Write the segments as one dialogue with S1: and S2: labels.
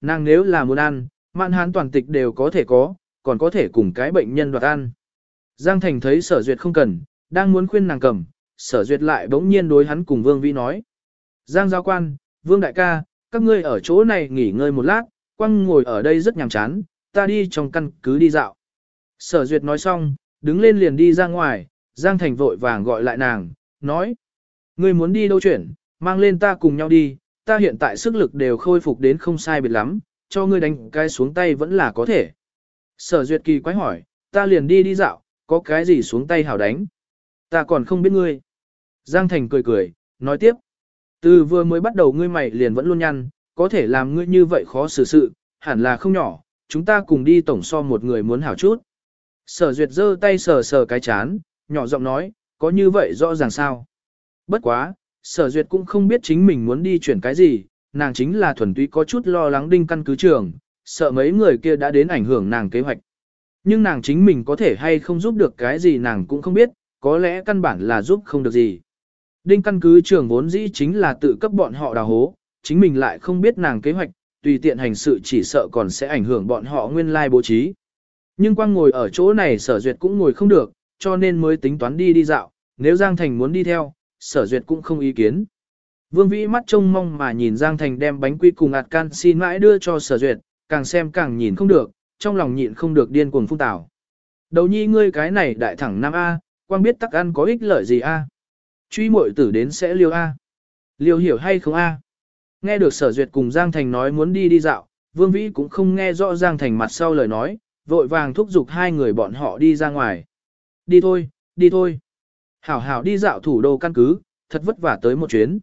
S1: nàng nếu là muốn ăn, mạn hán toàn tịch đều có thể có, còn có thể cùng cái bệnh nhân đoạt ăn. Giang Thành thấy sở duyệt không cần, đang muốn khuyên nàng cầm, sở duyệt lại bỗng nhiên đối hắn cùng Vương Vĩ nói. Giang giáo quan, Vương đại ca, các ngươi ở chỗ này nghỉ ngơi một lát, quăng ngồi ở đây rất nhàm chán, ta đi trong căn cứ đi dạo. Sở duyệt nói xong, đứng lên liền đi ra ngoài, Giang Thành vội vàng gọi lại nàng, nói. Ngươi muốn đi đâu chuyển, mang lên ta cùng nhau đi, ta hiện tại sức lực đều khôi phục đến không sai biệt lắm, cho ngươi đánh cái xuống tay vẫn là có thể. Sở duyệt kỳ quái hỏi, ta liền đi đi dạo, có cái gì xuống tay hảo đánh. Ta còn không biết ngươi. Giang Thành cười cười, nói tiếp. Từ vừa mới bắt đầu ngươi mày liền vẫn luôn nhăn, có thể làm ngươi như vậy khó xử sự, hẳn là không nhỏ, chúng ta cùng đi tổng so một người muốn hảo chút. Sở duyệt giơ tay sờ sờ cái chán, nhỏ giọng nói, có như vậy rõ ràng sao? Bất quá, sở duyệt cũng không biết chính mình muốn đi chuyển cái gì, nàng chính là thuần túy có chút lo lắng đinh căn cứ trường, sợ mấy người kia đã đến ảnh hưởng nàng kế hoạch. Nhưng nàng chính mình có thể hay không giúp được cái gì nàng cũng không biết, có lẽ căn bản là giúp không được gì. Đinh căn cứ trường vốn dĩ chính là tự cấp bọn họ đào hố, chính mình lại không biết nàng kế hoạch, tùy tiện hành sự chỉ sợ còn sẽ ảnh hưởng bọn họ nguyên lai bố trí. Nhưng quang ngồi ở chỗ này sở duyệt cũng ngồi không được, cho nên mới tính toán đi đi dạo, nếu Giang Thành muốn đi theo, sở duyệt cũng không ý kiến. Vương Vĩ mắt trông mong mà nhìn Giang Thành đem bánh quy cùng ạt can xin mãi đưa cho sở duyệt, càng xem càng nhìn không được, trong lòng nhịn không được điên cuồng phung tảo. Đầu nhi ngươi cái này đại thẳng Nam A, quang biết tắc ăn có ích lợi gì A. Truy muội tử đến sẽ liêu A. Liêu hiểu hay không A. Nghe được sở duyệt cùng Giang Thành nói muốn đi đi dạo, Vương Vĩ cũng không nghe rõ Giang Thành mặt sau lời nói, vội vàng thúc giục hai người bọn họ đi ra ngoài. Đi thôi, đi thôi. Hảo hảo đi dạo thủ đô căn cứ, thật vất vả tới một chuyến.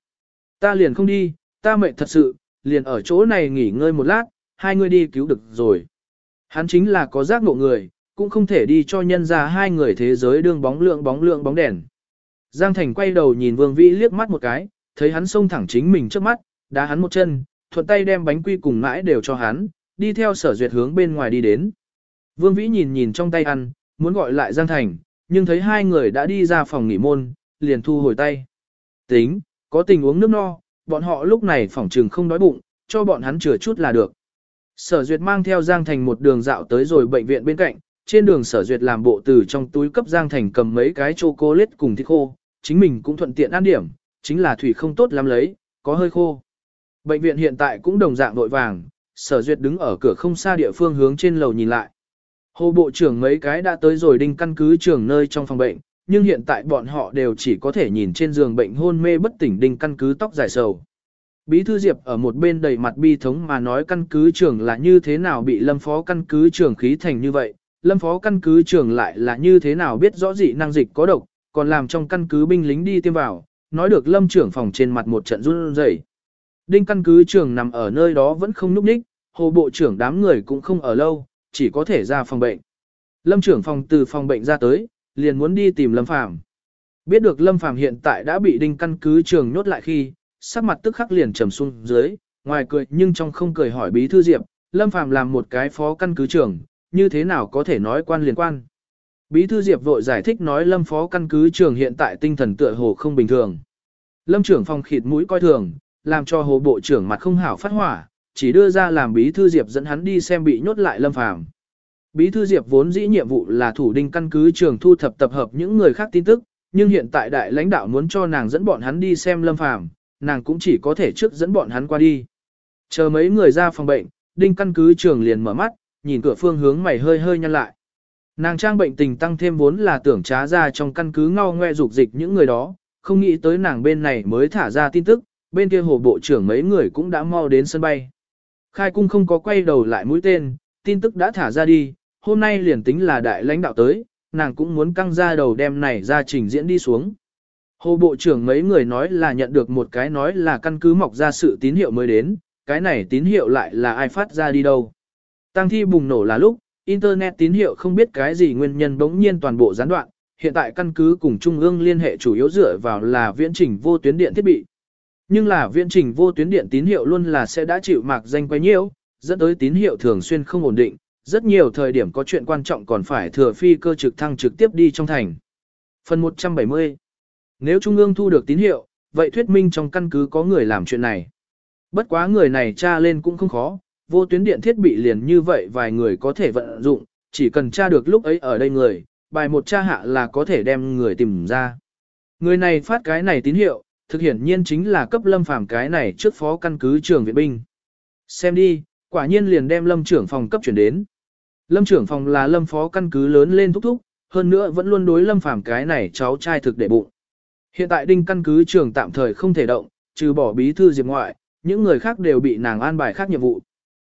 S1: Ta liền không đi, ta mệt thật sự, liền ở chỗ này nghỉ ngơi một lát, hai người đi cứu được rồi. Hắn chính là có giác ngộ người, cũng không thể đi cho nhân ra hai người thế giới đương bóng lượng bóng lượng bóng đèn. Giang Thành quay đầu nhìn Vương Vĩ liếc mắt một cái, thấy hắn xông thẳng chính mình trước mắt, đá hắn một chân, thuận tay đem bánh quy cùng mãi đều cho hắn, đi theo sở duyệt hướng bên ngoài đi đến. Vương Vĩ nhìn nhìn trong tay ăn, muốn gọi lại Giang Thành, nhưng thấy hai người đã đi ra phòng nghỉ môn, liền thu hồi tay. Tính, có tình uống nước no, bọn họ lúc này phòng trừng không đói bụng, cho bọn hắn chừa chút là được. Sở Duyệt mang theo Giang Thành một đường dạo tới rồi bệnh viện bên cạnh, trên đường Sở Duyệt làm bộ từ trong túi cấp Giang Thành cầm mấy cái chocolate cùng thịt khô, chính mình cũng thuận tiện ăn điểm, chính là thủy không tốt lắm lấy, có hơi khô. Bệnh viện hiện tại cũng đồng dạng nội vàng, Sở Duyệt đứng ở cửa không xa địa phương hướng trên lầu nhìn lại. Hồ bộ trưởng mấy cái đã tới rồi đinh căn cứ trưởng nơi trong phòng bệnh, nhưng hiện tại bọn họ đều chỉ có thể nhìn trên giường bệnh hôn mê bất tỉnh đinh căn cứ tóc dài sầu. Bí thư Diệp ở một bên đầy mặt bi thống mà nói căn cứ trưởng là như thế nào bị lâm phó căn cứ trưởng khí thành như vậy, lâm phó căn cứ trưởng lại là như thế nào biết rõ dị năng dịch có độc, còn làm trong căn cứ binh lính đi tiêm vào, nói được lâm trưởng phòng trên mặt một trận run rẩy. Đinh căn cứ trưởng nằm ở nơi đó vẫn không núp ních, hồ bộ trưởng đám người cũng không ở lâu, chỉ có thể ra phòng bệnh. Lâm trưởng phòng từ phòng bệnh ra tới, liền muốn đi tìm Lâm Phàm. Biết được Lâm Phàm hiện tại đã bị đinh căn cứ trường nhốt lại khi, sắc mặt tức khắc liền trầm xuống dưới, ngoài cười nhưng trong không cười hỏi bí thư Diệp, Lâm Phàm làm một cái phó căn cứ trưởng, như thế nào có thể nói quan liên quan. Bí thư Diệp vội giải thích nói Lâm phó căn cứ trưởng hiện tại tinh thần tựa hồ không bình thường. Lâm trưởng phòng khịt mũi coi thường, làm cho hồ bộ trưởng mặt không hảo phát hỏa, chỉ đưa ra làm bí thư Diệp dẫn hắn đi xem bị nhốt lại Lâm Phàm. Bí thư Diệp vốn dĩ nhiệm vụ là thủ đinh căn cứ trường thu thập tập hợp những người khác tin tức, nhưng hiện tại đại lãnh đạo muốn cho nàng dẫn bọn hắn đi xem Lâm Phàm, nàng cũng chỉ có thể trước dẫn bọn hắn qua đi. Chờ mấy người ra phòng bệnh, đinh căn cứ trường liền mở mắt, nhìn cửa phương hướng mày hơi hơi nhăn lại. Nàng trang bệnh tình tăng thêm vốn là tưởng trá ra trong căn cứ ngao ngoe dục dịch những người đó, không nghĩ tới nàng bên này mới thả ra tin tức, bên kia hồ bộ trưởng mấy người cũng đã mau đến sân bay. Khai cung không có quay đầu lại mũi tên, tin tức đã thả ra đi, hôm nay liền tính là đại lãnh đạo tới, nàng cũng muốn căng ra đầu đem này ra trình diễn đi xuống. Hồ Bộ trưởng mấy người nói là nhận được một cái nói là căn cứ mọc ra sự tín hiệu mới đến, cái này tín hiệu lại là ai phát ra đi đâu. Tăng thi bùng nổ là lúc, Internet tín hiệu không biết cái gì nguyên nhân bỗng nhiên toàn bộ gián đoạn, hiện tại căn cứ cùng Trung ương liên hệ chủ yếu dựa vào là viễn trình vô tuyến điện thiết bị. Nhưng là viễn trình vô tuyến điện tín hiệu luôn là sẽ đã chịu mạc danh quay nhiễu, dẫn tới tín hiệu thường xuyên không ổn định, rất nhiều thời điểm có chuyện quan trọng còn phải thừa phi cơ trực thăng trực tiếp đi trong thành. Phần 170 Nếu Trung ương thu được tín hiệu, vậy thuyết minh trong căn cứ có người làm chuyện này. Bất quá người này tra lên cũng không khó, vô tuyến điện thiết bị liền như vậy vài người có thể vận dụng, chỉ cần tra được lúc ấy ở đây người, bài một tra hạ là có thể đem người tìm ra. Người này phát cái này tín hiệu, thực hiện nhiên chính là cấp lâm phàm cái này trước phó căn cứ trường viện binh. Xem đi, quả nhiên liền đem lâm trưởng phòng cấp chuyển đến. Lâm trưởng phòng là lâm phó căn cứ lớn lên thúc thúc, hơn nữa vẫn luôn đối lâm phàm cái này cháu trai thực để bụng. Hiện tại đinh căn cứ trường tạm thời không thể động, trừ bỏ bí thư diệp ngoại, những người khác đều bị nàng an bài khác nhiệm vụ.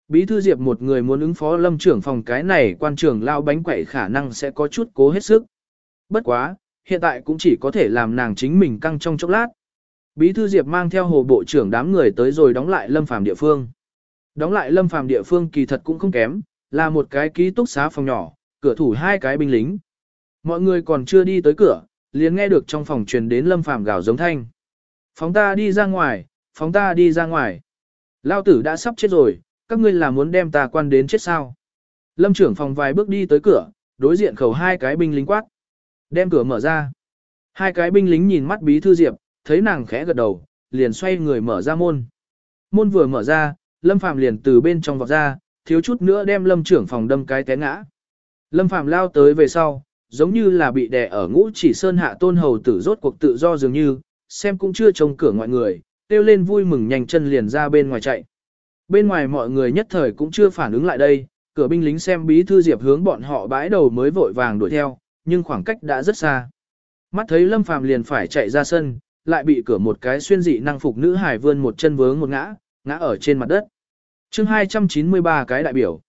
S1: Bí thư diệp một người muốn ứng phó lâm trưởng phòng cái này quan trưởng lao bánh quậy khả năng sẽ có chút cố hết sức. Bất quá, hiện tại cũng chỉ có thể làm nàng chính mình căng trong chốc lát. Bí thư diệp mang theo hồ bộ trưởng đám người tới rồi đóng lại lâm phàm địa phương. Đóng lại lâm phàm địa phương kỳ thật cũng không kém, là một cái ký túc xá phòng nhỏ, cửa thủ hai cái binh lính. Mọi người còn chưa đi tới cửa, liền nghe được trong phòng truyền đến lâm phàm gào giống thanh. Phóng ta đi ra ngoài, phóng ta đi ra ngoài. Lao tử đã sắp chết rồi, các ngươi là muốn đem ta quan đến chết sao. Lâm trưởng phòng vài bước đi tới cửa, đối diện khẩu hai cái binh lính quát. Đem cửa mở ra. Hai cái binh lính nhìn mắt bí thư diệp, thấy nàng khẽ gật đầu, liền xoay người mở ra môn. Môn vừa mở ra, Lâm Phàm liền từ bên trong vọt ra, thiếu chút nữa đem Lâm trưởng phòng đâm cái té ngã. Lâm Phàm lao tới về sau, giống như là bị đè ở ngũ chỉ sơn hạ tôn hầu tử rốt cuộc tự do dường như, xem cũng chưa trông cửa ngoại người, tiêu lên vui mừng nhanh chân liền ra bên ngoài chạy. Bên ngoài mọi người nhất thời cũng chưa phản ứng lại đây, cửa binh lính xem bí thư diệp hướng bọn họ bãi đầu mới vội vàng đuổi theo, nhưng khoảng cách đã rất xa. Mắt thấy Lâm Phàm liền phải chạy ra sân, lại bị cửa một cái xuyên dị năng phục nữ hải vươn một chân vướng một ngã, ngã ở trên mặt đất. chương 293 cái đại biểu.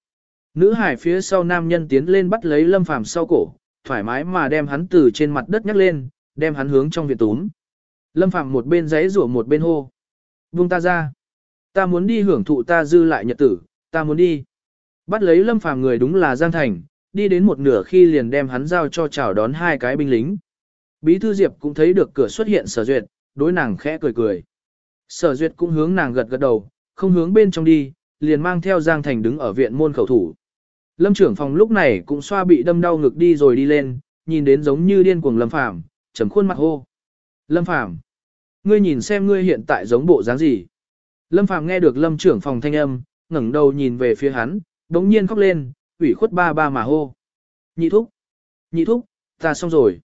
S1: Nữ hải phía sau nam nhân tiến lên bắt lấy Lâm Phàm sau cổ, thoải mái mà đem hắn từ trên mặt đất nhắc lên, đem hắn hướng trong viện túm. Lâm Phàm một bên giấy rủa một bên hô. Vung ta ra. Ta muốn đi hưởng thụ ta dư lại nhật tử, ta muốn đi. Bắt lấy Lâm Phàm người đúng là Giang Thành, đi đến một nửa khi liền đem hắn giao cho chào đón hai cái binh lính. Bí thư Diệp cũng thấy được cửa xuất hiện sở duyệt, đối nàng khẽ cười cười. Sở duyệt cũng hướng nàng gật gật đầu, không hướng bên trong đi, liền mang theo Giang Thành đứng ở viện môn khẩu thủ. Lâm trưởng phòng lúc này cũng xoa bị đâm đau ngực đi rồi đi lên, nhìn đến giống như điên cuồng Lâm Phàm, trầm khuôn mặt hô. Lâm Phàm, ngươi nhìn xem ngươi hiện tại giống bộ dáng gì. Lâm Phàm nghe được Lâm trưởng phòng thanh âm, ngẩng đầu nhìn về phía hắn, đống nhiên khóc lên, ủy khuất ba ba mà hô. Nhị thúc, nhị thúc, ta xong rồi.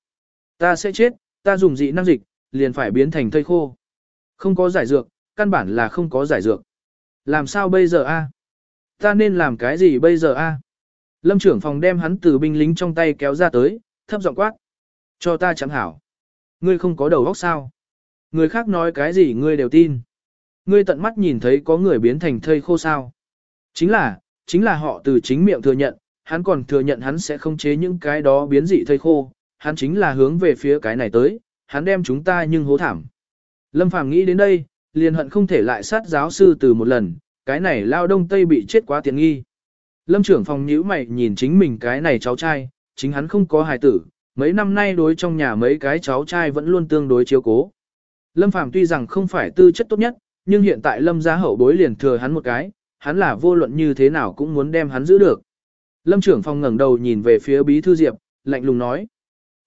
S1: Ta sẽ chết, ta dùng dị năng dịch, liền phải biến thành thây khô. Không có giải dược, căn bản là không có giải dược. Làm sao bây giờ a? Ta nên làm cái gì bây giờ a? Lâm trưởng phòng đem hắn từ binh lính trong tay kéo ra tới, thấp giọng quát. Cho ta chẳng hảo. Ngươi không có đầu óc sao? Người khác nói cái gì ngươi đều tin. Ngươi tận mắt nhìn thấy có người biến thành thây khô sao? Chính là, chính là họ từ chính miệng thừa nhận, hắn còn thừa nhận hắn sẽ không chế những cái đó biến dị thây khô, hắn chính là hướng về phía cái này tới, hắn đem chúng ta nhưng hố thảm. Lâm Phàm nghĩ đến đây, liền hận không thể lại sát giáo sư từ một lần, cái này lao đông tây bị chết quá tiện nghi. Lâm trưởng phòng nhíu mày nhìn chính mình cái này cháu trai, chính hắn không có hài tử, mấy năm nay đối trong nhà mấy cái cháu trai vẫn luôn tương đối chiếu cố. Lâm Phàm tuy rằng không phải tư chất tốt nhất, nhưng hiện tại Lâm gia hậu bối liền thừa hắn một cái, hắn là vô luận như thế nào cũng muốn đem hắn giữ được. Lâm trưởng phòng ngẩng đầu nhìn về phía Bí Thư Diệp, lạnh lùng nói.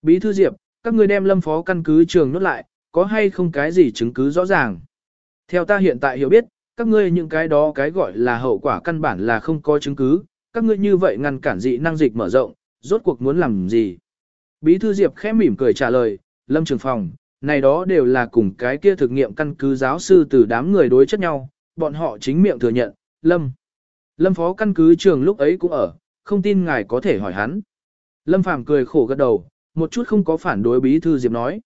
S1: Bí Thư Diệp, các ngươi đem Lâm Phó căn cứ trường nốt lại, có hay không cái gì chứng cứ rõ ràng? Theo ta hiện tại hiểu biết, các ngươi những cái đó cái gọi là hậu quả căn bản là không có chứng cứ, các ngươi như vậy ngăn cản dị năng dịch mở rộng, rốt cuộc muốn làm gì? Bí thư Diệp khẽ mỉm cười trả lời, Lâm Trường Phòng, này đó đều là cùng cái kia thực nghiệm căn cứ giáo sư từ đám người đối chất nhau, bọn họ chính miệng thừa nhận, Lâm. Lâm phó căn cứ trường lúc ấy cũng ở, không tin ngài có thể hỏi hắn. Lâm Phàm cười khổ gật đầu, một chút không có phản đối bí thư Diệp nói.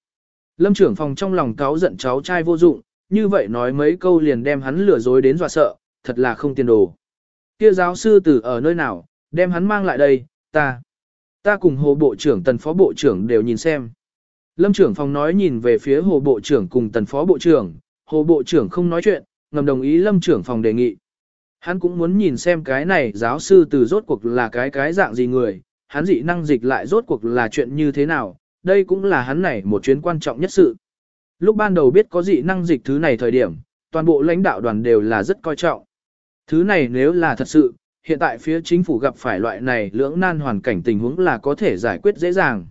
S1: Lâm trưởng phòng trong lòng cáo giận cháu trai vô dụng, như vậy nói mấy câu liền đem hắn lừa dối đến dọa sợ, thật là không tiền đồ. Kia giáo sư từ ở nơi nào, đem hắn mang lại đây, ta. Ta cùng hồ bộ trưởng tần phó bộ trưởng đều nhìn xem. Lâm trưởng phòng nói nhìn về phía hồ bộ trưởng cùng tần phó bộ trưởng, hồ bộ trưởng không nói chuyện, ngầm đồng ý lâm trưởng phòng đề nghị. Hắn cũng muốn nhìn xem cái này giáo sư từ rốt cuộc là cái cái dạng gì người, hắn dị năng dịch lại rốt cuộc là chuyện như thế nào, đây cũng là hắn này một chuyến quan trọng nhất sự. Lúc ban đầu biết có dị năng dịch thứ này thời điểm, toàn bộ lãnh đạo đoàn đều là rất coi trọng. Thứ này nếu là thật sự, hiện tại phía chính phủ gặp phải loại này lưỡng nan hoàn cảnh tình huống là có thể giải quyết dễ dàng.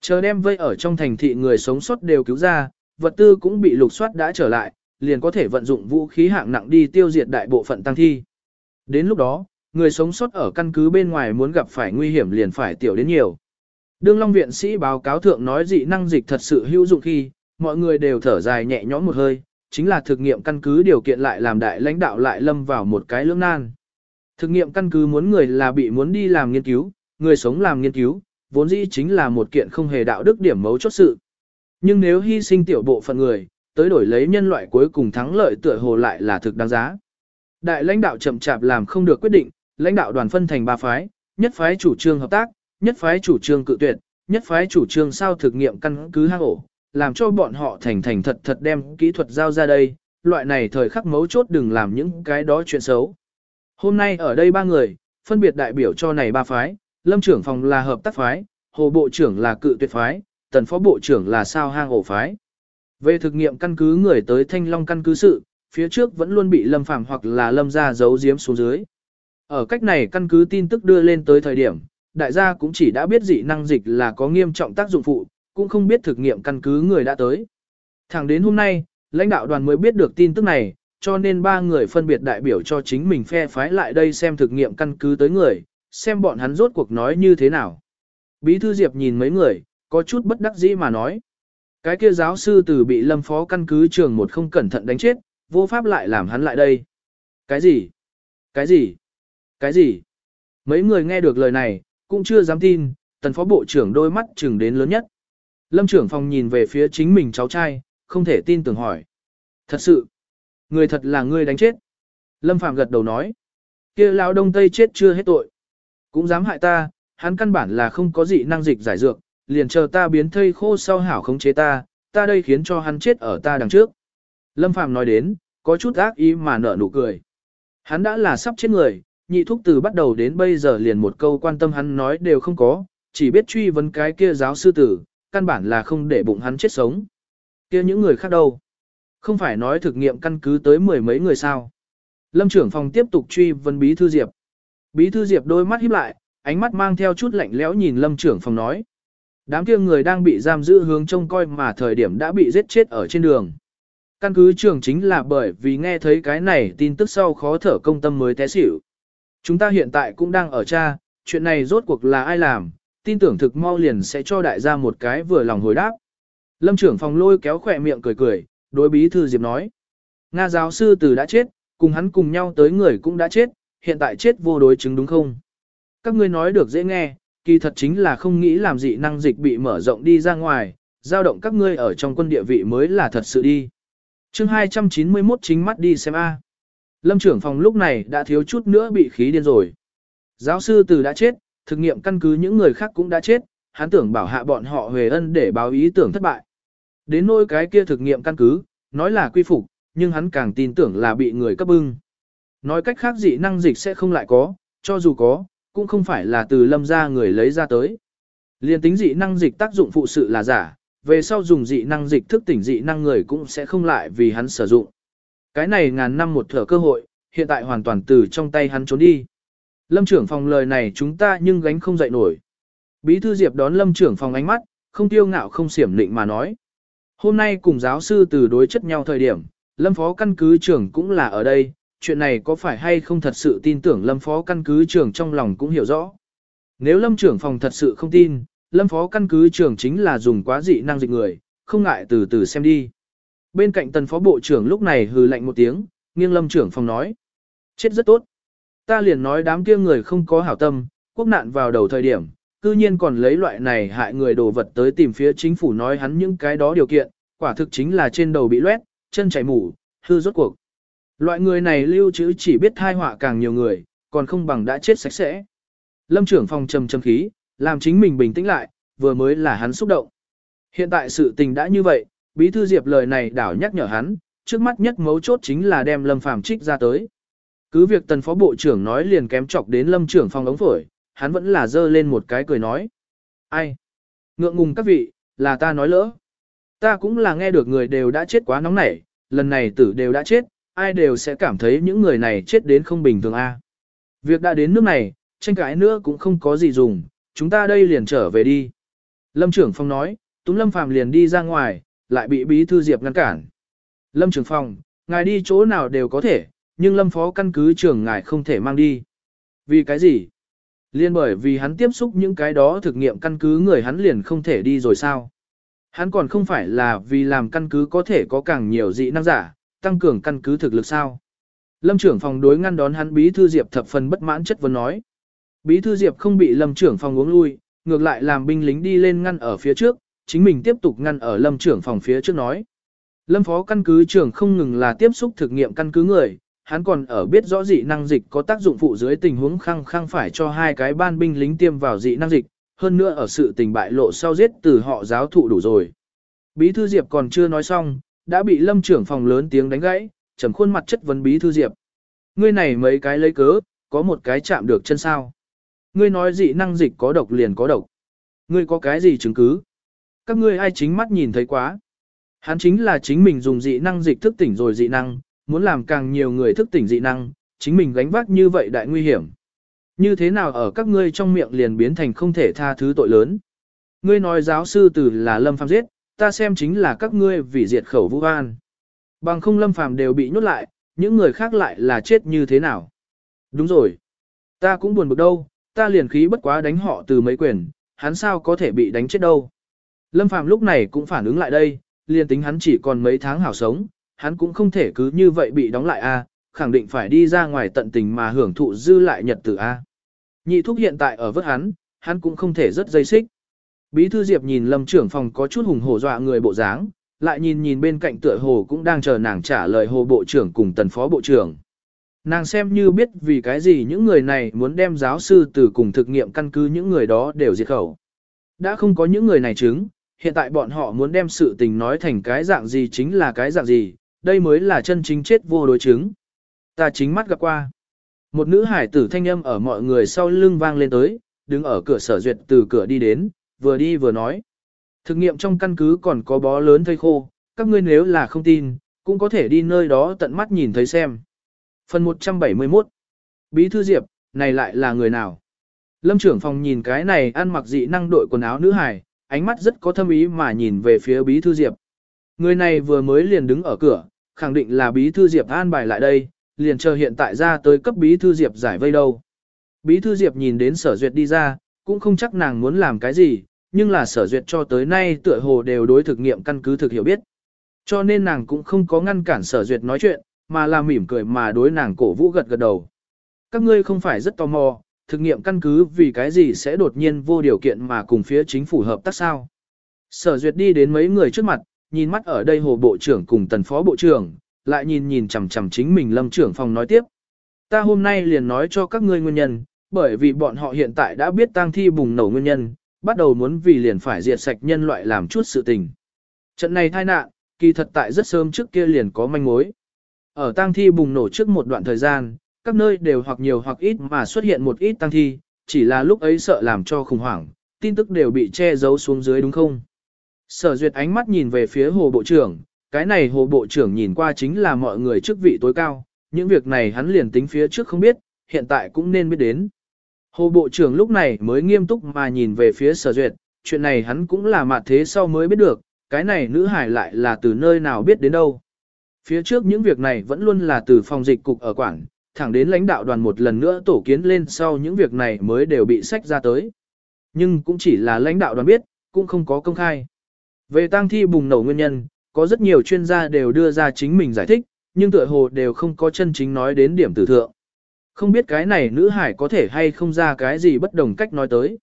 S1: Chờ đem vây ở trong thành thị người sống sót đều cứu ra, vật tư cũng bị lục soát đã trở lại, liền có thể vận dụng vũ khí hạng nặng đi tiêu diệt đại bộ phận tăng thi. Đến lúc đó, người sống sót ở căn cứ bên ngoài muốn gặp phải nguy hiểm liền phải tiểu đến nhiều. Đương Long viện sĩ báo cáo thượng nói dị năng dịch thật sự hữu dụng khi, mọi người đều thở dài nhẹ nhõm một hơi, chính là thực nghiệm căn cứ điều kiện lại làm đại lãnh đạo lại lâm vào một cái lưỡng nan. Thực nghiệm căn cứ muốn người là bị muốn đi làm nghiên cứu, người sống làm nghiên cứu, vốn dĩ chính là một kiện không hề đạo đức điểm mấu chốt sự. Nhưng nếu hy sinh tiểu bộ phận người, tới đổi lấy nhân loại cuối cùng thắng lợi tựa hồ lại là thực đáng giá. Đại lãnh đạo chậm chạp làm không được quyết định, lãnh đạo đoàn phân thành ba phái, nhất phái chủ trương hợp tác, nhất phái chủ trương cự tuyệt, nhất phái chủ trương sao thực nghiệm căn cứ hang ổ, làm cho bọn họ thành thành thật thật đem kỹ thuật giao ra đây, loại này thời khắc mấu chốt đừng làm những cái đó chuyện xấu. Hôm nay ở đây ba người, phân biệt đại biểu cho này ba phái, lâm trưởng phòng là hợp tác phái, hồ bộ trưởng là cự tuyệt phái, tần phó bộ trưởng là sao hang ổ phái. Về thực nghiệm căn cứ người tới thanh long căn cứ sự, phía trước vẫn luôn bị lâm phàm hoặc là lâm ra giấu giếm xuống dưới. Ở cách này căn cứ tin tức đưa lên tới thời điểm, đại gia cũng chỉ đã biết dị năng dịch là có nghiêm trọng tác dụng phụ, cũng không biết thực nghiệm căn cứ người đã tới. Thẳng đến hôm nay, lãnh đạo đoàn mới biết được tin tức này, cho nên ba người phân biệt đại biểu cho chính mình phe phái lại đây xem thực nghiệm căn cứ tới người, xem bọn hắn rốt cuộc nói như thế nào. Bí thư Diệp nhìn mấy người, có chút bất đắc dĩ mà nói. Cái kia giáo sư từ bị lâm phó căn cứ trường một không cẩn thận đánh chết, vô pháp lại làm hắn lại đây. Cái gì? Cái gì? Cái gì? Mấy người nghe được lời này, cũng chưa dám tin, tần phó bộ trưởng đôi mắt chừng đến lớn nhất. Lâm trưởng phòng nhìn về phía chính mình cháu trai, không thể tin tưởng hỏi. Thật sự, người thật là người đánh chết. Lâm Phạm gật đầu nói, kia lão đông tây chết chưa hết tội. Cũng dám hại ta, hắn căn bản là không có gì năng dịch giải dược, liền chờ ta biến thây khô sau hảo khống chế ta, ta đây khiến cho hắn chết ở ta đằng trước. Lâm Phạm nói đến, có chút ác ý mà nở nụ cười. Hắn đã là sắp chết người, nhị thúc từ bắt đầu đến bây giờ liền một câu quan tâm hắn nói đều không có, chỉ biết truy vấn cái kia giáo sư tử, căn bản là không để bụng hắn chết sống. kia những người khác đâu? Không phải nói thực nghiệm căn cứ tới mười mấy người sao? Lâm trưởng phòng tiếp tục truy vấn bí thư Diệp. Bí thư Diệp đôi mắt híp lại, ánh mắt mang theo chút lạnh lẽo nhìn lâm trưởng phòng nói. Đám kia người đang bị giam giữ hướng trông coi mà thời điểm đã bị giết chết ở trên đường. Căn cứ trường chính là bởi vì nghe thấy cái này tin tức sau khó thở công tâm mới té xỉu. Chúng ta hiện tại cũng đang ở cha, chuyện này rốt cuộc là ai làm, tin tưởng thực mau liền sẽ cho đại gia một cái vừa lòng hồi đáp. Lâm trưởng phòng lôi kéo khỏe miệng cười cười, đối bí thư Diệp nói. Nga giáo sư từ đã chết, cùng hắn cùng nhau tới người cũng đã chết, hiện tại chết vô đối chứng đúng không? Các ngươi nói được dễ nghe, kỳ thật chính là không nghĩ làm dị năng dịch bị mở rộng đi ra ngoài, giao động các ngươi ở trong quân địa vị mới là thật sự đi. chương 291 chính mắt đi xem A. Lâm trưởng phòng lúc này đã thiếu chút nữa bị khí điên rồi. Giáo sư từ đã chết, thực nghiệm căn cứ những người khác cũng đã chết, hắn tưởng bảo hạ bọn họ về ân để báo ý tưởng thất bại. Đến nỗi cái kia thực nghiệm căn cứ, nói là quy phục, nhưng hắn càng tin tưởng là bị người cấp bưng. Nói cách khác dị năng dịch sẽ không lại có, cho dù có, cũng không phải là từ lâm ra người lấy ra tới. Liên tính dị năng dịch tác dụng phụ sự là giả, về sau dùng dị năng dịch thức tỉnh dị năng người cũng sẽ không lại vì hắn sử dụng. Cái này ngàn năm một thở cơ hội, hiện tại hoàn toàn từ trong tay hắn trốn đi. Lâm trưởng phòng lời này chúng ta nhưng gánh không dậy nổi. Bí thư Diệp đón lâm trưởng phòng ánh mắt, không tiêu ngạo không xiểm định mà nói. Hôm nay cùng giáo sư từ đối chất nhau thời điểm, lâm phó căn cứ trưởng cũng là ở đây, chuyện này có phải hay không thật sự tin tưởng lâm phó căn cứ trưởng trong lòng cũng hiểu rõ. Nếu lâm trưởng phòng thật sự không tin, lâm phó căn cứ trưởng chính là dùng quá dị năng dịch người, không ngại từ từ xem đi. Bên cạnh tần phó bộ trưởng lúc này hừ lạnh một tiếng, nghiêng lâm trưởng phòng nói. Chết rất tốt. Ta liền nói đám kia người không có hảo tâm, quốc nạn vào đầu thời điểm, cư nhiên còn lấy loại này hại người đồ vật tới tìm phía chính phủ nói hắn những cái đó điều kiện, quả thực chính là trên đầu bị loét, chân chảy mủ, hư rốt cuộc. Loại người này lưu trữ chỉ biết thai họa càng nhiều người, còn không bằng đã chết sạch sẽ. Lâm trưởng phòng trầm trầm khí, làm chính mình bình tĩnh lại, vừa mới là hắn xúc động. Hiện tại sự tình đã như vậy, bí thư Diệp lời này đảo nhắc nhở hắn, trước mắt nhất mấu chốt chính là đem Lâm Phàm trích ra tới. Cứ việc tần phó bộ trưởng nói liền kém chọc đến Lâm trưởng phòng ống phổi, hắn vẫn là dơ lên một cái cười nói. Ai? Ngượng ngùng các vị, là ta nói lỡ. Ta cũng là nghe được người đều đã chết quá nóng nảy, lần này tử đều đã chết, ai đều sẽ cảm thấy những người này chết đến không bình thường a. Việc đã đến nước này, tranh cãi nữa cũng không có gì dùng, chúng ta đây liền trở về đi. Lâm trưởng phong nói, Túng Lâm Phàm liền đi ra ngoài, lại bị bí thư Diệp ngăn cản. Lâm trưởng phòng ngài đi chỗ nào đều có thể, nhưng lâm phó căn cứ trưởng ngài không thể mang đi. Vì cái gì? Liên bởi vì hắn tiếp xúc những cái đó thực nghiệm căn cứ người hắn liền không thể đi rồi sao? Hắn còn không phải là vì làm căn cứ có thể có càng nhiều dị năng giả, tăng cường căn cứ thực lực sao? Lâm trưởng phòng đối ngăn đón hắn bí thư Diệp thập phần bất mãn chất vấn nói. Bí thư Diệp không bị lâm trưởng phòng uống lui, ngược lại làm binh lính đi lên ngăn ở phía trước, chính mình tiếp tục ngăn ở lâm trưởng phòng phía trước nói. Lâm phó căn cứ trưởng không ngừng là tiếp xúc thực nghiệm căn cứ người, hắn còn ở biết rõ dị năng dịch có tác dụng phụ dưới tình huống khăng khăng phải cho hai cái ban binh lính tiêm vào dị năng dịch, hơn nữa ở sự tình bại lộ sau giết từ họ giáo thụ đủ rồi. Bí thư Diệp còn chưa nói xong, đã bị lâm trưởng phòng lớn tiếng đánh gãy, trầm khuôn mặt chất vấn bí thư Diệp. Ngươi này mấy cái lấy cớ, có một cái chạm được chân sao. Ngươi nói dị năng dịch có độc liền có độc. Ngươi có cái gì chứng cứ? Các ngươi ai chính mắt nhìn thấy quá. Hắn chính là chính mình dùng dị năng dịch thức tỉnh rồi dị năng, muốn làm càng nhiều người thức tỉnh dị năng, chính mình gánh vác như vậy đại nguy hiểm. Như thế nào ở các ngươi trong miệng liền biến thành không thể tha thứ tội lớn. Ngươi nói giáo sư tử là lâm phàm giết, ta xem chính là các ngươi vì diệt khẩu vũ an. Bằng không lâm phàm đều bị nhốt lại, những người khác lại là chết như thế nào. Đúng rồi. Ta cũng buồn bực đâu, ta liền khí bất quá đánh họ từ mấy quyền, hắn sao có thể bị đánh chết đâu. Lâm Phàm lúc này cũng phản ứng lại đây, liền tính hắn chỉ còn mấy tháng hảo sống, hắn cũng không thể cứ như vậy bị đóng lại a, khẳng định phải đi ra ngoài tận tình mà hưởng thụ dư lại nhật tử a. Nhị thúc hiện tại ở vớt hắn, hắn cũng không thể rất dây xích. Bí thư Diệp nhìn Lâm trưởng phòng có chút hùng hổ dọa người bộ dáng, lại nhìn nhìn bên cạnh tựa hồ cũng đang chờ nàng trả lời hồ bộ trưởng cùng tần phó bộ trưởng. Nàng xem như biết vì cái gì những người này muốn đem giáo sư từ cùng thực nghiệm căn cứ những người đó đều diệt khẩu. Đã không có những người này chứng, hiện tại bọn họ muốn đem sự tình nói thành cái dạng gì chính là cái dạng gì, đây mới là chân chính chết vô đối chứng. Ta chính mắt gặp qua. Một nữ hải tử thanh âm ở mọi người sau lưng vang lên tới, đứng ở cửa sở duyệt từ cửa đi đến, vừa đi vừa nói. Thực nghiệm trong căn cứ còn có bó lớn thây khô, các ngươi nếu là không tin, cũng có thể đi nơi đó tận mắt nhìn thấy xem. Phần 171 Bí thư Diệp, này lại là người nào? Lâm trưởng phòng nhìn cái này ăn mặc dị năng đội quần áo nữ hải ánh mắt rất có thâm ý mà nhìn về phía bí thư Diệp. Người này vừa mới liền đứng ở cửa, khẳng định là bí thư Diệp an bài lại đây, liền chờ hiện tại ra tới cấp bí thư Diệp giải vây đâu. Bí thư Diệp nhìn đến sở duyệt đi ra, cũng không chắc nàng muốn làm cái gì, nhưng là sở duyệt cho tới nay tựa hồ đều đối thực nghiệm căn cứ thực hiểu biết. Cho nên nàng cũng không có ngăn cản sở duyệt nói chuyện, mà là mỉm cười mà đối nàng cổ vũ gật gật đầu. Các ngươi không phải rất tò mò, thực nghiệm căn cứ vì cái gì sẽ đột nhiên vô điều kiện mà cùng phía chính phủ hợp tác sao. Sở duyệt đi đến mấy người trước mặt, nhìn mắt ở đây hồ bộ trưởng cùng tần phó bộ trưởng, lại nhìn nhìn chằm chằm chính mình lâm trưởng phòng nói tiếp. Ta hôm nay liền nói cho các ngươi nguyên nhân, bởi vì bọn họ hiện tại đã biết tang thi bùng nổ nguyên nhân, bắt đầu muốn vì liền phải diệt sạch nhân loại làm chút sự tình. Trận này tai nạn, kỳ thật tại rất sớm trước kia liền có manh mối. Ở tang thi bùng nổ trước một đoạn thời gian, các nơi đều hoặc nhiều hoặc ít mà xuất hiện một ít tăng thi, chỉ là lúc ấy sợ làm cho khủng hoảng, tin tức đều bị che giấu xuống dưới đúng không? Sở duyệt ánh mắt nhìn về phía hồ bộ trưởng, cái này hồ bộ trưởng nhìn qua chính là mọi người chức vị tối cao, những việc này hắn liền tính phía trước không biết, hiện tại cũng nên biết đến. Hồ bộ trưởng lúc này mới nghiêm túc mà nhìn về phía sở duyệt, chuyện này hắn cũng là mạt thế sau mới biết được, cái này nữ hải lại là từ nơi nào biết đến đâu. Phía trước những việc này vẫn luôn là từ phòng dịch cục ở quảng, thẳng đến lãnh đạo đoàn một lần nữa tổ kiến lên sau những việc này mới đều bị sách ra tới. Nhưng cũng chỉ là lãnh đạo đoàn biết, cũng không có công khai. Về tang thi bùng nổ nguyên nhân, có rất nhiều chuyên gia đều đưa ra chính mình giải thích, nhưng tựa hồ đều không có chân chính nói đến điểm tử thượng. Không biết cái này nữ hải có thể hay không ra cái gì bất đồng cách nói tới.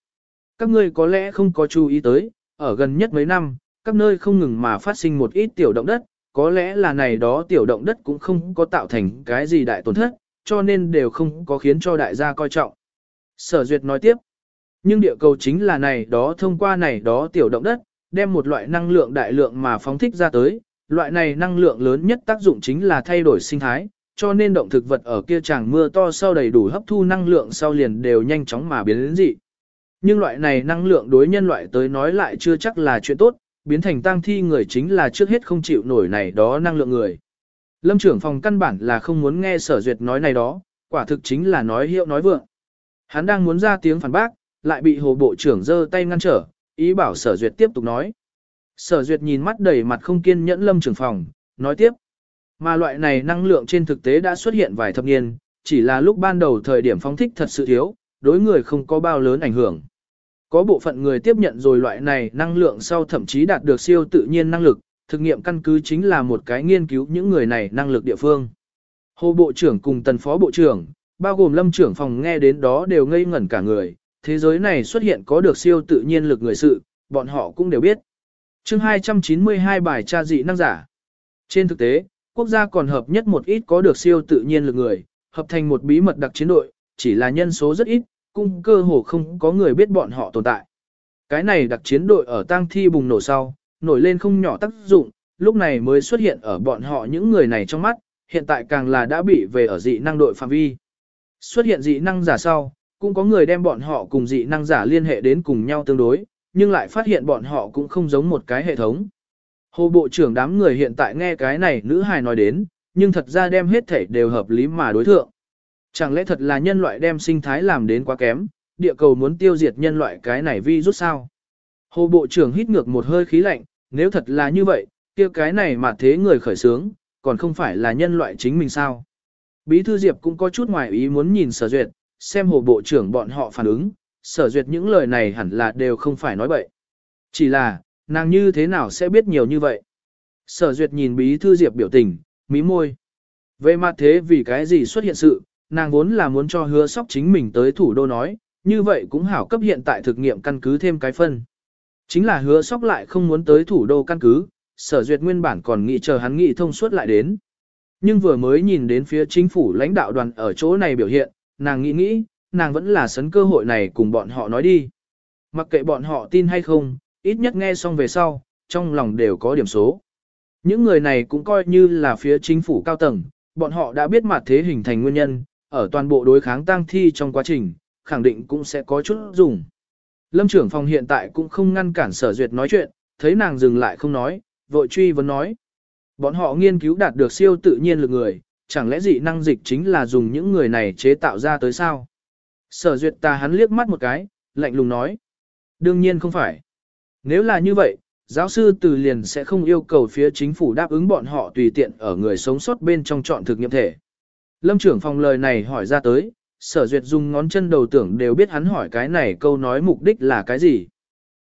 S1: Các ngươi có lẽ không có chú ý tới, ở gần nhất mấy năm, các nơi không ngừng mà phát sinh một ít tiểu động đất, có lẽ là này đó tiểu động đất cũng không có tạo thành cái gì đại tổn thất, cho nên đều không có khiến cho đại gia coi trọng. Sở Duyệt nói tiếp, nhưng địa cầu chính là này đó thông qua này đó tiểu động đất, đem một loại năng lượng đại lượng mà phóng thích ra tới, loại này năng lượng lớn nhất tác dụng chính là thay đổi sinh thái, cho nên động thực vật ở kia chẳng mưa to sau đầy đủ hấp thu năng lượng sau liền đều nhanh chóng mà biến đến dị. Nhưng loại này năng lượng đối nhân loại tới nói lại chưa chắc là chuyện tốt, biến thành tang thi người chính là trước hết không chịu nổi này đó năng lượng người. Lâm trưởng phòng căn bản là không muốn nghe sở duyệt nói này đó, quả thực chính là nói hiệu nói vượng. Hắn đang muốn ra tiếng phản bác, lại bị hồ bộ trưởng giơ tay ngăn trở, ý bảo sở duyệt tiếp tục nói. Sở duyệt nhìn mắt đầy mặt không kiên nhẫn lâm trưởng phòng, nói tiếp. Mà loại này năng lượng trên thực tế đã xuất hiện vài thập niên, chỉ là lúc ban đầu thời điểm phóng thích thật sự thiếu, đối người không có bao lớn ảnh hưởng. Có bộ phận người tiếp nhận rồi loại này năng lượng sau thậm chí đạt được siêu tự nhiên năng lực, thực nghiệm căn cứ chính là một cái nghiên cứu những người này năng lực địa phương. Hồ Bộ trưởng cùng Tần Phó Bộ trưởng, bao gồm lâm trưởng phòng nghe đến đó đều ngây ngẩn cả người, thế giới này xuất hiện có được siêu tự nhiên lực người sự, bọn họ cũng đều biết. chương 292 bài tra dị năng giả. Trên thực tế, quốc gia còn hợp nhất một ít có được siêu tự nhiên lực người, hợp thành một bí mật đặc chiến đội, chỉ là nhân số rất ít, cũng cơ hồ không có người biết bọn họ tồn tại. Cái này đặc chiến đội ở tang thi bùng nổ sau, nổi lên không nhỏ tác dụng, lúc này mới xuất hiện ở bọn họ những người này trong mắt, hiện tại càng là đã bị về ở dị năng đội phạm vi. Xuất hiện dị năng giả sau, cũng có người đem bọn họ cùng dị năng giả liên hệ đến cùng nhau tương đối, nhưng lại phát hiện bọn họ cũng không giống một cái hệ thống. Hồ Bộ trưởng đám người hiện tại nghe cái này nữ hài nói đến, nhưng thật ra đem hết thể đều hợp lý mà đối thượng. Chẳng lẽ thật là nhân loại đem sinh thái làm đến quá kém, địa cầu muốn tiêu diệt nhân loại cái này vi rút sao? Hồ Bộ trưởng hít ngược một hơi khí lạnh, nếu thật là như vậy, kia cái này mà thế người khởi sướng, còn không phải là nhân loại chính mình sao? Bí thư Diệp cũng có chút ngoài ý muốn nhìn sở duyệt, xem hồ bộ trưởng bọn họ phản ứng, sở duyệt những lời này hẳn là đều không phải nói bậy. Chỉ là, nàng như thế nào sẽ biết nhiều như vậy? Sở duyệt nhìn bí thư Diệp biểu tình, mí môi. Về mặt thế vì cái gì xuất hiện sự, nàng vốn là muốn cho hứa sóc chính mình tới thủ đô nói, như vậy cũng hảo cấp hiện tại thực nghiệm căn cứ thêm cái phân. Chính là hứa sóc lại không muốn tới thủ đô căn cứ, sở duyệt nguyên bản còn nghĩ chờ hắn nghị thông suốt lại đến. Nhưng vừa mới nhìn đến phía chính phủ lãnh đạo đoàn ở chỗ này biểu hiện, nàng nghĩ nghĩ, nàng vẫn là sấn cơ hội này cùng bọn họ nói đi. Mặc kệ bọn họ tin hay không, ít nhất nghe xong về sau, trong lòng đều có điểm số. Những người này cũng coi như là phía chính phủ cao tầng, bọn họ đã biết mặt thế hình thành nguyên nhân, ở toàn bộ đối kháng tang thi trong quá trình, khẳng định cũng sẽ có chút dùng. Lâm trưởng phòng hiện tại cũng không ngăn cản sở duyệt nói chuyện, thấy nàng dừng lại không nói, vội truy vấn nói. Bọn họ nghiên cứu đạt được siêu tự nhiên lực người, chẳng lẽ dị năng dịch chính là dùng những người này chế tạo ra tới sao? Sở duyệt ta hắn liếc mắt một cái, lạnh lùng nói. Đương nhiên không phải. Nếu là như vậy, giáo sư từ liền sẽ không yêu cầu phía chính phủ đáp ứng bọn họ tùy tiện ở người sống sót bên trong chọn thực nghiệm thể. Lâm trưởng phòng lời này hỏi ra tới, sở duyệt dùng ngón chân đầu tưởng đều biết hắn hỏi cái này câu nói mục đích là cái gì.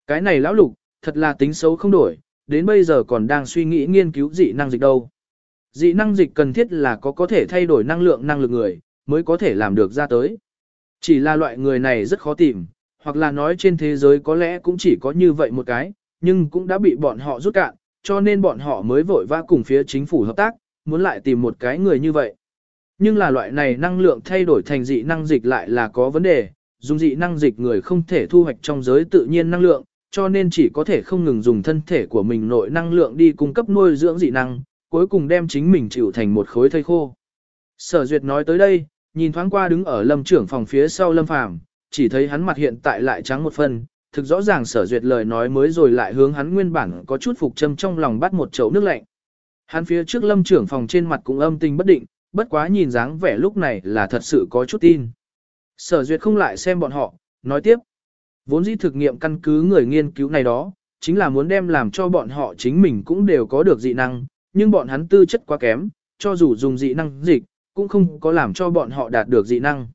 S1: Cái này lão lục, thật là tính xấu không đổi, đến bây giờ còn đang suy nghĩ nghiên cứu dị năng dịch đâu. Dị năng dịch cần thiết là có có thể thay đổi năng lượng năng lực người, mới có thể làm được ra tới. Chỉ là loại người này rất khó tìm, hoặc là nói trên thế giới có lẽ cũng chỉ có như vậy một cái, nhưng cũng đã bị bọn họ rút cạn, cho nên bọn họ mới vội vã cùng phía chính phủ hợp tác, muốn lại tìm một cái người như vậy. Nhưng là loại này năng lượng thay đổi thành dị năng dịch lại là có vấn đề, dùng dị năng dịch người không thể thu hoạch trong giới tự nhiên năng lượng, cho nên chỉ có thể không ngừng dùng thân thể của mình nội năng lượng đi cung cấp nuôi dưỡng dị năng, cuối cùng đem chính mình chịu thành một khối thây khô. Sở Duyệt nói tới đây, nhìn thoáng qua đứng ở lâm trưởng phòng phía sau lâm phàm, chỉ thấy hắn mặt hiện tại lại trắng một phần, thực rõ ràng sở duyệt lời nói mới rồi lại hướng hắn nguyên bản có chút phục châm trong lòng bắt một chậu nước lạnh. Hắn phía trước lâm trưởng phòng trên mặt cũng âm tình bất định, bất quá nhìn dáng vẻ lúc này là thật sự có chút tin. Sở duyệt không lại xem bọn họ, nói tiếp. Vốn dĩ thực nghiệm căn cứ người nghiên cứu này đó, chính là muốn đem làm cho bọn họ chính mình cũng đều có được dị năng, nhưng bọn hắn tư chất quá kém, cho dù dùng dị năng dịch, cũng không có làm cho bọn họ đạt được dị năng.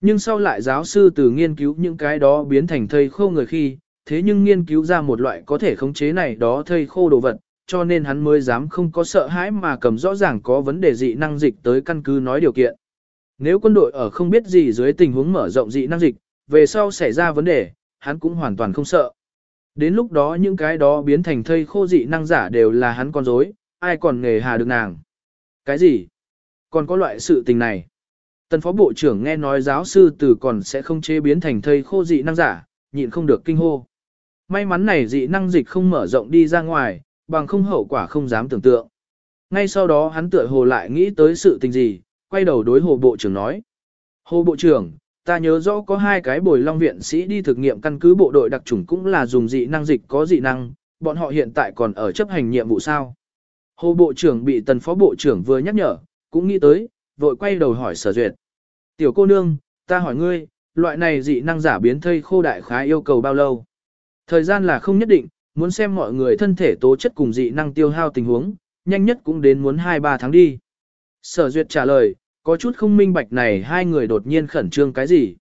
S1: Nhưng sau lại giáo sư từ nghiên cứu những cái đó biến thành thây khô người khi, thế nhưng nghiên cứu ra một loại có thể khống chế này đó thây khô đồ vật, cho nên hắn mới dám không có sợ hãi mà cầm rõ ràng có vấn đề dị năng dịch tới căn cứ nói điều kiện. Nếu quân đội ở không biết gì dưới tình huống mở rộng dị năng dịch, về sau xảy ra vấn đề, hắn cũng hoàn toàn không sợ. Đến lúc đó những cái đó biến thành thây khô dị năng giả đều là hắn con dối, ai còn nghề hà được nàng. Cái gì? Còn có loại sự tình này. Tần phó bộ trưởng nghe nói giáo sư từ còn sẽ không chế biến thành thây khô dị năng giả, nhịn không được kinh hô. May mắn này dị năng dịch không mở rộng đi ra ngoài, bằng không hậu quả không dám tưởng tượng. Ngay sau đó hắn tựa hồ lại nghĩ tới sự tình gì, quay đầu đối hồ bộ trưởng nói. Hồ bộ trưởng, ta nhớ rõ có hai cái bồi long viện sĩ đi thực nghiệm căn cứ bộ đội đặc chủng cũng là dùng dị năng dịch có dị năng, bọn họ hiện tại còn ở chấp hành nhiệm vụ sao. Hồ bộ trưởng bị tần phó bộ trưởng vừa nhắc nhở, cũng nghĩ tới, vội quay đầu hỏi sở duyệt. Tiểu cô nương, ta hỏi ngươi, loại này dị năng giả biến thây khô đại khá yêu cầu bao lâu? Thời gian là không nhất định, muốn xem mọi người thân thể tố chất cùng dị năng tiêu hao tình huống, nhanh nhất cũng đến muốn 2-3 tháng đi. Sở duyệt trả lời, có chút không minh bạch này hai người đột nhiên khẩn trương cái gì.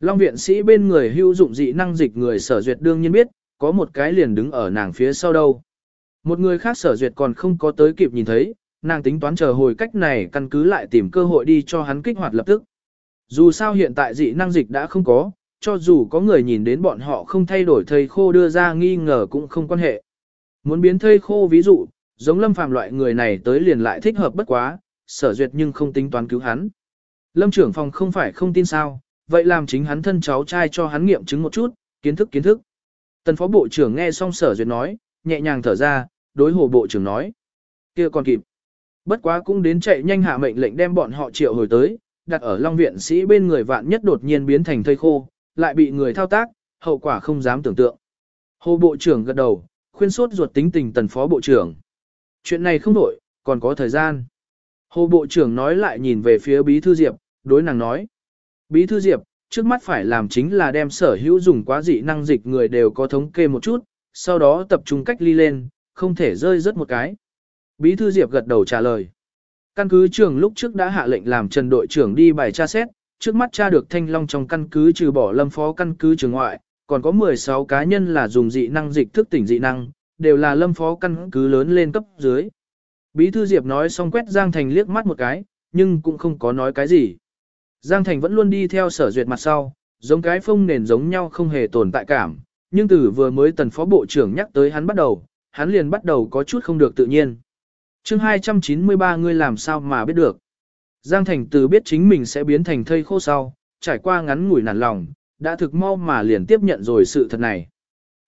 S1: Long viện sĩ bên người hữu dụng dị năng dịch người sở duyệt đương nhiên biết, có một cái liền đứng ở nàng phía sau đâu. Một người khác sở duyệt còn không có tới kịp nhìn thấy, nàng tính toán chờ hồi cách này căn cứ lại tìm cơ hội đi cho hắn kích hoạt lập tức. Dù sao hiện tại dị năng dịch đã không có, cho dù có người nhìn đến bọn họ không thay đổi thầy khô đưa ra nghi ngờ cũng không quan hệ. Muốn biến thây khô ví dụ, giống lâm phàm loại người này tới liền lại thích hợp bất quá, sở duyệt nhưng không tính toán cứu hắn. Lâm trưởng phòng không phải không tin sao, vậy làm chính hắn thân cháu trai cho hắn nghiệm chứng một chút, kiến thức kiến thức. Tần phó bộ trưởng nghe xong sở duyệt nói, nhẹ nhàng thở ra, đối hồ bộ trưởng nói. kia còn kịp. Bất quá cũng đến chạy nhanh hạ mệnh lệnh đem bọn họ triệu hồi tới, đặt ở Long Viện sĩ bên người vạn nhất đột nhiên biến thành thây khô, lại bị người thao tác, hậu quả không dám tưởng tượng. Hồ bộ trưởng gật đầu, khuyên suốt ruột tính tình tần phó bộ trưởng. Chuyện này không đổi, còn có thời gian. Hồ bộ trưởng nói lại nhìn về phía bí thư Diệp, đối nàng nói. Bí thư Diệp, trước mắt phải làm chính là đem sở hữu dùng quá dị năng dịch người đều có thống kê một chút, sau đó tập trung cách ly lên, không thể rơi rớt một cái. Bí thư Diệp gật đầu trả lời. Căn cứ trưởng lúc trước đã hạ lệnh làm Trần đội trưởng đi bài tra xét, trước mắt tra được Thanh Long trong căn cứ trừ bỏ lâm phó căn cứ trường ngoại, còn có 16 cá nhân là dùng dị năng dịch thức tỉnh dị năng, đều là lâm phó căn cứ lớn lên cấp dưới. Bí thư Diệp nói xong quét Giang Thành liếc mắt một cái, nhưng cũng không có nói cái gì. Giang Thành vẫn luôn đi theo sở duyệt mặt sau, giống cái phông nền giống nhau không hề tồn tại cảm, nhưng từ vừa mới tần phó bộ trưởng nhắc tới hắn bắt đầu, hắn liền bắt đầu có chút không được tự nhiên. chương 293 ngươi làm sao mà biết được. Giang Thành từ biết chính mình sẽ biến thành thây khô sau, trải qua ngắn ngủi nản lòng, đã thực mau mà liền tiếp nhận rồi sự thật này.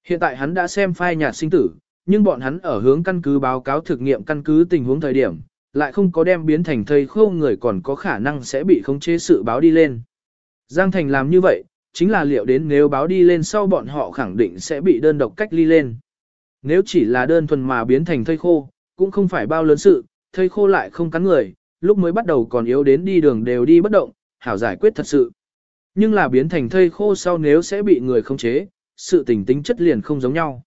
S1: Hiện tại hắn đã xem phai nhạt sinh tử, nhưng bọn hắn ở hướng căn cứ báo cáo thực nghiệm căn cứ tình huống thời điểm, lại không có đem biến thành thây khô người còn có khả năng sẽ bị khống chế sự báo đi lên. Giang Thành làm như vậy, chính là liệu đến nếu báo đi lên sau bọn họ khẳng định sẽ bị đơn độc cách ly lên. Nếu chỉ là đơn thuần mà biến thành thây khô, cũng không phải bao lớn sự, thây khô lại không cắn người, lúc mới bắt đầu còn yếu đến đi đường đều đi bất động, hảo giải quyết thật sự. Nhưng là biến thành thây khô sau nếu sẽ bị người khống chế, sự tình tính chất liền không giống nhau.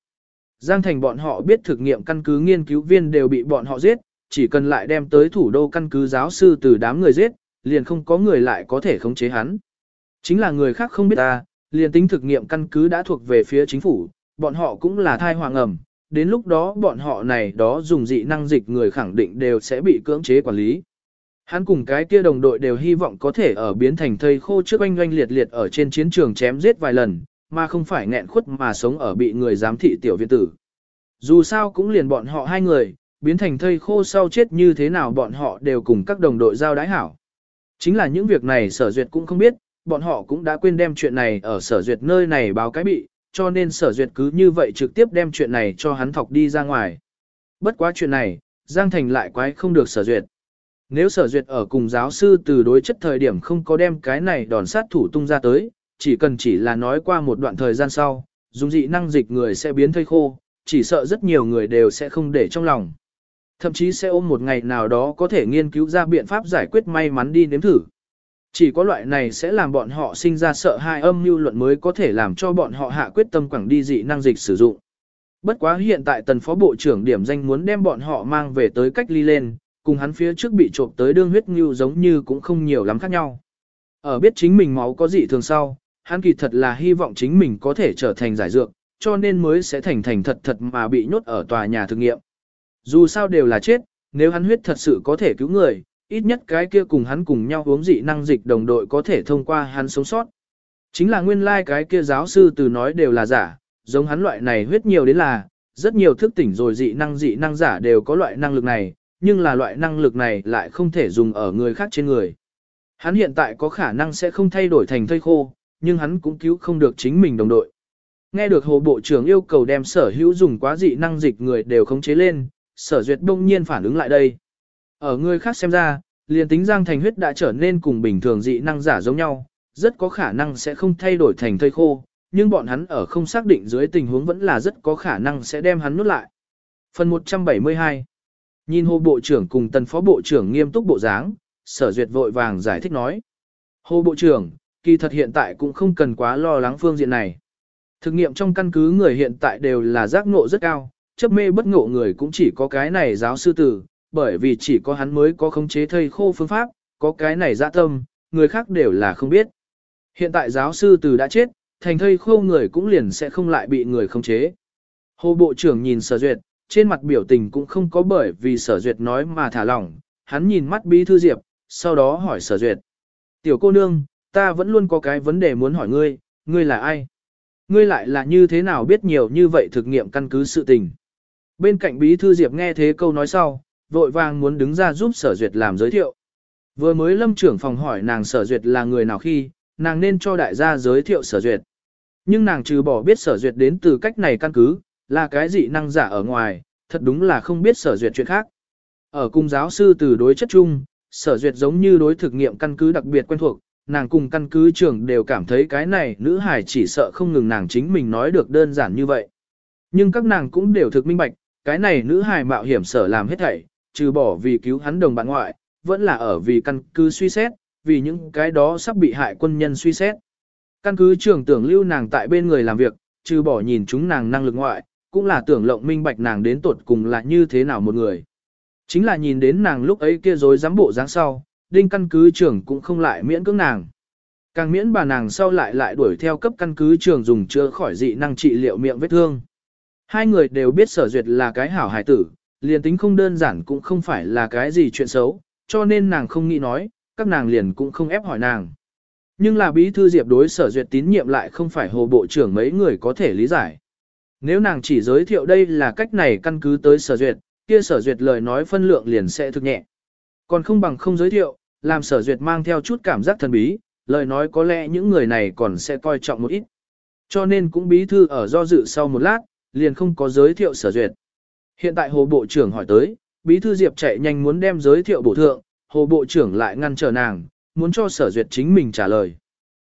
S1: Giang thành bọn họ biết thực nghiệm căn cứ nghiên cứu viên đều bị bọn họ giết, chỉ cần lại đem tới thủ đô căn cứ giáo sư từ đám người giết, liền không có người lại có thể khống chế hắn. Chính là người khác không biết ta, liền tính thực nghiệm căn cứ đã thuộc về phía chính phủ, bọn họ cũng là thai hoàng ẩm, đến lúc đó bọn họ này đó dùng dị năng dịch người khẳng định đều sẽ bị cưỡng chế quản lý. Hắn cùng cái kia đồng đội đều hy vọng có thể ở biến thành thây khô trước oanh oanh liệt liệt ở trên chiến trường chém giết vài lần, mà không phải nghẹn khuất mà sống ở bị người giám thị tiểu viện tử. Dù sao cũng liền bọn họ hai người, biến thành thây khô sau chết như thế nào bọn họ đều cùng các đồng đội giao đái hảo. Chính là những việc này sở duyệt cũng không biết, bọn họ cũng đã quên đem chuyện này ở sở duyệt nơi này báo cái bị, cho nên sở duyệt cứ như vậy trực tiếp đem chuyện này cho hắn thọc đi ra ngoài. Bất quá chuyện này, Giang Thành lại quái không được sở duyệt. Nếu sở duyệt ở cùng giáo sư từ đối chất thời điểm không có đem cái này đòn sát thủ tung ra tới, chỉ cần chỉ là nói qua một đoạn thời gian sau, dùng dị năng dịch người sẽ biến thây khô, chỉ sợ rất nhiều người đều sẽ không để trong lòng. Thậm chí sẽ ôm một ngày nào đó có thể nghiên cứu ra biện pháp giải quyết may mắn đi nếm thử. Chỉ có loại này sẽ làm bọn họ sinh ra sợ hãi âm mưu luận mới có thể làm cho bọn họ hạ quyết tâm quảng đi dị năng dịch sử dụng. Bất quá hiện tại tần phó bộ trưởng điểm danh muốn đem bọn họ mang về tới cách ly lên, cùng hắn phía trước bị trộm tới đương huyết ngưu giống như cũng không nhiều lắm khác nhau. Ở biết chính mình máu có dị thường sau, hắn kỳ thật là hy vọng chính mình có thể trở thành giải dược, cho nên mới sẽ thành thành thật thật mà bị nhốt ở tòa nhà thực nghiệm. Dù sao đều là chết, nếu hắn huyết thật sự có thể cứu người, ít nhất cái kia cùng hắn cùng nhau uống dị năng dịch đồng đội có thể thông qua hắn sống sót. Chính là nguyên lai like cái kia giáo sư từ nói đều là giả, giống hắn loại này huyết nhiều đến là, rất nhiều thức tỉnh rồi dị năng dị năng giả đều có loại năng lực này, nhưng là loại năng lực này lại không thể dùng ở người khác trên người. Hắn hiện tại có khả năng sẽ không thay đổi thành thây khô, nhưng hắn cũng cứu không được chính mình đồng đội. Nghe được hồ bộ trưởng yêu cầu đem sở hữu dùng quá dị năng dịch người đều khống chế lên, sở duyệt đông nhiên phản ứng lại đây. Ở người khác xem ra, liền tính giang thành huyết đã trở nên cùng bình thường dị năng giả giống nhau, rất có khả năng sẽ không thay đổi thành thây khô, nhưng bọn hắn ở không xác định dưới tình huống vẫn là rất có khả năng sẽ đem hắn nuốt lại. Phần 172 Nhìn hồ bộ trưởng cùng tần phó bộ trưởng nghiêm túc bộ dáng, sở duyệt vội vàng giải thích nói. Hồ bộ trưởng, kỳ thật hiện tại cũng không cần quá lo lắng phương diện này. Thực nghiệm trong căn cứ người hiện tại đều là giác ngộ rất cao, chấp mê bất ngộ người cũng chỉ có cái này giáo sư tử, bởi vì chỉ có hắn mới có khống chế thây khô phương pháp, có cái này dạ tâm, người khác đều là không biết. Hiện tại giáo sư tử đã chết, thành thây khô người cũng liền sẽ không lại bị người khống chế. Hồ Bộ trưởng nhìn sở duyệt, trên mặt biểu tình cũng không có bởi vì sở duyệt nói mà thả lỏng, hắn nhìn mắt bí thư diệp, sau đó hỏi sở duyệt. Tiểu cô nương, ta vẫn luôn có cái vấn đề muốn hỏi ngươi, ngươi là ai? Ngươi lại là như thế nào biết nhiều như vậy thực nghiệm căn cứ sự tình? Bên cạnh bí thư diệp nghe thế câu nói sau, vội vàng muốn đứng ra giúp sở duyệt làm giới thiệu. Vừa mới lâm trưởng phòng hỏi nàng sở duyệt là người nào khi, nàng nên cho đại gia giới thiệu sở duyệt. Nhưng nàng trừ bỏ biết sở duyệt đến từ cách này căn cứ, là cái gì năng giả ở ngoài, thật đúng là không biết sở duyệt chuyện khác. Ở cung giáo sư từ đối chất chung, sở duyệt giống như đối thực nghiệm căn cứ đặc biệt quen thuộc, nàng cùng căn cứ trưởng đều cảm thấy cái này nữ hải chỉ sợ không ngừng nàng chính mình nói được đơn giản như vậy. Nhưng các nàng cũng đều thực minh bạch, cái này nữ hải mạo hiểm sở làm hết thảy, trừ bỏ vì cứu hắn đồng bạn ngoại, vẫn là ở vì căn cứ suy xét, vì những cái đó sắp bị hại quân nhân suy xét. Căn cứ trưởng tưởng lưu nàng tại bên người làm việc, trừ bỏ nhìn chúng nàng năng lực ngoại, cũng là tưởng lộng minh bạch nàng đến tột cùng là như thế nào một người. Chính là nhìn đến nàng lúc ấy kia rồi dám bộ dáng sau, đinh căn cứ trưởng cũng không lại miễn cưỡng nàng. Càng miễn bà nàng sau lại lại đuổi theo cấp căn cứ trưởng dùng chữa khỏi dị năng trị liệu miệng vết thương. Hai người đều biết sở duyệt là cái hảo hài tử, liền tính không đơn giản cũng không phải là cái gì chuyện xấu, cho nên nàng không nghĩ nói, các nàng liền cũng không ép hỏi nàng. Nhưng là bí thư diệp đối sở duyệt tín nhiệm lại không phải hồ bộ trưởng mấy người có thể lý giải. Nếu nàng chỉ giới thiệu đây là cách này căn cứ tới sở duyệt, kia sở duyệt lời nói phân lượng liền sẽ thực nhẹ. Còn không bằng không giới thiệu, làm sở duyệt mang theo chút cảm giác thần bí, lời nói có lẽ những người này còn sẽ coi trọng một ít. Cho nên cũng bí thư ở do dự sau một lát, liền không có giới thiệu sở duyệt. Hiện tại hồ bộ trưởng hỏi tới, bí thư Diệp chạy nhanh muốn đem giới thiệu bổ thượng, hồ bộ trưởng lại ngăn trở nàng, muốn cho sở duyệt chính mình trả lời.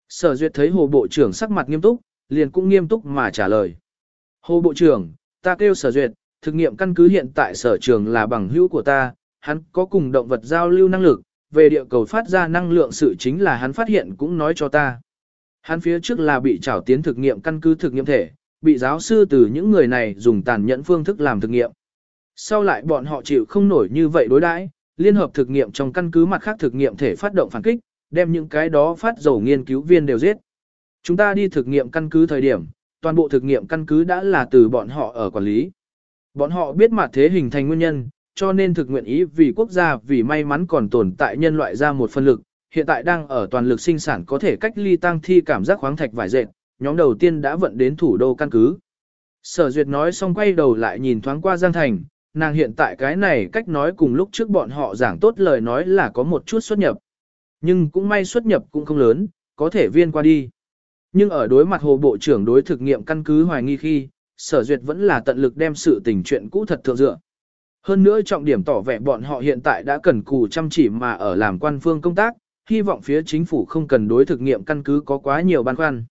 S1: Sở duyệt thấy hồ bộ trưởng sắc mặt nghiêm túc, liền cũng nghiêm túc mà trả lời. Hồ bộ trưởng, ta kêu sở duyệt, thực nghiệm căn cứ hiện tại sở trường là bằng hữu của ta, hắn có cùng động vật giao lưu năng lực, về địa cầu phát ra năng lượng sự chính là hắn phát hiện cũng nói cho ta. Hắn phía trước là bị trảo tiến thực nghiệm căn cứ thực nghiệm thể, bị giáo sư từ những người này dùng tàn nhẫn phương thức làm thực nghiệm. Sau lại bọn họ chịu không nổi như vậy đối đãi, liên hợp thực nghiệm trong căn cứ mặt khác thực nghiệm thể phát động phản kích, đem những cái đó phát dầu nghiên cứu viên đều giết. Chúng ta đi thực nghiệm căn cứ thời điểm, toàn bộ thực nghiệm căn cứ đã là từ bọn họ ở quản lý. Bọn họ biết mặt thế hình thành nguyên nhân, cho nên thực nguyện ý vì quốc gia vì may mắn còn tồn tại nhân loại ra một phân lực, hiện tại đang ở toàn lực sinh sản có thể cách ly tăng thi cảm giác khoáng thạch vải dệt, nhóm đầu tiên đã vận đến thủ đô căn cứ. Sở Duyệt nói xong quay đầu lại nhìn thoáng qua Giang Thành, nàng hiện tại cái này cách nói cùng lúc trước bọn họ giảng tốt lời nói là có một chút xuất nhập. Nhưng cũng may xuất nhập cũng không lớn, có thể viên qua đi. Nhưng ở đối mặt hồ bộ trưởng đối thực nghiệm căn cứ hoài nghi khi, sở duyệt vẫn là tận lực đem sự tình chuyện cũ thật thượng dựa. Hơn nữa trọng điểm tỏ vẻ bọn họ hiện tại đã cần cù chăm chỉ mà ở làm quan phương công tác, hy vọng phía chính phủ không cần đối thực nghiệm căn cứ có quá nhiều băn khoăn.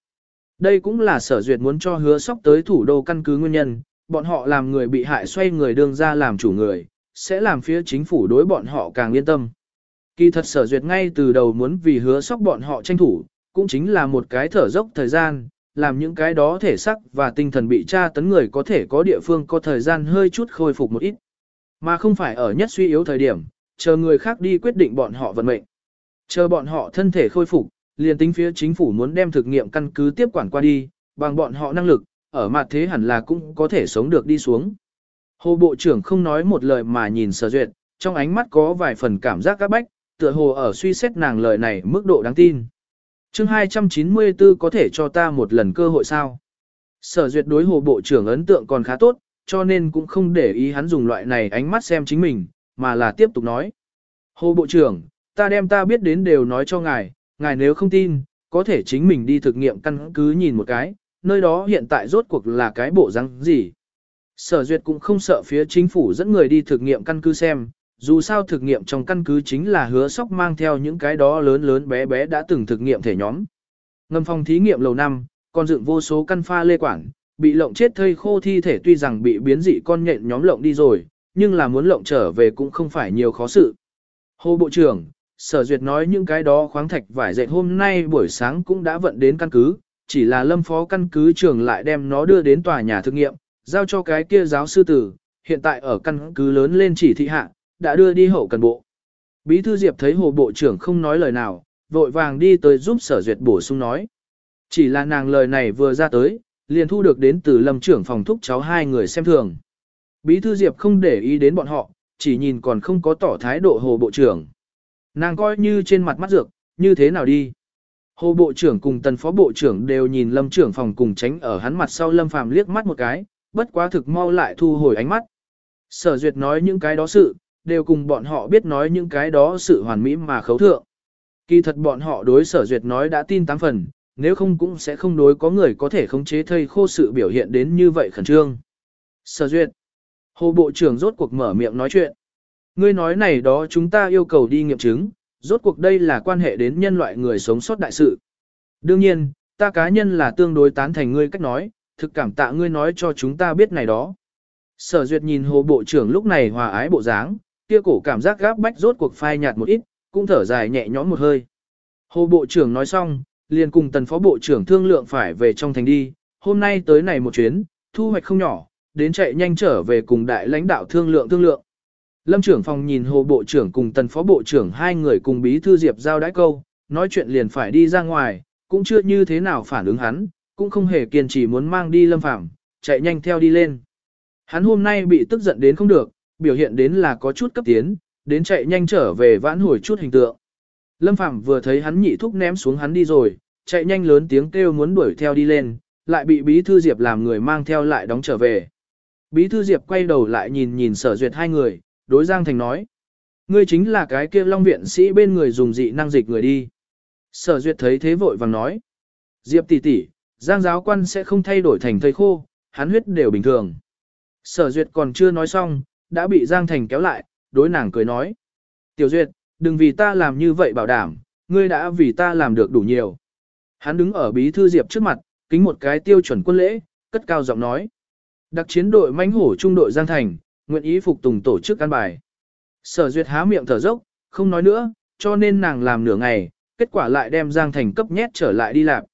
S1: Đây cũng là sở duyệt muốn cho hứa sóc tới thủ đô căn cứ nguyên nhân, bọn họ làm người bị hại xoay người đương ra làm chủ người, sẽ làm phía chính phủ đối bọn họ càng yên tâm. Kỳ thật sở duyệt ngay từ đầu muốn vì hứa sóc bọn họ tranh thủ, cũng chính là một cái thở dốc thời gian, làm những cái đó thể sắc và tinh thần bị tra tấn người có thể có địa phương có thời gian hơi chút khôi phục một ít. Mà không phải ở nhất suy yếu thời điểm, chờ người khác đi quyết định bọn họ vận mệnh. Chờ bọn họ thân thể khôi phục, liền tính phía chính phủ muốn đem thực nghiệm căn cứ tiếp quản qua đi, bằng bọn họ năng lực, ở mặt thế hẳn là cũng có thể sống được đi xuống. Hồ Bộ trưởng không nói một lời mà nhìn sở duyệt, trong ánh mắt có vài phần cảm giác các bách, tựa hồ ở suy xét nàng lời này mức độ đáng tin chương 294 có thể cho ta một lần cơ hội sao? Sở duyệt đối Hồ Bộ trưởng ấn tượng còn khá tốt, cho nên cũng không để ý hắn dùng loại này ánh mắt xem chính mình, mà là tiếp tục nói. Hồ Bộ trưởng, ta đem ta biết đến đều nói cho ngài, ngài nếu không tin, có thể chính mình đi thực nghiệm căn cứ nhìn một cái, nơi đó hiện tại rốt cuộc là cái bộ răng gì. Sở duyệt cũng không sợ phía chính phủ dẫn người đi thực nghiệm căn cứ xem, dù sao thực nghiệm trong căn cứ chính là hứa sóc mang theo những cái đó lớn lớn bé bé đã từng thực nghiệm thể nhóm. ngâm phòng thí nghiệm lầu năm, còn dựng vô số căn pha lê quản, bị lộng chết thây khô thi thể tuy rằng bị biến dị con nhện nhóm lộng đi rồi, nhưng là muốn lộng trở về cũng không phải nhiều khó sự. Hồ Bộ trưởng, Sở Duyệt nói những cái đó khoáng thạch vải dệt hôm nay buổi sáng cũng đã vận đến căn cứ, chỉ là lâm phó căn cứ trưởng lại đem nó đưa đến tòa nhà thực nghiệm, giao cho cái kia giáo sư tử, hiện tại ở căn cứ lớn lên chỉ thị hạ, đã đưa đi hậu cần bộ. Bí thư Diệp thấy hồ bộ trưởng không nói lời nào, vội vàng đi tới giúp sở duyệt bổ sung nói. Chỉ là nàng lời này vừa ra tới, liền thu được đến từ lâm trưởng phòng thúc cháu hai người xem thường. Bí thư Diệp không để ý đến bọn họ, chỉ nhìn còn không có tỏ thái độ hồ bộ trưởng. Nàng coi như trên mặt mắt dược, như thế nào đi. Hồ bộ trưởng cùng tần phó bộ trưởng đều nhìn lâm trưởng phòng cùng tránh ở hắn mặt sau lâm phàm liếc mắt một cái, bất quá thực mau lại thu hồi ánh mắt. Sở duyệt nói những cái đó sự, đều cùng bọn họ biết nói những cái đó sự hoàn mỹ mà khấu thượng. Kỳ thật bọn họ đối sở duyệt nói đã tin tám phần, nếu không cũng sẽ không đối có người có thể khống chế thây khô sự biểu hiện đến như vậy khẩn trương. Sở duyệt. Hồ Bộ trưởng rốt cuộc mở miệng nói chuyện. Ngươi nói này đó chúng ta yêu cầu đi nghiệm chứng, rốt cuộc đây là quan hệ đến nhân loại người sống sót đại sự. Đương nhiên, ta cá nhân là tương đối tán thành ngươi cách nói, thực cảm tạ ngươi nói cho chúng ta biết này đó. Sở duyệt nhìn hồ bộ trưởng lúc này hòa ái bộ dáng, kia cổ cảm giác gáp bách rốt cuộc phai nhạt một ít, cũng thở dài nhẹ nhõm một hơi. Hồ bộ trưởng nói xong, liền cùng tần phó bộ trưởng thương lượng phải về trong thành đi, hôm nay tới này một chuyến, thu hoạch không nhỏ, đến chạy nhanh trở về cùng đại lãnh đạo thương lượng thương lượng. Lâm trưởng phòng nhìn hồ bộ trưởng cùng tần phó bộ trưởng hai người cùng bí thư diệp giao đãi câu, nói chuyện liền phải đi ra ngoài, cũng chưa như thế nào phản ứng hắn, cũng không hề kiên trì muốn mang đi lâm phạm, chạy nhanh theo đi lên. Hắn hôm nay bị tức giận đến không được, biểu hiện đến là có chút cấp tiến, đến chạy nhanh trở về vãn hồi chút hình tượng. Lâm Phạm vừa thấy hắn nhị thúc ném xuống hắn đi rồi, chạy nhanh lớn tiếng kêu muốn đuổi theo đi lên, lại bị Bí Thư Diệp làm người mang theo lại đóng trở về. Bí Thư Diệp quay đầu lại nhìn nhìn sở duyệt hai người, đối Giang Thành nói. Ngươi chính là cái kia long viện sĩ bên người dùng dị năng dịch người đi. Sở duyệt thấy thế vội vàng nói. Diệp tỷ tỷ, Giang giáo quan sẽ không thay đổi thành thầy khô, hắn huyết đều bình thường. Sở duyệt còn chưa nói xong, đã bị Giang Thành kéo lại, đối nàng cười nói. Tiểu duyệt, đừng vì ta làm như vậy bảo đảm, ngươi đã vì ta làm được đủ nhiều. Hắn đứng ở bí thư Diệp trước mặt, kính một cái tiêu chuẩn quân lễ, cất cao giọng nói. Đặc chiến đội mãnh hổ trung đội Giang Thành, nguyện ý phục tùng tổ chức an bài. Sở duyệt há miệng thở dốc, không nói nữa, cho nên nàng làm nửa ngày, kết quả lại đem Giang Thành cấp nhét trở lại đi làm.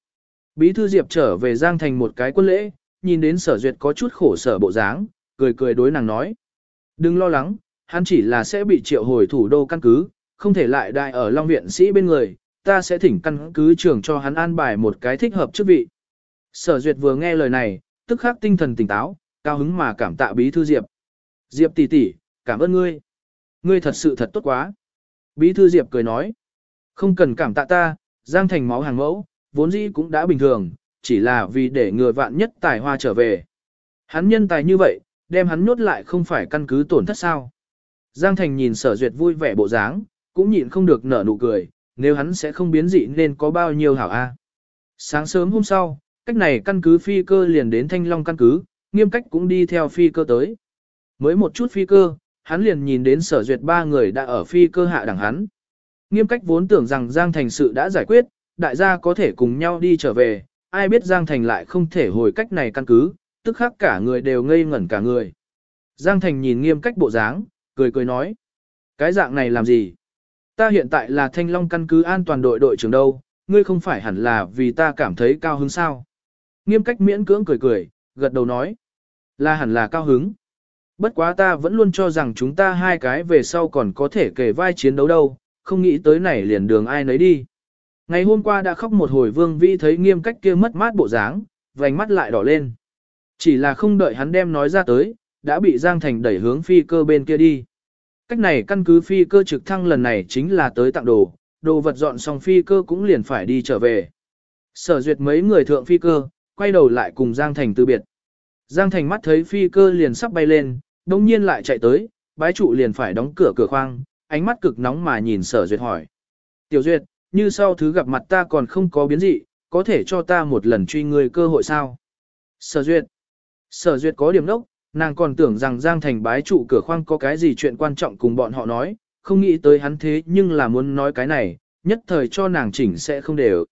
S1: Bí thư Diệp trở về Giang Thành một cái quân lễ, nhìn đến sở duyệt có chút khổ sở bộ dáng, cười cười đối nàng nói. Đừng lo lắng, hắn chỉ là sẽ bị triệu hồi thủ đô căn cứ, không thể lại đại ở Long Viện sĩ bên người, ta sẽ thỉnh căn cứ trưởng cho hắn an bài một cái thích hợp chức vị. Sở duyệt vừa nghe lời này, tức khắc tinh thần tỉnh táo, cao hứng mà cảm tạ bí thư Diệp. Diệp tỷ tỷ, cảm ơn ngươi. Ngươi thật sự thật tốt quá. Bí thư Diệp cười nói. Không cần cảm tạ ta, Giang Thành máu hàng mẫu, vốn dĩ cũng đã bình thường, chỉ là vì để người vạn nhất tài hoa trở về. Hắn nhân tài như vậy, đem hắn nhốt lại không phải căn cứ tổn thất sao. Giang Thành nhìn sở duyệt vui vẻ bộ dáng, cũng nhịn không được nở nụ cười, nếu hắn sẽ không biến dị nên có bao nhiêu hảo a. Sáng sớm hôm sau, cách này căn cứ phi cơ liền đến Thanh Long căn cứ, nghiêm cách cũng đi theo phi cơ tới. Mới một chút phi cơ, hắn liền nhìn đến sở duyệt ba người đã ở phi cơ hạ đẳng hắn. Nghiêm cách vốn tưởng rằng Giang Thành sự đã giải quyết, đại gia có thể cùng nhau đi trở về, ai biết Giang Thành lại không thể hồi cách này căn cứ, tức khắc cả người đều ngây ngẩn cả người. Giang Thành nhìn nghiêm cách bộ dáng, cười cười nói. Cái dạng này làm gì? Ta hiện tại là thanh long căn cứ an toàn đội đội trưởng đâu, ngươi không phải hẳn là vì ta cảm thấy cao hứng sao? Nghiêm cách miễn cưỡng cười cười, gật đầu nói. Là hẳn là cao hứng. Bất quá ta vẫn luôn cho rằng chúng ta hai cái về sau còn có thể kể vai chiến đấu đâu, không nghĩ tới này liền đường ai nấy đi. Ngày hôm qua đã khóc một hồi vương vi thấy nghiêm cách kia mất mát bộ dáng, vành mắt lại đỏ lên. Chỉ là không đợi hắn đem nói ra tới, đã bị Giang Thành đẩy hướng phi cơ bên kia đi. Cách này căn cứ phi cơ trực thăng lần này chính là tới tặng đồ, đồ vật dọn xong phi cơ cũng liền phải đi trở về. Sở duyệt mấy người thượng phi cơ, quay đầu lại cùng Giang Thành từ biệt. Giang Thành mắt thấy phi cơ liền sắp bay lên, đồng nhiên lại chạy tới, bái trụ liền phải đóng cửa cửa khoang, ánh mắt cực nóng mà nhìn sở duyệt hỏi. Tiểu duyệt, như sau thứ gặp mặt ta còn không có biến dị, có thể cho ta một lần truy người cơ hội sao? Sở duyệt. Sở duyệt có điểm nốc, nàng còn tưởng rằng Giang Thành bái trụ cửa khoang có cái gì chuyện quan trọng cùng bọn họ nói, không nghĩ tới hắn thế nhưng là muốn nói cái này, nhất thời cho nàng chỉnh sẽ không đều.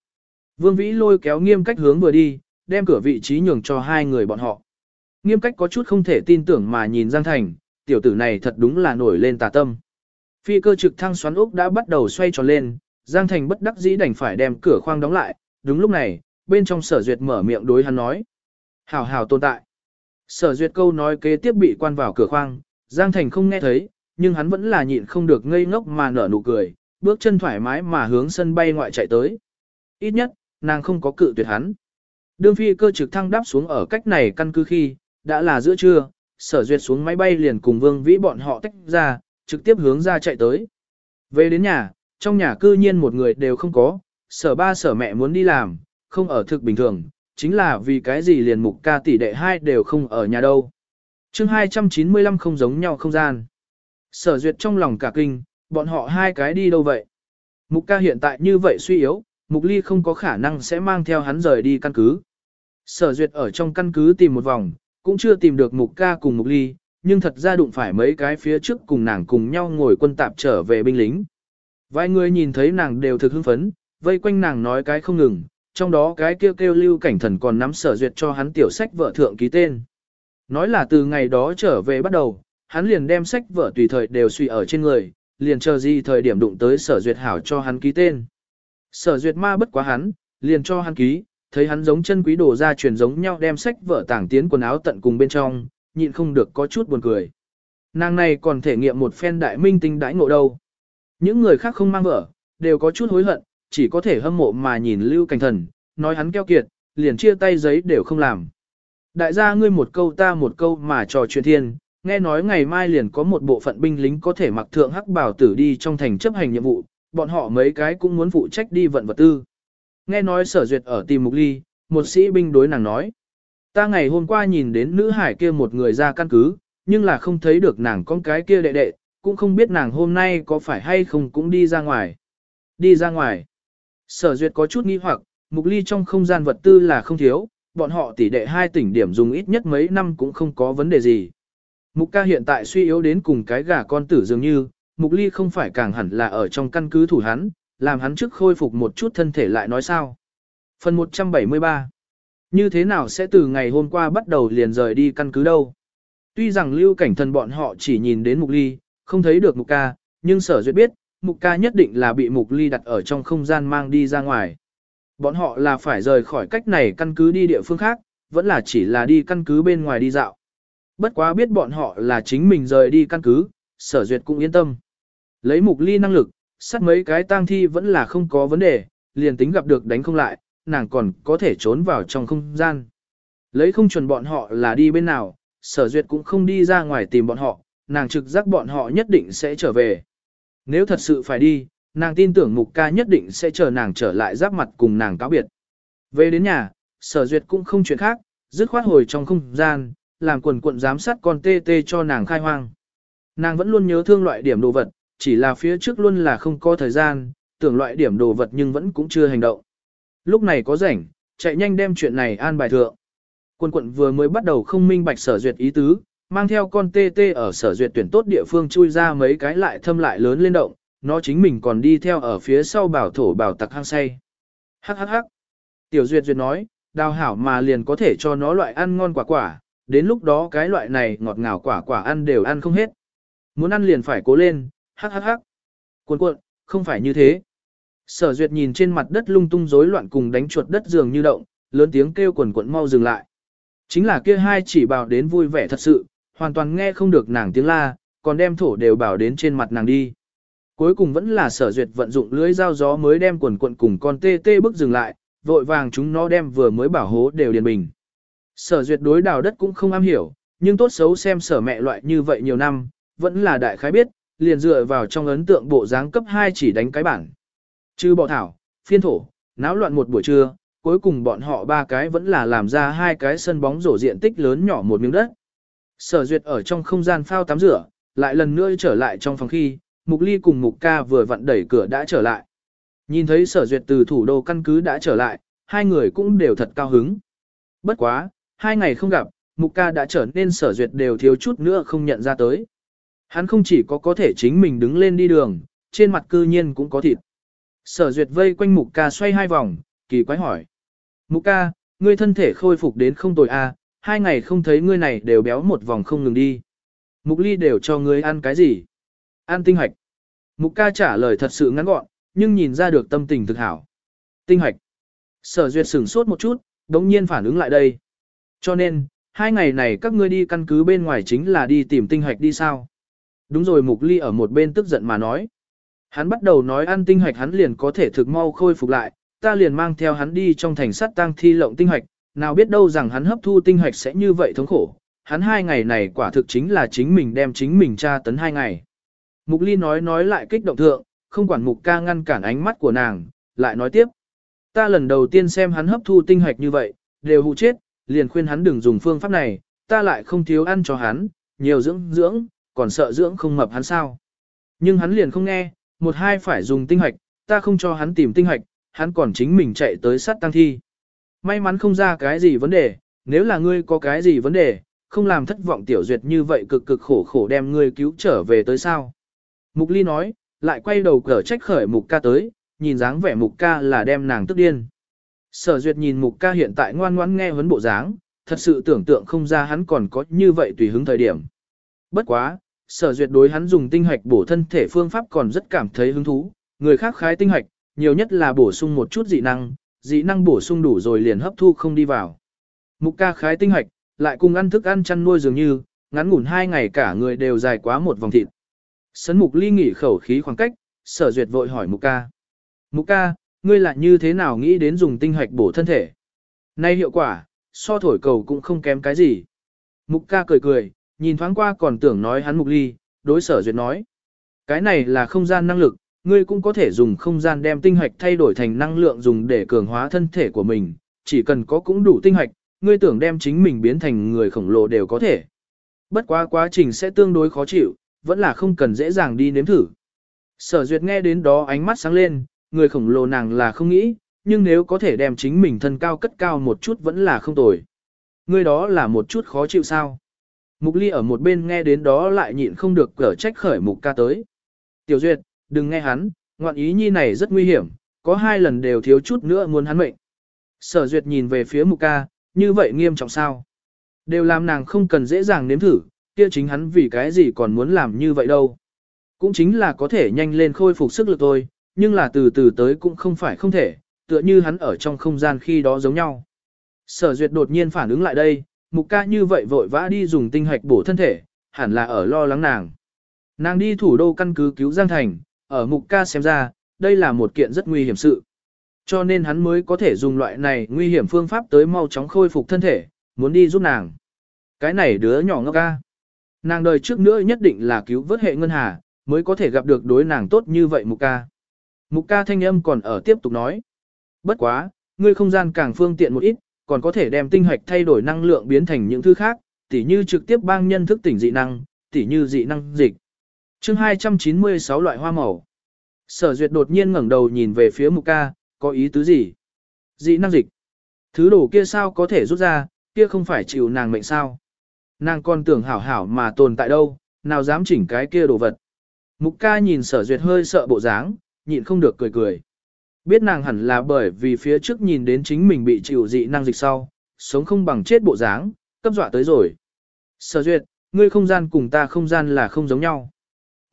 S1: Vương Vĩ lôi kéo nghiêm cách hướng vừa đi, đem cửa vị trí nhường cho hai người bọn họ. Nghiêm cách có chút không thể tin tưởng mà nhìn Giang Thành, tiểu tử này thật đúng là nổi lên tà tâm. Phi cơ trực thăng xoắn ốc đã bắt đầu xoay tròn lên, Giang Thành bất đắc dĩ đành phải đem cửa khoang đóng lại, đúng lúc này, bên trong sở duyệt mở miệng đối hắn nói. Hảo hảo tồn tại. Sở duyệt câu nói kế tiếp bị quan vào cửa khoang, Giang Thành không nghe thấy, nhưng hắn vẫn là nhịn không được ngây ngốc mà nở nụ cười, bước chân thoải mái mà hướng sân bay ngoại chạy tới. Ít nhất, nàng không có cự tuyệt hắn. Đương phi cơ trực thăng đáp xuống ở cách này căn cứ khi, đã là giữa trưa, sở duyệt xuống máy bay liền cùng vương vĩ bọn họ tách ra, trực tiếp hướng ra chạy tới. Về đến nhà, trong nhà cư nhiên một người đều không có, sở ba sở mẹ muốn đi làm, không ở thực bình thường, chính là vì cái gì liền mục ca tỷ đệ hai đều không ở nhà đâu. chương 295 không giống nhau không gian. Sở duyệt trong lòng cả kinh, bọn họ hai cái đi đâu vậy? Mục ca hiện tại như vậy suy yếu, mục ly không có khả năng sẽ mang theo hắn rời đi căn cứ. Sở duyệt ở trong căn cứ tìm một vòng, cũng chưa tìm được mục ca cùng mục ly, nhưng thật ra đụng phải mấy cái phía trước cùng nàng cùng nhau ngồi quân tạp trở về binh lính. Vài người nhìn thấy nàng đều thực hưng phấn, vây quanh nàng nói cái không ngừng, trong đó cái kêu kêu lưu cảnh thần còn nắm sở duyệt cho hắn tiểu sách vợ thượng ký tên. Nói là từ ngày đó trở về bắt đầu, hắn liền đem sách vợ tùy thời đều suy ở trên người, liền chờ gì thời điểm đụng tới sở duyệt hảo cho hắn ký tên. Sở duyệt ma bất quá hắn, liền cho hắn ký, thấy hắn giống chân quý đồ ra truyền giống nhau đem sách vợ tảng tiến quần áo tận cùng bên trong, nhịn không được có chút buồn cười. Nàng này còn thể nghiệm một phen đại minh tinh đãi ngộ đâu. Những người khác không mang vợ, đều có chút hối hận, chỉ có thể hâm mộ mà nhìn Lưu Cảnh Thần, nói hắn keo kiệt, liền chia tay giấy đều không làm. Đại gia ngươi một câu ta một câu mà trò chuyện thiên, nghe nói ngày mai liền có một bộ phận binh lính có thể mặc thượng hắc bảo tử đi trong thành chấp hành nhiệm vụ, bọn họ mấy cái cũng muốn phụ trách đi vận vật tư. Nghe nói sở duyệt ở tìm mục ly, một sĩ binh đối nàng nói. Ta ngày hôm qua nhìn đến nữ hải kia một người ra căn cứ, nhưng là không thấy được nàng con cái kia đệ đệ, cũng không biết nàng hôm nay có phải hay không cũng đi ra ngoài. Đi ra ngoài. Sở duyệt có chút nghi hoặc, mục ly trong không gian vật tư là không thiếu, bọn họ tỷ đệ hai tỉnh điểm dùng ít nhất mấy năm cũng không có vấn đề gì. Mục ca hiện tại suy yếu đến cùng cái gà con tử dường như, mục ly không phải càng hẳn là ở trong căn cứ thủ hắn, làm hắn trước khôi phục một chút thân thể lại nói sao. Phần 173 Như thế nào sẽ từ ngày hôm qua bắt đầu liền rời đi căn cứ đâu? Tuy rằng lưu cảnh thần bọn họ chỉ nhìn đến mục ly, không thấy được mục ca, nhưng sở duyệt biết, mục ca nhất định là bị mục ly đặt ở trong không gian mang đi ra ngoài. Bọn họ là phải rời khỏi cách này căn cứ đi địa phương khác, vẫn là chỉ là đi căn cứ bên ngoài đi dạo. Bất quá biết bọn họ là chính mình rời đi căn cứ, sở duyệt cũng yên tâm. Lấy mục ly năng lực, sát mấy cái tang thi vẫn là không có vấn đề, liền tính gặp được đánh không lại, nàng còn có thể trốn vào trong không gian. Lấy không chuẩn bọn họ là đi bên nào, sở duyệt cũng không đi ra ngoài tìm bọn họ, nàng trực giác bọn họ nhất định sẽ trở về. Nếu thật sự phải đi, nàng tin tưởng mục ca nhất định sẽ chờ nàng trở lại giáp mặt cùng nàng cáo biệt. Về đến nhà, sở duyệt cũng không chuyện khác, dứt khoát hồi trong không gian, làm quần quận giám sát con tê tê cho nàng khai hoang. Nàng vẫn luôn nhớ thương loại điểm đồ vật, chỉ là phía trước luôn là không có thời gian, tưởng loại điểm đồ vật nhưng vẫn cũng chưa hành động. Lúc này có rảnh, chạy nhanh đem chuyện này an bài thượng. Quân quận vừa mới bắt đầu không minh bạch sở duyệt ý tứ, mang theo con tê tê ở sở duyệt tuyển tốt địa phương chui ra mấy cái lại thâm lại lớn lên động, nó chính mình còn đi theo ở phía sau bảo thổ bảo tặc hang say. Hắc hắc hắc. Tiểu duyệt duyệt nói, đào hảo mà liền có thể cho nó loại ăn ngon quả quả, đến lúc đó cái loại này ngọt ngào quả quả ăn đều ăn không hết. Muốn ăn liền phải cố lên, hắc hắc hắc. Cuộn cuộn, không phải như thế. Sở duyệt nhìn trên mặt đất lung tung rối loạn cùng đánh chuột đất dường như động, lớn tiếng kêu quần quận mau dừng lại. Chính là kia hai chỉ bảo đến vui vẻ thật sự, hoàn toàn nghe không được nàng tiếng la, còn đem thổ đều bảo đến trên mặt nàng đi. Cuối cùng vẫn là sở duyệt vận dụng lưới dao gió mới đem quần quận cùng con tê tê bước dừng lại, vội vàng chúng nó đem vừa mới bảo hố đều điền bình. Sở duyệt đối đào đất cũng không am hiểu, nhưng tốt xấu xem sở mẹ loại như vậy nhiều năm, vẫn là đại khái biết, liền dựa vào trong ấn tượng bộ dáng cấp 2 chỉ đánh cái bảng. Chứ bọ thảo, phiên thổ, náo loạn một buổi trưa, cuối cùng bọn họ ba cái vẫn là làm ra hai cái sân bóng rổ diện tích lớn nhỏ một miếng đất. Sở duyệt ở trong không gian phao tắm rửa, lại lần nữa trở lại trong phòng khi, Mục Ly cùng Mục Ca vừa vặn đẩy cửa đã trở lại. Nhìn thấy sở duyệt từ thủ đô căn cứ đã trở lại, hai người cũng đều thật cao hứng. Bất quá, hai ngày không gặp, Mục Ca đã trở nên sở duyệt đều thiếu chút nữa không nhận ra tới. Hắn không chỉ có có thể chính mình đứng lên đi đường, trên mặt cư nhiên cũng có thịt. Sở duyệt vây quanh Mục Ca xoay hai vòng, kỳ quái hỏi. Mục Ca, ngươi thân thể khôi phục đến không tồi à, hai ngày không thấy ngươi này đều béo một vòng không ngừng đi. Mục Ly đều cho ngươi ăn cái gì? Ăn tinh hoạch. Mục ca trả lời thật sự ngắn gọn, nhưng nhìn ra được tâm tình thực hảo. Tinh hoạch. Sở duyệt sửng sốt một chút, đống nhiên phản ứng lại đây. Cho nên, hai ngày này các ngươi đi căn cứ bên ngoài chính là đi tìm tinh hoạch đi sao? Đúng rồi Mục Ly ở một bên tức giận mà nói. Hắn bắt đầu nói ăn tinh hoạch hắn liền có thể thực mau khôi phục lại, ta liền mang theo hắn đi trong thành sắt tang thi lộng tinh hoạch nào biết đâu rằng hắn hấp thu tinh hạch sẽ như vậy thống khổ. Hắn hai ngày này quả thực chính là chính mình đem chính mình tra tấn hai ngày. Mục Ly nói nói lại kích động thượng, không quản Mục ca ngăn cản ánh mắt của nàng, lại nói tiếp. Ta lần đầu tiên xem hắn hấp thu tinh hạch như vậy, đều hụ chết, liền khuyên hắn đừng dùng phương pháp này, ta lại không thiếu ăn cho hắn, nhiều dưỡng dưỡng, còn sợ dưỡng không mập hắn sao. Nhưng hắn liền không nghe, một hai phải dùng tinh hạch, ta không cho hắn tìm tinh hạch, hắn còn chính mình chạy tới sát tăng thi. May mắn không ra cái gì vấn đề, nếu là ngươi có cái gì vấn đề, không làm thất vọng tiểu duyệt như vậy cực cực khổ khổ đem ngươi cứu trở về tới sao. Mục ly nói, lại quay đầu cở trách khởi mục ca tới, nhìn dáng vẻ mục ca là đem nàng tức điên. Sở duyệt nhìn mục ca hiện tại ngoan ngoãn nghe vấn bộ dáng, thật sự tưởng tượng không ra hắn còn có như vậy tùy hứng thời điểm. Bất quá, sở duyệt đối hắn dùng tinh hạch bổ thân thể phương pháp còn rất cảm thấy hứng thú, người khác khái tinh hạch, nhiều nhất là bổ sung một chút dị năng, dị năng bổ sung đủ rồi liền hấp thu không đi vào. Mục ca khái tinh hạch, lại cùng ăn thức ăn chăn nuôi dường như, ngắn ngủn hai ngày cả người đều dài quá một vòng thịt. Sấn mục ly nghỉ khẩu khí khoảng cách, sở duyệt vội hỏi mục ca. Mục ca, ngươi lại như thế nào nghĩ đến dùng tinh hạch bổ thân thể? Nay hiệu quả, so thổi cầu cũng không kém cái gì. Mục ca cười cười, nhìn thoáng qua còn tưởng nói hắn mục ly, đối sở duyệt nói. Cái này là không gian năng lực, ngươi cũng có thể dùng không gian đem tinh hạch thay đổi thành năng lượng dùng để cường hóa thân thể của mình, chỉ cần có cũng đủ tinh hạch, ngươi tưởng đem chính mình biến thành người khổng lồ đều có thể. Bất quá quá trình sẽ tương đối khó chịu, vẫn là không cần dễ dàng đi nếm thử. Sở duyệt nghe đến đó ánh mắt sáng lên, người khổng lồ nàng là không nghĩ, nhưng nếu có thể đem chính mình thân cao cất cao một chút vẫn là không tồi. Ngươi đó là một chút khó chịu sao. Mục ly ở một bên nghe đến đó lại nhịn không được cở trách khởi mục ca tới. Tiểu duyệt, đừng nghe hắn, ngoạn ý nhi này rất nguy hiểm, có hai lần đều thiếu chút nữa muốn hắn mệnh. Sở duyệt nhìn về phía mục ca, như vậy nghiêm trọng sao? Đều làm nàng không cần dễ dàng nếm thử, kia chính hắn vì cái gì còn muốn làm như vậy đâu. Cũng chính là có thể nhanh lên khôi phục sức lực thôi, nhưng là từ từ tới cũng không phải không thể, tựa như hắn ở trong không gian khi đó giống nhau. Sở duyệt đột nhiên phản ứng lại đây, mục ca như vậy vội vã đi dùng tinh hạch bổ thân thể, hẳn là ở lo lắng nàng. Nàng đi thủ đô căn cứ cứu Giang Thành, ở mục ca xem ra, đây là một kiện rất nguy hiểm sự. Cho nên hắn mới có thể dùng loại này nguy hiểm phương pháp tới mau chóng khôi phục thân thể, muốn đi giúp nàng. Cái này đứa nhỏ ngốc ca. Nàng đời trước nữa nhất định là cứu vớt hệ ngân hà, mới có thể gặp được đối nàng tốt như vậy mục ca. Mục ca thanh âm còn ở tiếp tục nói. Bất quá, ngươi không gian càng phương tiện một ít, còn có thể đem tinh hạch thay đổi năng lượng biến thành những thứ khác, tỉ như trực tiếp bang nhân thức tỉnh dị năng, tỉ như dị năng dịch chương 296 loại hoa màu. Sở duyệt đột nhiên ngẩng đầu nhìn về phía mục ca, có ý tứ gì? Dị năng dịch. Thứ đồ kia sao có thể rút ra, kia không phải chịu nàng mệnh sao? Nàng còn tưởng hảo hảo mà tồn tại đâu, nào dám chỉnh cái kia đồ vật. Mục ca nhìn sở duyệt hơi sợ bộ dáng, nhịn không được cười cười. Biết nàng hẳn là bởi vì phía trước nhìn đến chính mình bị chịu dị năng dịch sau, sống không bằng chết bộ dáng, cấp dọa tới rồi. Sở duyệt, ngươi không gian cùng ta không gian là không giống nhau.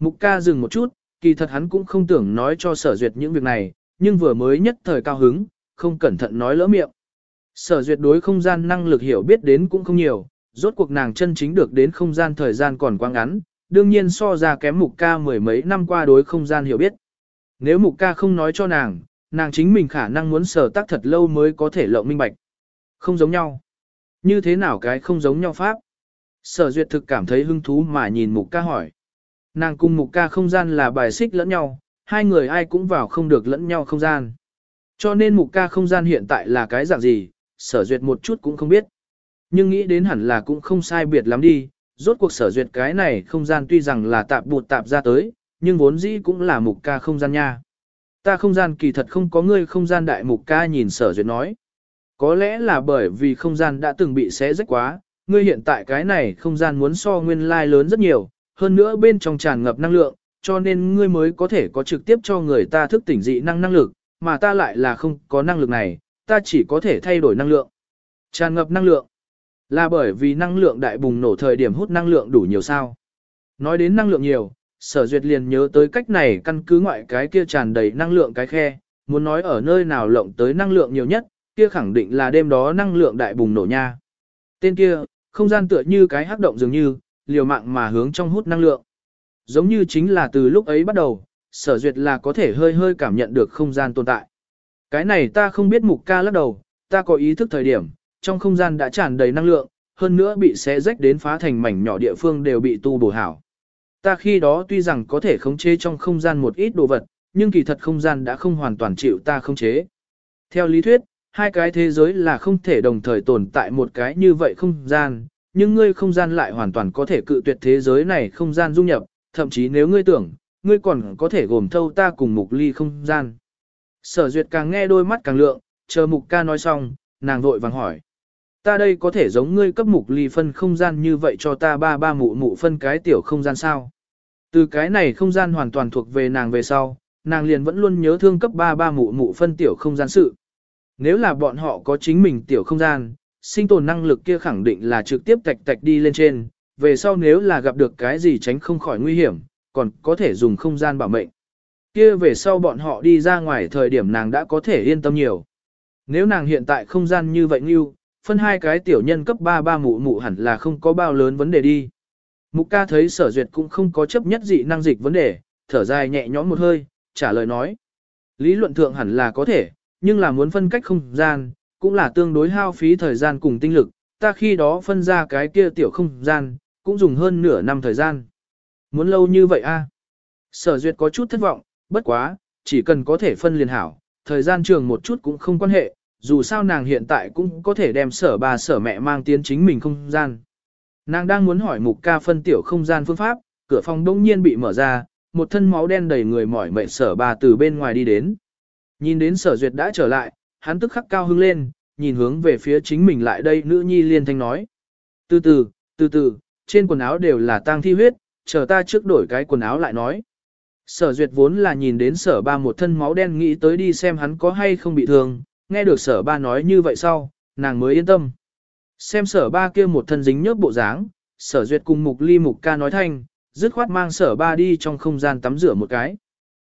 S1: Mục ca dừng một chút, kỳ thật hắn cũng không tưởng nói cho sở duyệt những việc này, nhưng vừa mới nhất thời cao hứng, không cẩn thận nói lỡ miệng. Sở duyệt đối không gian năng lực hiểu biết đến cũng không nhiều, rốt cuộc nàng chân chính được đến không gian thời gian còn quá ngắn, đương nhiên so ra kém mục ca mười mấy năm qua đối không gian hiểu biết. Nếu mục ca không nói cho nàng, nàng chính mình khả năng muốn sở tác thật lâu mới có thể lộng minh bạch. Không giống nhau. Như thế nào cái không giống nhau pháp? Sở duyệt thực cảm thấy hứng thú mà nhìn mục ca hỏi. Nàng cùng mục ca không gian là bài xích lẫn nhau, hai người ai cũng vào không được lẫn nhau không gian. Cho nên mục ca không gian hiện tại là cái dạng gì, sở duyệt một chút cũng không biết. Nhưng nghĩ đến hẳn là cũng không sai biệt lắm đi, rốt cuộc sở duyệt cái này không gian tuy rằng là tạp bụt tạp ra tới, nhưng vốn dĩ cũng là mục ca không gian nha. Ta không gian kỳ thật không có ngươi không gian đại mục ca nhìn sở duyệt nói. Có lẽ là bởi vì không gian đã từng bị xé rách quá, ngươi hiện tại cái này không gian muốn so nguyên lai lớn rất nhiều, hơn nữa bên trong tràn ngập năng lượng, cho nên ngươi mới có thể có trực tiếp cho người ta thức tỉnh dị năng năng lực, mà ta lại là không có năng lực này, ta chỉ có thể thay đổi năng lượng. Tràn ngập năng lượng. Là bởi vì năng lượng đại bùng nổ thời điểm hút năng lượng đủ nhiều sao. Nói đến năng lượng nhiều, sở duyệt liền nhớ tới cách này căn cứ ngoại cái kia tràn đầy năng lượng cái khe, muốn nói ở nơi nào lộng tới năng lượng nhiều nhất, kia khẳng định là đêm đó năng lượng đại bùng nổ nha. Tên kia, không gian tựa như cái hắc động dường như, liều mạng mà hướng trong hút năng lượng. Giống như chính là từ lúc ấy bắt đầu, sở duyệt là có thể hơi hơi cảm nhận được không gian tồn tại. Cái này ta không biết mục ca lắc đầu, ta có ý thức thời điểm, trong không gian đã tràn đầy năng lượng, hơn nữa bị xé rách đến phá thành mảnh nhỏ địa phương đều bị tu bổ hảo. Ta khi đó tuy rằng có thể khống chế trong không gian một ít đồ vật, nhưng kỳ thật không gian đã không hoàn toàn chịu ta khống chế. Theo lý thuyết, hai cái thế giới là không thể đồng thời tồn tại một cái như vậy không gian, nhưng ngươi không gian lại hoàn toàn có thể cự tuyệt thế giới này không gian dung nhập, thậm chí nếu ngươi tưởng, ngươi còn có thể gồm thâu ta cùng mục ly không gian. Sở duyệt càng nghe đôi mắt càng lượng, chờ mục ca nói xong, nàng vội vàng hỏi. Ta đây có thể giống ngươi cấp mục ly phân không gian như vậy cho ta ba ba mụ mụ phân cái tiểu không gian sao. Từ cái này không gian hoàn toàn thuộc về nàng về sau, nàng liền vẫn luôn nhớ thương cấp ba ba mụ mụ phân tiểu không gian sự. Nếu là bọn họ có chính mình tiểu không gian, sinh tồn năng lực kia khẳng định là trực tiếp tạch tạch đi lên trên, về sau nếu là gặp được cái gì tránh không khỏi nguy hiểm, còn có thể dùng không gian bảo mệnh. Kia về sau bọn họ đi ra ngoài thời điểm nàng đã có thể yên tâm nhiều. Nếu nàng hiện tại không gian như vậy như, phân hai cái tiểu nhân cấp 3 ba mụ mụ hẳn là không có bao lớn vấn đề đi. Mục ca thấy sở duyệt cũng không có chấp nhất dị năng dịch vấn đề, thở dài nhẹ nhõm một hơi, trả lời nói. Lý luận thượng hẳn là có thể, nhưng là muốn phân cách không gian, cũng là tương đối hao phí thời gian cùng tinh lực, ta khi đó phân ra cái kia tiểu không gian, cũng dùng hơn nửa năm thời gian. Muốn lâu như vậy a? Sở duyệt có chút thất vọng, bất quá, chỉ cần có thể phân liền hảo, thời gian trường một chút cũng không quan hệ, dù sao nàng hiện tại cũng có thể đem sở bà sở mẹ mang tiến chính mình không gian. Nàng đang muốn hỏi mục ca phân tiểu không gian phương pháp, cửa phòng đông nhiên bị mở ra, một thân máu đen đầy người mỏi mệt sở bà từ bên ngoài đi đến. Nhìn đến sở duyệt đã trở lại, hắn tức khắc cao hưng lên, nhìn hướng về phía chính mình lại đây nữ nhi liên thanh nói. Từ từ, từ từ, trên quần áo đều là tang thi huyết, chờ ta trước đổi cái quần áo lại nói. Sở duyệt vốn là nhìn đến sở ba một thân máu đen nghĩ tới đi xem hắn có hay không bị thương, nghe được sở ba nói như vậy sau, nàng mới yên tâm. Xem sở ba kia một thân dính nhớp bộ dáng, sở duyệt cùng mục ly mục ca nói thanh, dứt khoát mang sở ba đi trong không gian tắm rửa một cái.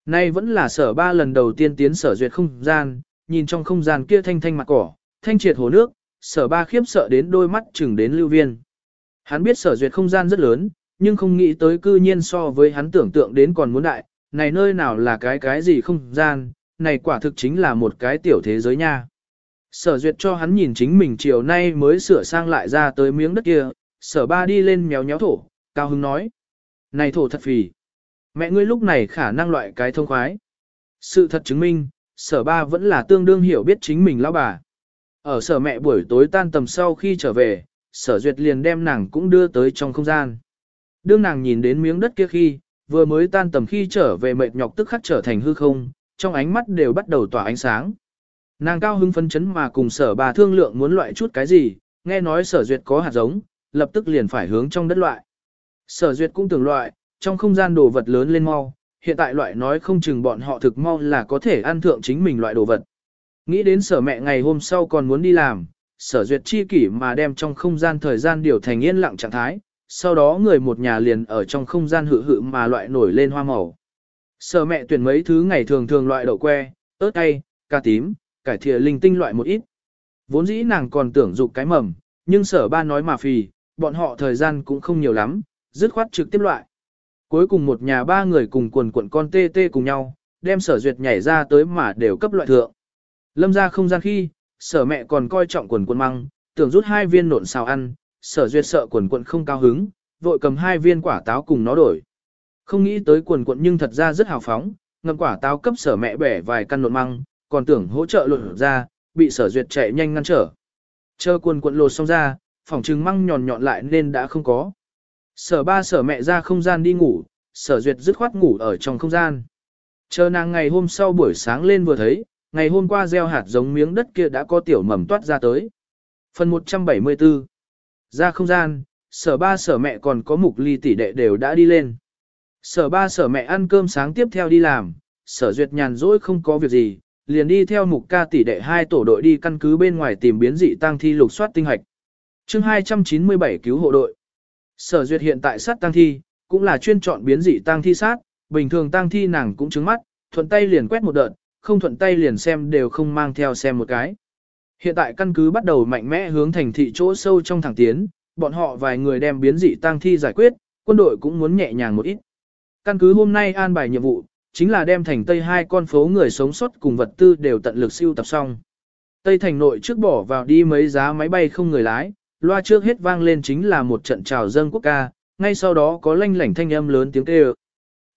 S1: Nay vẫn là sở ba lần đầu tiên tiến sở duyệt không gian, nhìn trong không gian kia thanh thanh mặt cỏ, thanh triệt hồ nước, sở ba khiếp sợ đến đôi mắt chừng đến lưu viên. Hắn biết sở duyệt không gian rất lớn, nhưng không nghĩ tới cư nhiên so với hắn tưởng tượng đến còn muốn đại, này nơi nào là cái cái gì không gian, này quả thực chính là một cái tiểu thế giới nha. Sở duyệt cho hắn nhìn chính mình chiều nay mới sửa sang lại ra tới miếng đất kia, sở ba đi lên méo nhéo thổ, cao hứng nói. Này thổ thật phì. Mẹ ngươi lúc này khả năng loại cái thông khoái. Sự thật chứng minh, sở ba vẫn là tương đương hiểu biết chính mình lão bà. Ở sở mẹ buổi tối tan tầm sau khi trở về, sở duyệt liền đem nàng cũng đưa tới trong không gian. Đương nàng nhìn đến miếng đất kia khi, vừa mới tan tầm khi trở về mệt nhọc tức khắc trở thành hư không, trong ánh mắt đều bắt đầu tỏa ánh sáng. Nàng cao hưng phấn chấn mà cùng sở bà thương lượng muốn loại chút cái gì, nghe nói sở duyệt có hạt giống, lập tức liền phải hướng trong đất loại. Sở duyệt cũng tưởng loại, trong không gian đồ vật lớn lên mau, hiện tại loại nói không chừng bọn họ thực mau là có thể ăn thượng chính mình loại đồ vật. Nghĩ đến sở mẹ ngày hôm sau còn muốn đi làm, sở duyệt chi kỷ mà đem trong không gian thời gian điều thành yên lặng trạng thái, sau đó người một nhà liền ở trong không gian hự hự mà loại nổi lên hoa màu. Sở mẹ tuyển mấy thứ ngày thường thường loại đậu que, ớt cay, cà tím, cải thìa linh tinh loại một ít. Vốn dĩ nàng còn tưởng dục cái mầm, nhưng sở ba nói mà phì, bọn họ thời gian cũng không nhiều lắm, dứt khoát trực tiếp loại. Cuối cùng một nhà ba người cùng quần quần con tê tê cùng nhau, đem sở duyệt nhảy ra tới mà đều cấp loại thượng. Lâm ra không gian khi, sở mẹ còn coi trọng quần quần măng, tưởng rút hai viên nộn xào ăn, sở duyệt sợ quần quần không cao hứng, vội cầm hai viên quả táo cùng nó đổi. Không nghĩ tới quần quần nhưng thật ra rất hào phóng, ngậm quả táo cấp sở mẹ bẻ vài căn nộn măng, còn tưởng hỗ trợ lột ra, bị sở duyệt chạy nhanh ngăn trở. Chờ quần quần lột xong ra, phòng trừng măng nhọn nhọn lại nên đã không có. Sở ba sở mẹ ra không gian đi ngủ, sở duyệt dứt khoát ngủ ở trong không gian. Chờ nàng ngày hôm sau buổi sáng lên vừa thấy, ngày hôm qua gieo hạt giống miếng đất kia đã có tiểu mầm toát ra tới. Phần 174 Ra không gian, sở ba sở mẹ còn có mục ly tỷ đệ đều đã đi lên. Sở ba sở mẹ ăn cơm sáng tiếp theo đi làm, sở duyệt nhàn rỗi không có việc gì, liền đi theo mục ca tỷ đệ hai tổ đội đi căn cứ bên ngoài tìm biến dị tăng thi lục soát tinh hạch. chương 297 cứu hộ đội. Sở duyệt hiện tại sát tăng thi, cũng là chuyên chọn biến dị tăng thi sát, bình thường tăng thi nàng cũng trứng mắt, thuận tay liền quét một đợt, không thuận tay liền xem đều không mang theo xem một cái. Hiện tại căn cứ bắt đầu mạnh mẽ hướng thành thị chỗ sâu trong thẳng tiến, bọn họ vài người đem biến dị tang thi giải quyết, quân đội cũng muốn nhẹ nhàng một ít. Căn cứ hôm nay an bài nhiệm vụ, chính là đem thành Tây hai con phố người sống sót cùng vật tư đều tận lực siêu tập xong. Tây thành nội trước bỏ vào đi mấy giá máy bay không người lái, loa trước hết vang lên chính là một trận chào dân quốc ca, ngay sau đó có lanh lảnh thanh âm lớn tiếng kêu.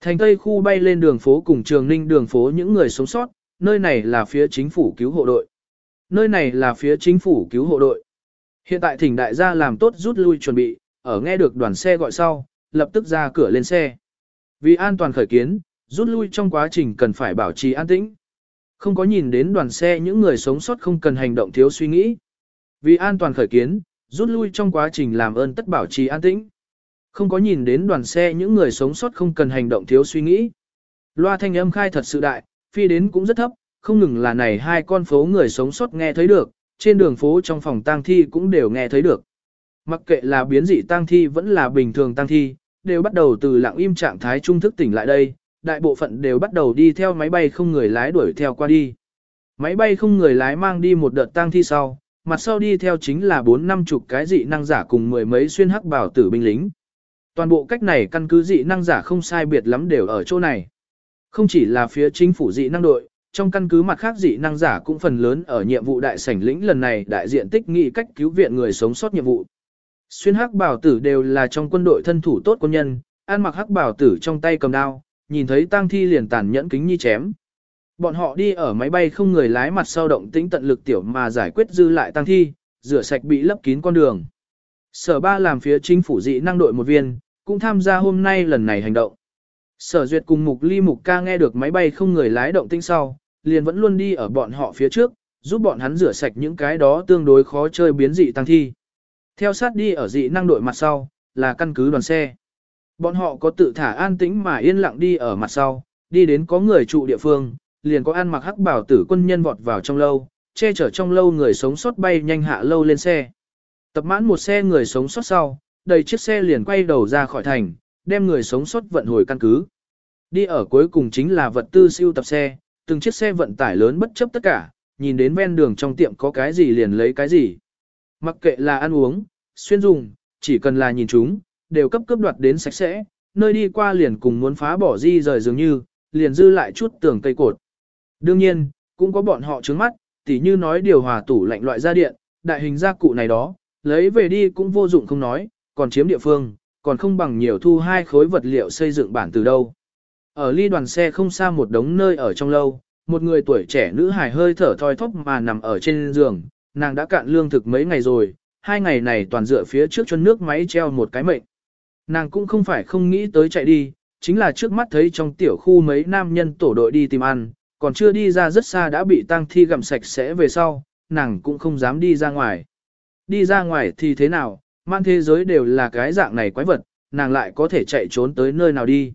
S1: Thành Tây khu bay lên đường phố cùng trường ninh đường phố những người sống sót, nơi này là phía chính phủ cứu hộ đội. Nơi này là phía chính phủ cứu hộ đội. Hiện tại thỉnh đại gia làm tốt rút lui chuẩn bị, ở nghe được đoàn xe gọi sau, lập tức ra cửa lên xe. Vì an toàn khởi kiến, rút lui trong quá trình cần phải bảo trì an tĩnh. Không có nhìn đến đoàn xe những người sống sót không cần hành động thiếu suy nghĩ. Vì an toàn khởi kiến, rút lui trong quá trình làm ơn tất bảo trì an tĩnh. Không có nhìn đến đoàn xe những người sống sót không cần hành động thiếu suy nghĩ. Loa thanh âm khai thật sự đại, phi đến cũng rất thấp, không ngừng là này hai con phố người sống sót nghe thấy được, trên đường phố trong phòng tang thi cũng đều nghe thấy được. Mặc kệ là biến dị tang thi vẫn là bình thường tang thi, đều bắt đầu từ lặng im trạng thái trung thức tỉnh lại đây, đại bộ phận đều bắt đầu đi theo máy bay không người lái đuổi theo qua đi. Máy bay không người lái mang đi một đợt tang thi sau, mặt sau đi theo chính là bốn năm chục cái dị năng giả cùng mười mấy xuyên hắc bảo tử binh lính. Toàn bộ cách này căn cứ dị năng giả không sai biệt lắm đều ở chỗ này. Không chỉ là phía chính phủ dị năng đội, trong căn cứ mặt khác dị năng giả cũng phần lớn ở nhiệm vụ đại sảnh lĩnh lần này đại diện tích nghị cách cứu viện người sống sót nhiệm vụ. Xuyên hắc bảo tử đều là trong quân đội thân thủ tốt quân nhân, an mặc hắc bảo tử trong tay cầm đao, nhìn thấy tang thi liền tàn nhẫn kính nhi chém. Bọn họ đi ở máy bay không người lái mặt sau động tĩnh tận lực tiểu mà giải quyết dư lại tăng thi, rửa sạch bị lấp kín con đường. Sở ba làm phía chính phủ dị năng đội một viên, cũng tham gia hôm nay lần này hành động. Sở duyệt cùng mục ly mục ca nghe được máy bay không người lái động tĩnh sau, liền vẫn luôn đi ở bọn họ phía trước, giúp bọn hắn rửa sạch những cái đó tương đối khó chơi biến dị tăng thi. Theo sát đi ở dị năng đội mặt sau, là căn cứ đoàn xe. Bọn họ có tự thả an tĩnh mà yên lặng đi ở mặt sau, đi đến có người trụ địa phương, liền có ăn mặc hắc bảo tử quân nhân vọt vào trong lâu, che chở trong lâu người sống sót bay nhanh hạ lâu lên xe. Tập mãn một xe người sống sót sau, đầy chiếc xe liền quay đầu ra khỏi thành, đem người sống sót vận hồi căn cứ. Đi ở cuối cùng chính là vật tư siêu tập xe, từng chiếc xe vận tải lớn bất chấp tất cả, nhìn đến ven đường trong tiệm có cái gì liền lấy cái gì. Mặc kệ là ăn uống, xuyên dùng, chỉ cần là nhìn chúng, đều cấp cấp đoạt đến sạch sẽ, nơi đi qua liền cùng muốn phá bỏ di rời dường như, liền dư lại chút tường cây cột. Đương nhiên, cũng có bọn họ trướng mắt, tỉ như nói điều hòa tủ lạnh loại gia điện, đại hình gia cụ này đó, lấy về đi cũng vô dụng không nói, còn chiếm địa phương, còn không bằng nhiều thu hai khối vật liệu xây dựng bản từ đâu. Ở ly đoàn xe không xa một đống nơi ở trong lâu, một người tuổi trẻ nữ hài hơi thở thoi thóp mà nằm ở trên giường, nàng đã cạn lương thực mấy ngày rồi, hai ngày này toàn dựa phía trước chân nước máy treo một cái mệnh. Nàng cũng không phải không nghĩ tới chạy đi, chính là trước mắt thấy trong tiểu khu mấy nam nhân tổ đội đi tìm ăn, còn chưa đi ra rất xa đã bị tang thi gặm sạch sẽ về sau, nàng cũng không dám đi ra ngoài. Đi ra ngoài thì thế nào, mang thế giới đều là cái dạng này quái vật, nàng lại có thể chạy trốn tới nơi nào đi.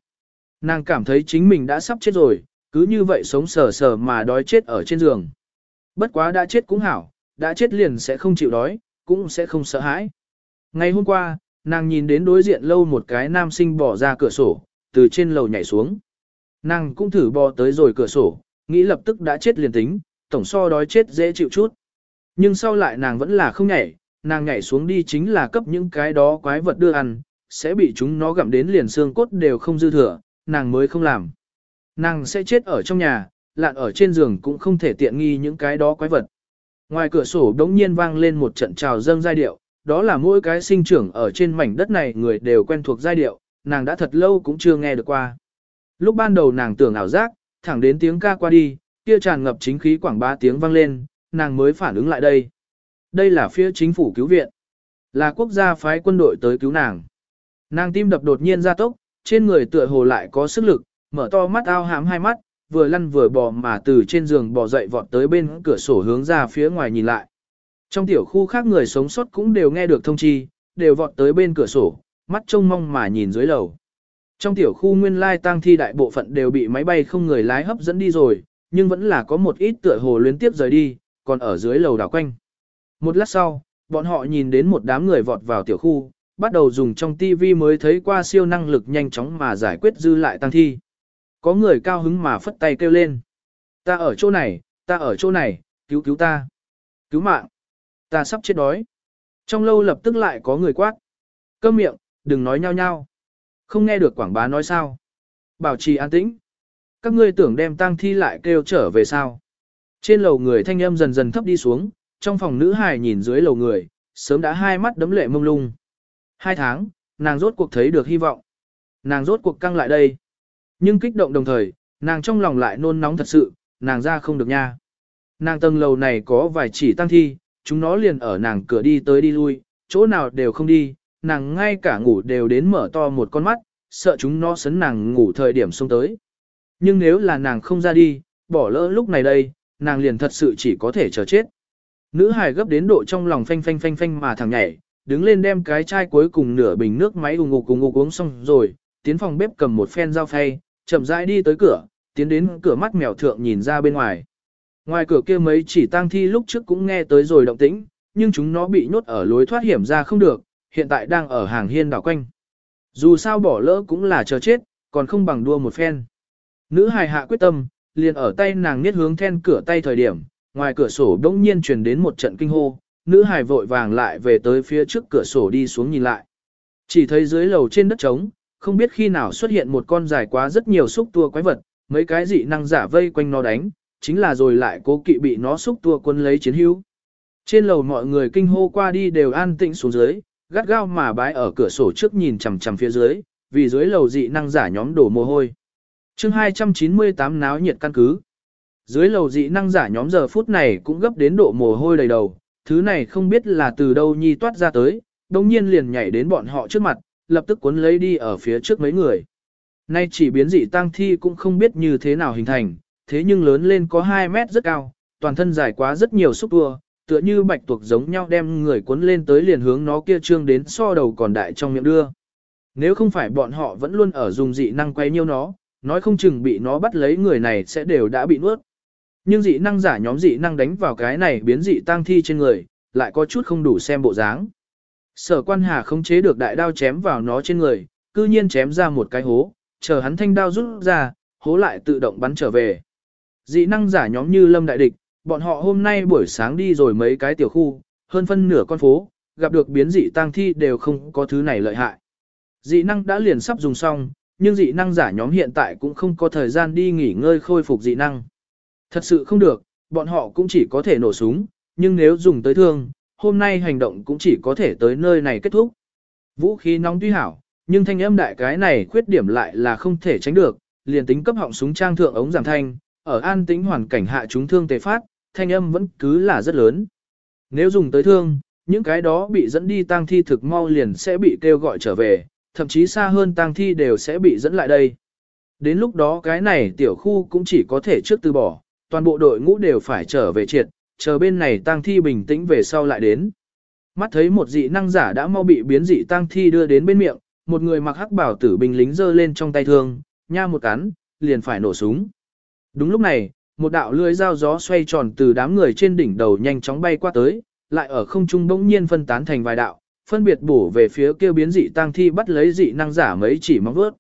S1: Nàng cảm thấy chính mình đã sắp chết rồi, cứ như vậy sống sờ sờ mà đói chết ở trên giường. Bất quá đã chết cũng hảo, đã chết liền sẽ không chịu đói, cũng sẽ không sợ hãi. Ngày hôm qua, nàng nhìn đến đối diện lâu một cái nam sinh bỏ ra cửa sổ, từ trên lầu nhảy xuống. Nàng cũng thử bò tới rồi cửa sổ, nghĩ lập tức đã chết liền tính, tổng so đói chết dễ chịu chút. Nhưng sau lại nàng vẫn là không nhảy, nàng nhảy xuống đi chính là cấp những cái đó quái vật đưa ăn, sẽ bị chúng nó gặm đến liền xương cốt đều không dư thừa, nàng mới không làm. Nàng sẽ chết ở trong nhà, lạn ở trên giường cũng không thể tiện nghi những cái đó quái vật. Ngoài cửa sổ đống nhiên vang lên một trận trào dâng giai điệu, đó là mỗi cái sinh trưởng ở trên mảnh đất này người đều quen thuộc giai điệu, nàng đã thật lâu cũng chưa nghe được qua. Lúc ban đầu nàng tưởng ảo giác, thẳng đến tiếng ca qua đi, kia tràn ngập chính khí quảng bá tiếng vang lên, nàng mới phản ứng lại đây. Đây là phía chính phủ cứu viện, là quốc gia phái quân đội tới cứu nàng. Nàng tim đập đột nhiên ra tốc, trên người tựa hồ lại có sức lực, mở to mắt ao hám hai mắt, vừa lăn vừa bò mà từ trên giường bò dậy vọt tới bên cửa sổ hướng ra phía ngoài nhìn lại. Trong tiểu khu khác người sống sót cũng đều nghe được thông chi, đều vọt tới bên cửa sổ, mắt trông mong mà nhìn dưới lầu. Trong tiểu khu nguyên lai tang thi đại bộ phận đều bị máy bay không người lái hấp dẫn đi rồi, nhưng vẫn là có một ít tựa hồ liên tiếp rời đi, còn ở dưới lầu đảo quanh. Một lát sau, bọn họ nhìn đến một đám người vọt vào tiểu khu, bắt đầu dùng trong TV mới thấy qua siêu năng lực nhanh chóng mà giải quyết dư lại tăng thi. Có người cao hứng mà phất tay kêu lên. Ta ở chỗ này, ta ở chỗ này, cứu cứu ta. Cứu mạng. Ta sắp chết đói. Trong lâu lập tức lại có người quát. Câm miệng, đừng nói nhau nhau. Không nghe được quảng bá nói sao. Bảo trì an tĩnh. Các ngươi tưởng đem tang thi lại kêu trở về sao. Trên lầu người thanh âm dần dần thấp đi xuống, trong phòng nữ hài nhìn dưới lầu người, sớm đã hai mắt đấm lệ mông lung. Hai tháng, nàng rốt cuộc thấy được hy vọng. Nàng rốt cuộc căng lại đây. Nhưng kích động đồng thời, nàng trong lòng lại nôn nóng thật sự, nàng ra không được nha. Nàng tầng lầu này có vài chỉ tăng thi, chúng nó liền ở nàng cửa đi tới đi lui, chỗ nào đều không đi, nàng ngay cả ngủ đều đến mở to một con mắt, sợ chúng nó sấn nàng ngủ thời điểm xuống tới. Nhưng nếu là nàng không ra đi, bỏ lỡ lúc này đây, nàng liền thật sự chỉ có thể chờ chết. Nữ hài gấp đến độ trong lòng phanh phanh phanh phanh mà thằng nhảy, đứng lên đem cái chai cuối cùng nửa bình nước máy ùng ục ùng ục uống xong rồi, tiến phòng bếp cầm một phen dao phay, chậm rãi đi tới cửa, tiến đến cửa mắt mèo thượng nhìn ra bên ngoài. Ngoài cửa kia mấy chỉ tang thi lúc trước cũng nghe tới rồi động tĩnh, nhưng chúng nó bị nhốt ở lối thoát hiểm ra không được, hiện tại đang ở hàng hiên đảo quanh. Dù sao bỏ lỡ cũng là chờ chết, còn không bằng đua một phen. Nữ hài hạ quyết tâm, liền ở tay nàng niết hướng then cửa tay thời điểm, ngoài cửa sổ đông nhiên truyền đến một trận kinh hô, nữ hài vội vàng lại về tới phía trước cửa sổ đi xuống nhìn lại. Chỉ thấy dưới lầu trên đất trống, không biết khi nào xuất hiện một con dài quá rất nhiều xúc tua quái vật, mấy cái dị năng giả vây quanh nó đánh, chính là rồi lại cố kỵ bị nó xúc tua quân lấy chiến hữu. Trên lầu mọi người kinh hô qua đi đều an tĩnh xuống dưới, gắt gao mà bái ở cửa sổ trước nhìn chằm chằm phía dưới, vì dưới lầu dị năng giả nhóm đổ mồ hôi. chương 298 náo nhiệt căn cứ. Dưới lầu dị năng giả nhóm giờ phút này cũng gấp đến độ mồ hôi đầy đầu, thứ này không biết là từ đâu nhi toát ra tới, đồng nhiên liền nhảy đến bọn họ trước mặt, lập tức cuốn lấy đi ở phía trước mấy người. Nay chỉ biến dị tăng thi cũng không biết như thế nào hình thành, thế nhưng lớn lên có 2 mét rất cao, toàn thân dài quá rất nhiều xúc tua, tựa như bạch tuộc giống nhau đem người cuốn lên tới liền hướng nó kia trương đến so đầu còn đại trong miệng đưa. Nếu không phải bọn họ vẫn luôn ở dùng dị năng quay nhiêu nó, nói không chừng bị nó bắt lấy người này sẽ đều đã bị nuốt. Nhưng dị năng giả nhóm dị năng đánh vào cái này biến dị tăng thi trên người, lại có chút không đủ xem bộ dáng. Sở quan hà không chế được đại đao chém vào nó trên người, cư nhiên chém ra một cái hố, chờ hắn thanh đao rút ra, hố lại tự động bắn trở về. Dị năng giả nhóm như lâm đại địch, bọn họ hôm nay buổi sáng đi rồi mấy cái tiểu khu, hơn phân nửa con phố, gặp được biến dị tang thi đều không có thứ này lợi hại. Dị năng đã liền sắp dùng xong, nhưng dị năng giả nhóm hiện tại cũng không có thời gian đi nghỉ ngơi khôi phục dị năng. Thật sự không được, bọn họ cũng chỉ có thể nổ súng, nhưng nếu dùng tới thương, hôm nay hành động cũng chỉ có thể tới nơi này kết thúc. Vũ khí nóng tuy hảo, nhưng thanh âm đại cái này khuyết điểm lại là không thể tránh được, liền tính cấp họng súng trang thượng ống giảm thanh, ở an tĩnh hoàn cảnh hạ chúng thương tề phát, thanh âm vẫn cứ là rất lớn. Nếu dùng tới thương, những cái đó bị dẫn đi tang thi thực mau liền sẽ bị kêu gọi trở về, thậm chí xa hơn tang thi đều sẽ bị dẫn lại đây. Đến lúc đó cái này tiểu khu cũng chỉ có thể trước từ bỏ, toàn bộ đội ngũ đều phải trở về triệt, chờ bên này tang thi bình tĩnh về sau lại đến. Mắt thấy một dị năng giả đã mau bị biến dị tang thi đưa đến bên miệng, một người mặc hắc bảo tử binh lính giơ lên trong tay thương, nha một cắn, liền phải nổ súng. Đúng lúc này, một đạo lưới dao gió xoay tròn từ đám người trên đỉnh đầu nhanh chóng bay qua tới, lại ở không trung bỗng nhiên phân tán thành vài đạo, phân biệt bổ về phía kia biến dị tang thi bắt lấy dị năng giả mấy chỉ móng vuốt.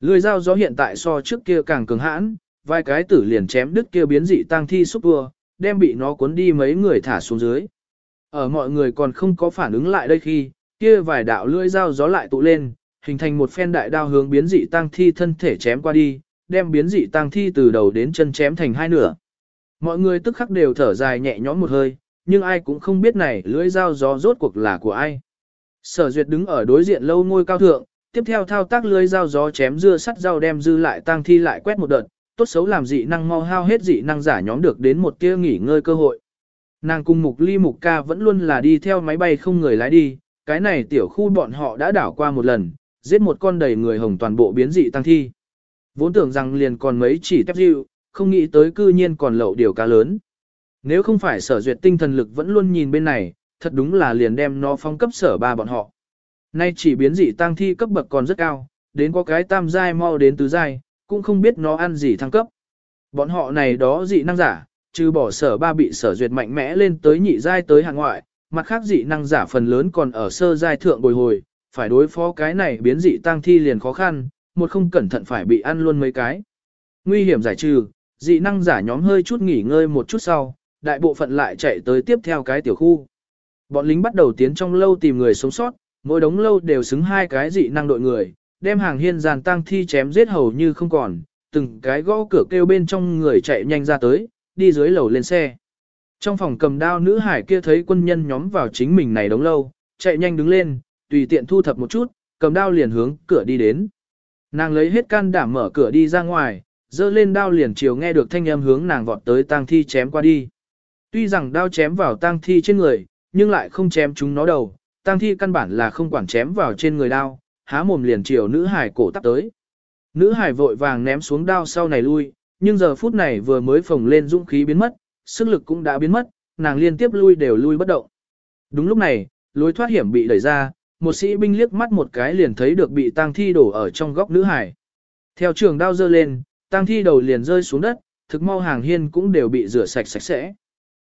S1: Lưới dao gió hiện tại so trước kia càng cường hãn, vài cái tử liền chém đứt kia biến dị tang thi xúc vừa, đem bị nó cuốn đi mấy người thả xuống dưới. Ở mọi người còn không có phản ứng lại đây khi, kia vài đạo lưỡi dao gió lại tụ lên, hình thành một phen đại đao hướng biến dị tang thi thân thể chém qua đi, đem biến dị tang thi từ đầu đến chân chém thành hai nửa. Mọi người tức khắc đều thở dài nhẹ nhõm một hơi, nhưng ai cũng không biết này lưỡi dao gió rốt cuộc là của ai. Sở duyệt đứng ở đối diện lâu ngôi cao thượng, tiếp theo thao tác lưỡi dao gió chém dưa sắt dao đem dư lại tang thi lại quét một đợt, tốt xấu làm dị năng mau hao hết dị năng giả nhóm được đến một tia nghỉ ngơi cơ hội. Nàng cùng mục ly mục ca vẫn luôn là đi theo máy bay không người lái đi, cái này tiểu khu bọn họ đã đảo qua một lần, giết một con đầy người hồng toàn bộ biến dị tăng thi. Vốn tưởng rằng liền còn mấy chỉ tép dịu, không nghĩ tới cư nhiên còn lậu điều cá lớn. Nếu không phải sở duyệt tinh thần lực vẫn luôn nhìn bên này, thật đúng là liền đem nó phong cấp sở ba bọn họ. Nay chỉ biến dị tăng thi cấp bậc còn rất cao, đến có cái tam giai mau đến tứ giai, cũng không biết nó ăn gì thăng cấp. Bọn họ này đó dị năng giả, trừ bỏ sở ba bị sở duyệt mạnh mẽ lên tới nhị giai tới hàng ngoại, mặt khác dị năng giả phần lớn còn ở sơ giai thượng bồi hồi, phải đối phó cái này biến dị tăng thi liền khó khăn, một không cẩn thận phải bị ăn luôn mấy cái. Nguy hiểm giải trừ, dị năng giả nhóm hơi chút nghỉ ngơi một chút sau, đại bộ phận lại chạy tới tiếp theo cái tiểu khu. Bọn lính bắt đầu tiến trong lâu tìm người sống sót, mỗi đống lâu đều xứng hai cái dị năng đội người, đem hàng hiên giàn tang thi chém giết hầu như không còn, từng cái gõ cửa kêu bên trong người chạy nhanh ra tới, đi dưới lầu lên xe. Trong phòng cầm đao nữ hải kia thấy quân nhân nhóm vào chính mình này đống lâu, chạy nhanh đứng lên, tùy tiện thu thập một chút, cầm đao liền hướng cửa đi đến. Nàng lấy hết can đảm mở cửa đi ra ngoài, dơ lên đao liền chiều nghe được thanh âm hướng nàng vọt tới tang thi chém qua đi. Tuy rằng đao chém vào tang thi trên người, nhưng lại không chém chúng nó đầu, tang thi căn bản là không quản chém vào trên người đao, há mồm liền chiều nữ hải cổ tắp tới. Nữ hải vội vàng ném xuống đao sau này lui, nhưng giờ phút này vừa mới phồng lên dũng khí biến mất, sức lực cũng đã biến mất, nàng liên tiếp lui đều lui bất động. Đúng lúc này, lối thoát hiểm bị đẩy ra, một sĩ binh liếc mắt một cái liền thấy được bị tang thi đổ ở trong góc nữ hải. Theo trường đao dơ lên, tang thi đầu liền rơi xuống đất, thực mau hàng hiên cũng đều bị rửa sạch sạch sẽ.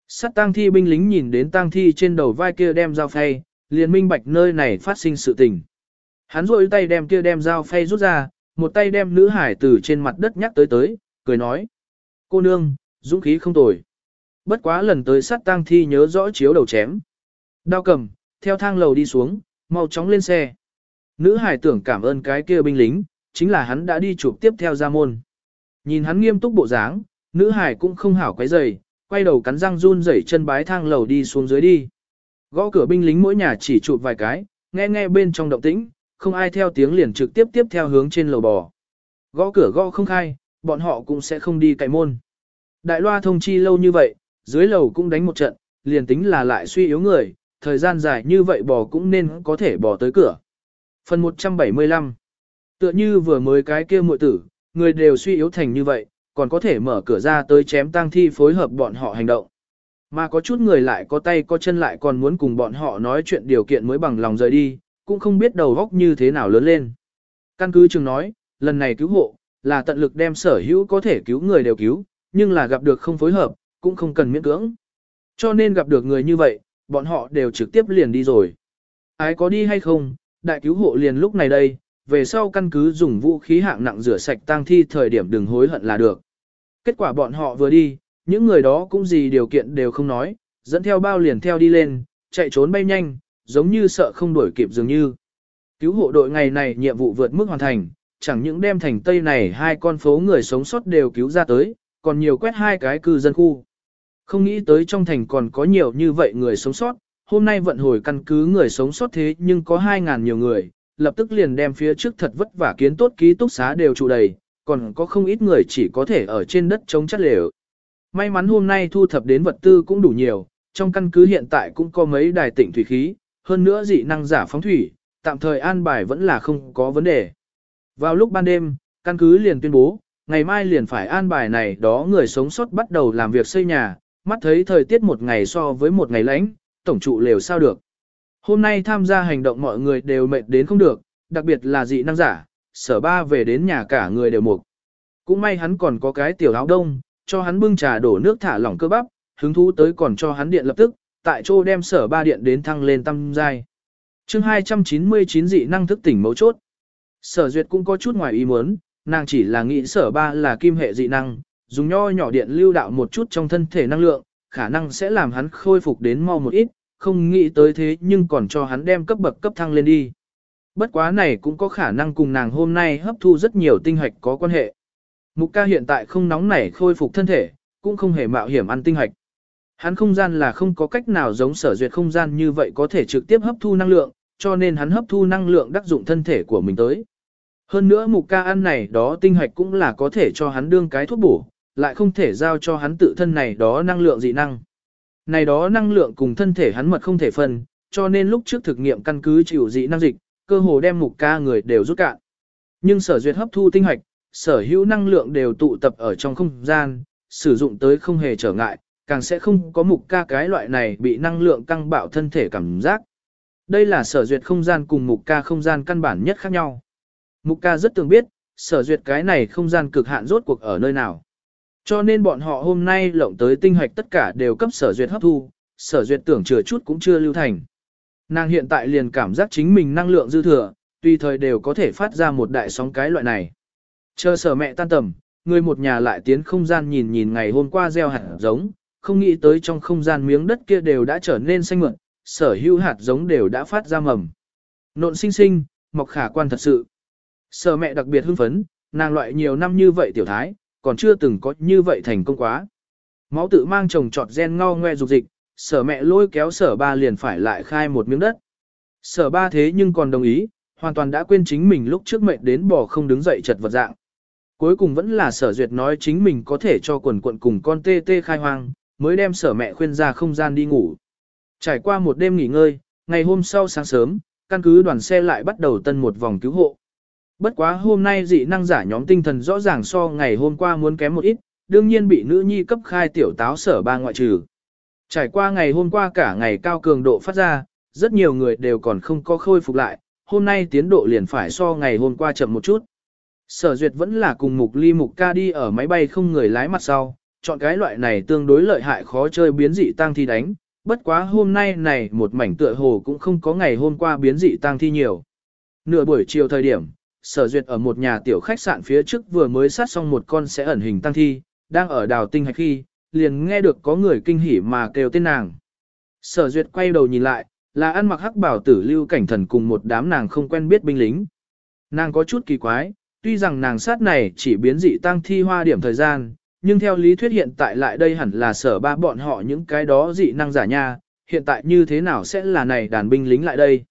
S1: Sát tang thi binh lính nhìn đến tang thi trên đầu vai kia đem dao phay, liền minh bạch nơi này phát sinh sự tình. Hắn rôi tay đem kia đem dao phay rút ra, một tay đem nữ hải từ trên mặt đất nhắc tới tới, cười nói. Cô nương, dũng khí không tồi. Bất quá lần tới sát tang thi nhớ rõ chiếu đầu chém. Đao cầm, theo thang lầu đi xuống, mau chóng lên xe. Nữ hải tưởng cảm ơn cái kia binh lính, chính là hắn đã đi chụp tiếp theo ra môn. Nhìn hắn nghiêm túc bộ dáng, nữ hải cũng không hảo quấy giày, quay đầu cắn răng run rẩy chân bái thang lầu đi xuống dưới đi. Gõ cửa binh lính mỗi nhà chỉ chụp vài cái, nghe nghe bên trong động tĩnh, không ai theo tiếng liền trực tiếp tiếp theo hướng trên lầu bò. Gõ cửa gõ không khai, bọn họ cũng sẽ không đi cậy môn. Đại loa thông chi lâu như vậy, dưới lầu cũng đánh một trận, liền tính là lại suy yếu người, thời gian dài như vậy bò cũng nên có thể bò tới cửa. Phần 175 Tựa như vừa mới cái kia muội tử, người đều suy yếu thành như vậy, còn có thể mở cửa ra tới chém tang thi phối hợp bọn họ hành động. Mà có chút người lại có tay có chân lại còn muốn cùng bọn họ nói chuyện điều kiện mới bằng lòng rời đi, cũng không biết đầu góc như thế nào lớn lên. Căn cứ chừng nói, lần này cứu hộ, là tận lực đem sở hữu có thể cứu người đều cứu, nhưng là gặp được không phối hợp, cũng không cần miễn cưỡng. Cho nên gặp được người như vậy, bọn họ đều trực tiếp liền đi rồi. Ai có đi hay không, đại cứu hộ liền lúc này đây, về sau căn cứ dùng vũ khí hạng nặng rửa sạch tang thi thời điểm đừng hối hận là được. Kết quả bọn họ vừa đi, những người đó cũng gì điều kiện đều không nói, dẫn theo bao liền theo đi lên, chạy trốn bay nhanh, giống như sợ không đuổi kịp dường như. Cứu hộ đội ngày này nhiệm vụ vượt mức hoàn thành, chẳng những đem thành Tây này hai con phố người sống sót đều cứu ra tới, còn nhiều quét hai cái cư dân khu. Không nghĩ tới trong thành còn có nhiều như vậy người sống sót, hôm nay vận hồi căn cứ người sống sót thế nhưng có 2.000 nhiều người, lập tức liền đem phía trước thật vất vả kiến tốt ký túc xá đều trụ đầy, còn có không ít người chỉ có thể ở trên đất chống chất lều. May mắn hôm nay thu thập đến vật tư cũng đủ nhiều, trong căn cứ hiện tại cũng có mấy đài tỉnh thủy khí, hơn nữa dị năng giả phóng thủy, tạm thời an bài vẫn là không có vấn đề. Vào lúc ban đêm, căn cứ liền tuyên bố, ngày mai liền phải an bài này đó người sống sót bắt đầu làm việc xây nhà, mắt thấy thời tiết một ngày so với một ngày lạnh, tổng trụ lều sao được. Hôm nay tham gia hành động mọi người đều mệt đến không được, đặc biệt là dị năng giả, sở ba về đến nhà cả người đều mục. Cũng may hắn còn có cái tiểu áo đông, cho hắn bưng trà đổ nước thả lỏng cơ bắp, hứng thú tới còn cho hắn điện lập tức, tại chỗ đem sở ba điện đến thăng lên tâm giai. chương 299 dị năng thức tỉnh mấu chốt. Sở duyệt cũng có chút ngoài ý muốn, nàng chỉ là nghĩ sở ba là kim hệ dị năng, dùng nho nhỏ điện lưu đạo một chút trong thân thể năng lượng, khả năng sẽ làm hắn khôi phục đến mau một ít, không nghĩ tới thế nhưng còn cho hắn đem cấp bậc cấp thăng lên đi. Bất quá này cũng có khả năng cùng nàng hôm nay hấp thu rất nhiều tinh hạch có quan hệ. Mục ca hiện tại không nóng nảy khôi phục thân thể, cũng không hề mạo hiểm ăn tinh hạch. Hắn không gian là không có cách nào giống sở duyệt không gian như vậy có thể trực tiếp hấp thu năng lượng, cho nên hắn hấp thu năng lượng đắc dụng thân thể của mình tới. Hơn nữa mục ca ăn này đó tinh hạch cũng là có thể cho hắn đương cái thuốc bổ, lại không thể giao cho hắn tự thân này đó năng lượng dị năng. Này đó năng lượng cùng thân thể hắn mật không thể phân, cho nên lúc trước thực nghiệm căn cứ chịu dị năng dịch, cơ hồ đem mục ca người đều rút cạn. Nhưng sở duyệt hấp thu tinh hạch, sở hữu năng lượng đều tụ tập ở trong không gian, sử dụng tới không hề trở ngại, càng sẽ không có mục ca cái loại này bị năng lượng căng bạo thân thể cảm giác. Đây là sở duyệt không gian cùng mục ca không gian căn bản nhất khác nhau. Mục ca rất tưởng biết, sở duyệt cái này không gian cực hạn rốt cuộc ở nơi nào. Cho nên bọn họ hôm nay lộng tới tinh hoạch tất cả đều cấp sở duyệt hấp thu, sở duyệt tưởng chừa chút cũng chưa lưu thành. Nàng hiện tại liền cảm giác chính mình năng lượng dư thừa, tùy thời đều có thể phát ra một đại sóng cái loại này. Chờ sở mẹ tan tầm, người một nhà lại tiến không gian nhìn nhìn ngày hôm qua gieo hạt giống, không nghĩ tới trong không gian miếng đất kia đều đã trở nên xanh mượn, sở hữu hạt giống đều đã phát ra mầm. Nộn sinh sinh, mọc khả quan thật sự. Sở mẹ đặc biệt hưng phấn, nàng loại nhiều năm như vậy tiểu thái, còn chưa từng có như vậy thành công quá. Máu tự mang chồng trọt gen ngao ngoe dục dịch, sở mẹ lôi kéo sở ba liền phải lại khai một miếng đất. Sở ba thế nhưng còn đồng ý, hoàn toàn đã quên chính mình lúc trước mệnh đến bỏ không đứng dậy chật vật dạng. Cuối cùng vẫn là sở duyệt nói chính mình có thể cho quần quận cùng con tê tê khai hoang, mới đem sở mẹ khuyên ra không gian đi ngủ. Trải qua một đêm nghỉ ngơi, ngày hôm sau sáng sớm, căn cứ đoàn xe lại bắt đầu tân một vòng cứu hộ. Bất quá hôm nay dị năng giả nhóm tinh thần rõ ràng so ngày hôm qua muốn kém một ít, đương nhiên bị nữ nhi cấp khai tiểu táo sở ba ngoại trừ. Trải qua ngày hôm qua cả ngày cao cường độ phát ra, rất nhiều người đều còn không có khôi phục lại, hôm nay tiến độ liền phải so ngày hôm qua chậm một chút. Sở duyệt vẫn là cùng mục ly mục ca đi ở máy bay không người lái mặt sau, chọn cái loại này tương đối lợi hại khó chơi biến dị tăng thi đánh, bất quá hôm nay này một mảnh tựa hồ cũng không có ngày hôm qua biến dị tăng thi nhiều. Nửa buổi chiều thời điểm, sở duyệt ở một nhà tiểu khách sạn phía trước vừa mới sát xong một con sẽ ẩn hình tăng thi, đang ở đào tinh hạch khi, liền nghe được có người kinh hỉ mà kêu tên nàng. Sở duyệt quay đầu nhìn lại, là ăn mặc hắc bảo tử lưu cảnh thần cùng một đám nàng không quen biết binh lính. Nàng có chút kỳ quái, tuy rằng nàng sát này chỉ biến dị tăng thi hoa điểm thời gian, nhưng theo lý thuyết hiện tại lại đây hẳn là sở ba bọn họ những cái đó dị năng giả nha, hiện tại như thế nào sẽ là này đàn binh lính lại đây?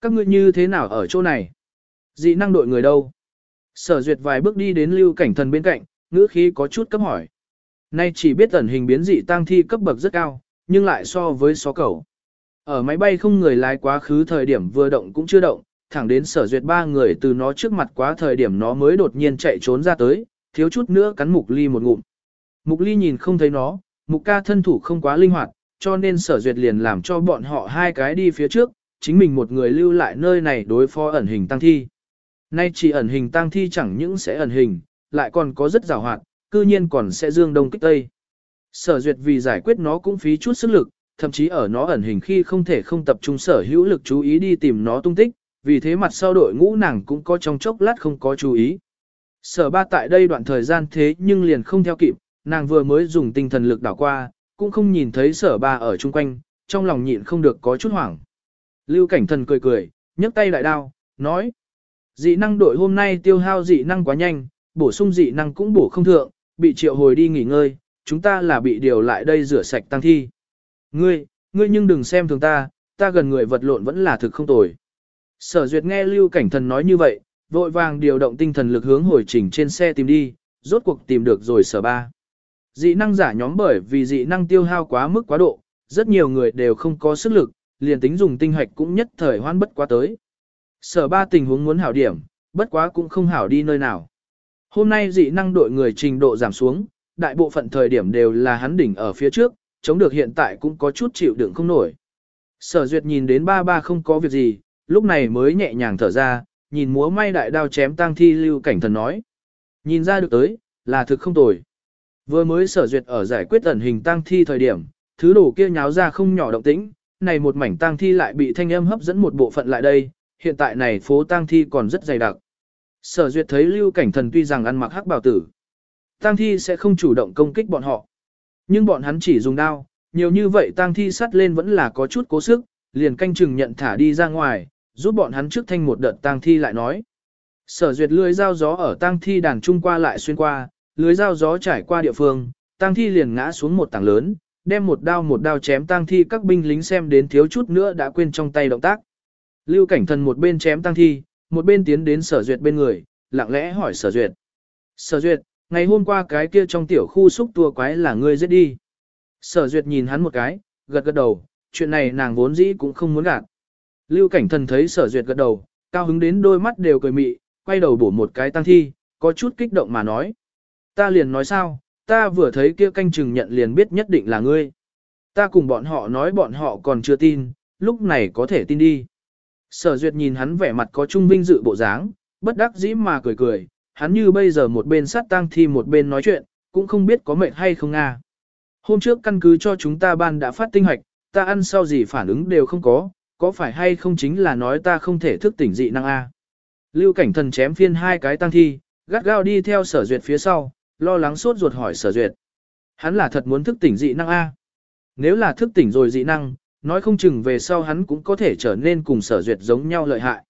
S1: Các ngươi như thế nào ở chỗ này? Dị năng đội người đâu? Sở duyệt vài bước đi đến lưu cảnh thần bên cạnh, ngữ khí có chút cấp hỏi. Nay chỉ biết ẩn hình biến dị tăng thi cấp bậc rất cao, nhưng lại so với xó cầu. Ở máy bay không người lái quá khứ thời điểm vừa động cũng chưa động, thẳng đến sở duyệt ba người từ nó trước mặt quá thời điểm nó mới đột nhiên chạy trốn ra tới, thiếu chút nữa cắn mục ly một ngụm. Mục ly nhìn không thấy nó, mục ca thân thủ không quá linh hoạt, cho nên sở duyệt liền làm cho bọn họ hai cái đi phía trước, chính mình một người lưu lại nơi này đối phó ẩn hình tăng thi. Nay chỉ ẩn hình tang thi chẳng những sẽ ẩn hình, lại còn có rất rào hoạt, cư nhiên còn sẽ dương đông kích tây. Sở duyệt vì giải quyết nó cũng phí chút sức lực, thậm chí ở nó ẩn hình khi không thể không tập trung sở hữu lực chú ý đi tìm nó tung tích, vì thế mặt sau đội ngũ nàng cũng có trong chốc lát không có chú ý. Sở ba tại đây đoạn thời gian thế nhưng liền không theo kịp, nàng vừa mới dùng tinh thần lực đảo qua, cũng không nhìn thấy sở ba ở chung quanh, trong lòng nhịn không được có chút hoảng. Lưu cảnh thần cười cười, nhấc tay đại đao, nói. Dị năng đội hôm nay tiêu hao dị năng quá nhanh, bổ sung dị năng cũng bổ không thượng, bị triệu hồi đi nghỉ ngơi, chúng ta là bị điều lại đây rửa sạch tăng thi. Ngươi, ngươi nhưng đừng xem thường ta, ta gần người vật lộn vẫn là thực không tồi. Sở duyệt nghe Lưu Cảnh Thần nói như vậy, vội vàng điều động tinh thần lực hướng hồi chỉnh trên xe tìm đi, rốt cuộc tìm được rồi sở ba. Dị năng giả nhóm bởi vì dị năng tiêu hao quá mức quá độ, rất nhiều người đều không có sức lực, liền tính dùng tinh hoạch cũng nhất thời hoan bất quá tới. Sở ba tình huống muốn hảo điểm, bất quá cũng không hảo đi nơi nào. Hôm nay dị năng đội người trình độ giảm xuống, đại bộ phận thời điểm đều là hắn đỉnh ở phía trước, chống được hiện tại cũng có chút chịu đựng không nổi. Sở duyệt nhìn đến ba ba không có việc gì, lúc này mới nhẹ nhàng thở ra, nhìn múa may đại đao chém tang thi lưu cảnh thần nói. Nhìn ra được tới, là thực không tồi. Vừa mới sở duyệt ở giải quyết ẩn hình tang thi thời điểm, thứ đồ kia nháo ra không nhỏ động tĩnh, này một mảnh tang thi lại bị thanh âm hấp dẫn một bộ phận lại đây, hiện tại này phố tang thi còn rất dày đặc. Sở duyệt thấy lưu cảnh thần tuy rằng ăn mặc hắc bảo tử, tang thi sẽ không chủ động công kích bọn họ. Nhưng bọn hắn chỉ dùng đao, nhiều như vậy tang thi sắt lên vẫn là có chút cố sức, liền canh chừng nhận thả đi ra ngoài, giúp bọn hắn trước thanh một đợt tang thi lại nói. Sở duyệt lưới dao gió ở tang thi đàn trung qua lại xuyên qua, lưới dao gió trải qua địa phương, tang thi liền ngã xuống một tảng lớn, đem một đao một đao chém tang thi các binh lính xem đến thiếu chút nữa đã quên trong tay động tác. Lưu cảnh thần một bên chém tang thi, một bên tiến đến sở duyệt bên người, lặng lẽ hỏi sở duyệt. Sở duyệt, ngày hôm qua cái kia trong tiểu khu xúc tua quái là ngươi giết đi. Sở duyệt nhìn hắn một cái, gật gật đầu, chuyện này nàng vốn dĩ cũng không muốn gạt. Lưu cảnh thần thấy sở duyệt gật đầu, cao hứng đến đôi mắt đều cười mị, quay đầu bổ một cái tăng thi, có chút kích động mà nói. Ta liền nói sao, ta vừa thấy kia canh chừng nhận liền biết nhất định là ngươi. Ta cùng bọn họ nói bọn họ còn chưa tin, lúc này có thể tin đi. Sở duyệt nhìn hắn vẻ mặt có trung vinh dự bộ dáng, bất đắc dĩ mà cười cười, hắn như bây giờ một bên sát tang thi một bên nói chuyện, cũng không biết có mệt hay không à. Hôm trước căn cứ cho chúng ta ban đã phát tinh hoạch, ta ăn sau gì phản ứng đều không có, có phải hay không chính là nói ta không thể thức tỉnh dị năng A. Lưu cảnh thần chém phiên hai cái tăng thi, gắt gao đi theo sở duyệt phía sau, lo lắng sốt ruột hỏi sở duyệt. Hắn là thật muốn thức tỉnh dị năng A. Nếu là thức tỉnh rồi dị năng, nói không chừng về sau hắn cũng có thể trở nên cùng sở duyệt giống nhau lợi hại.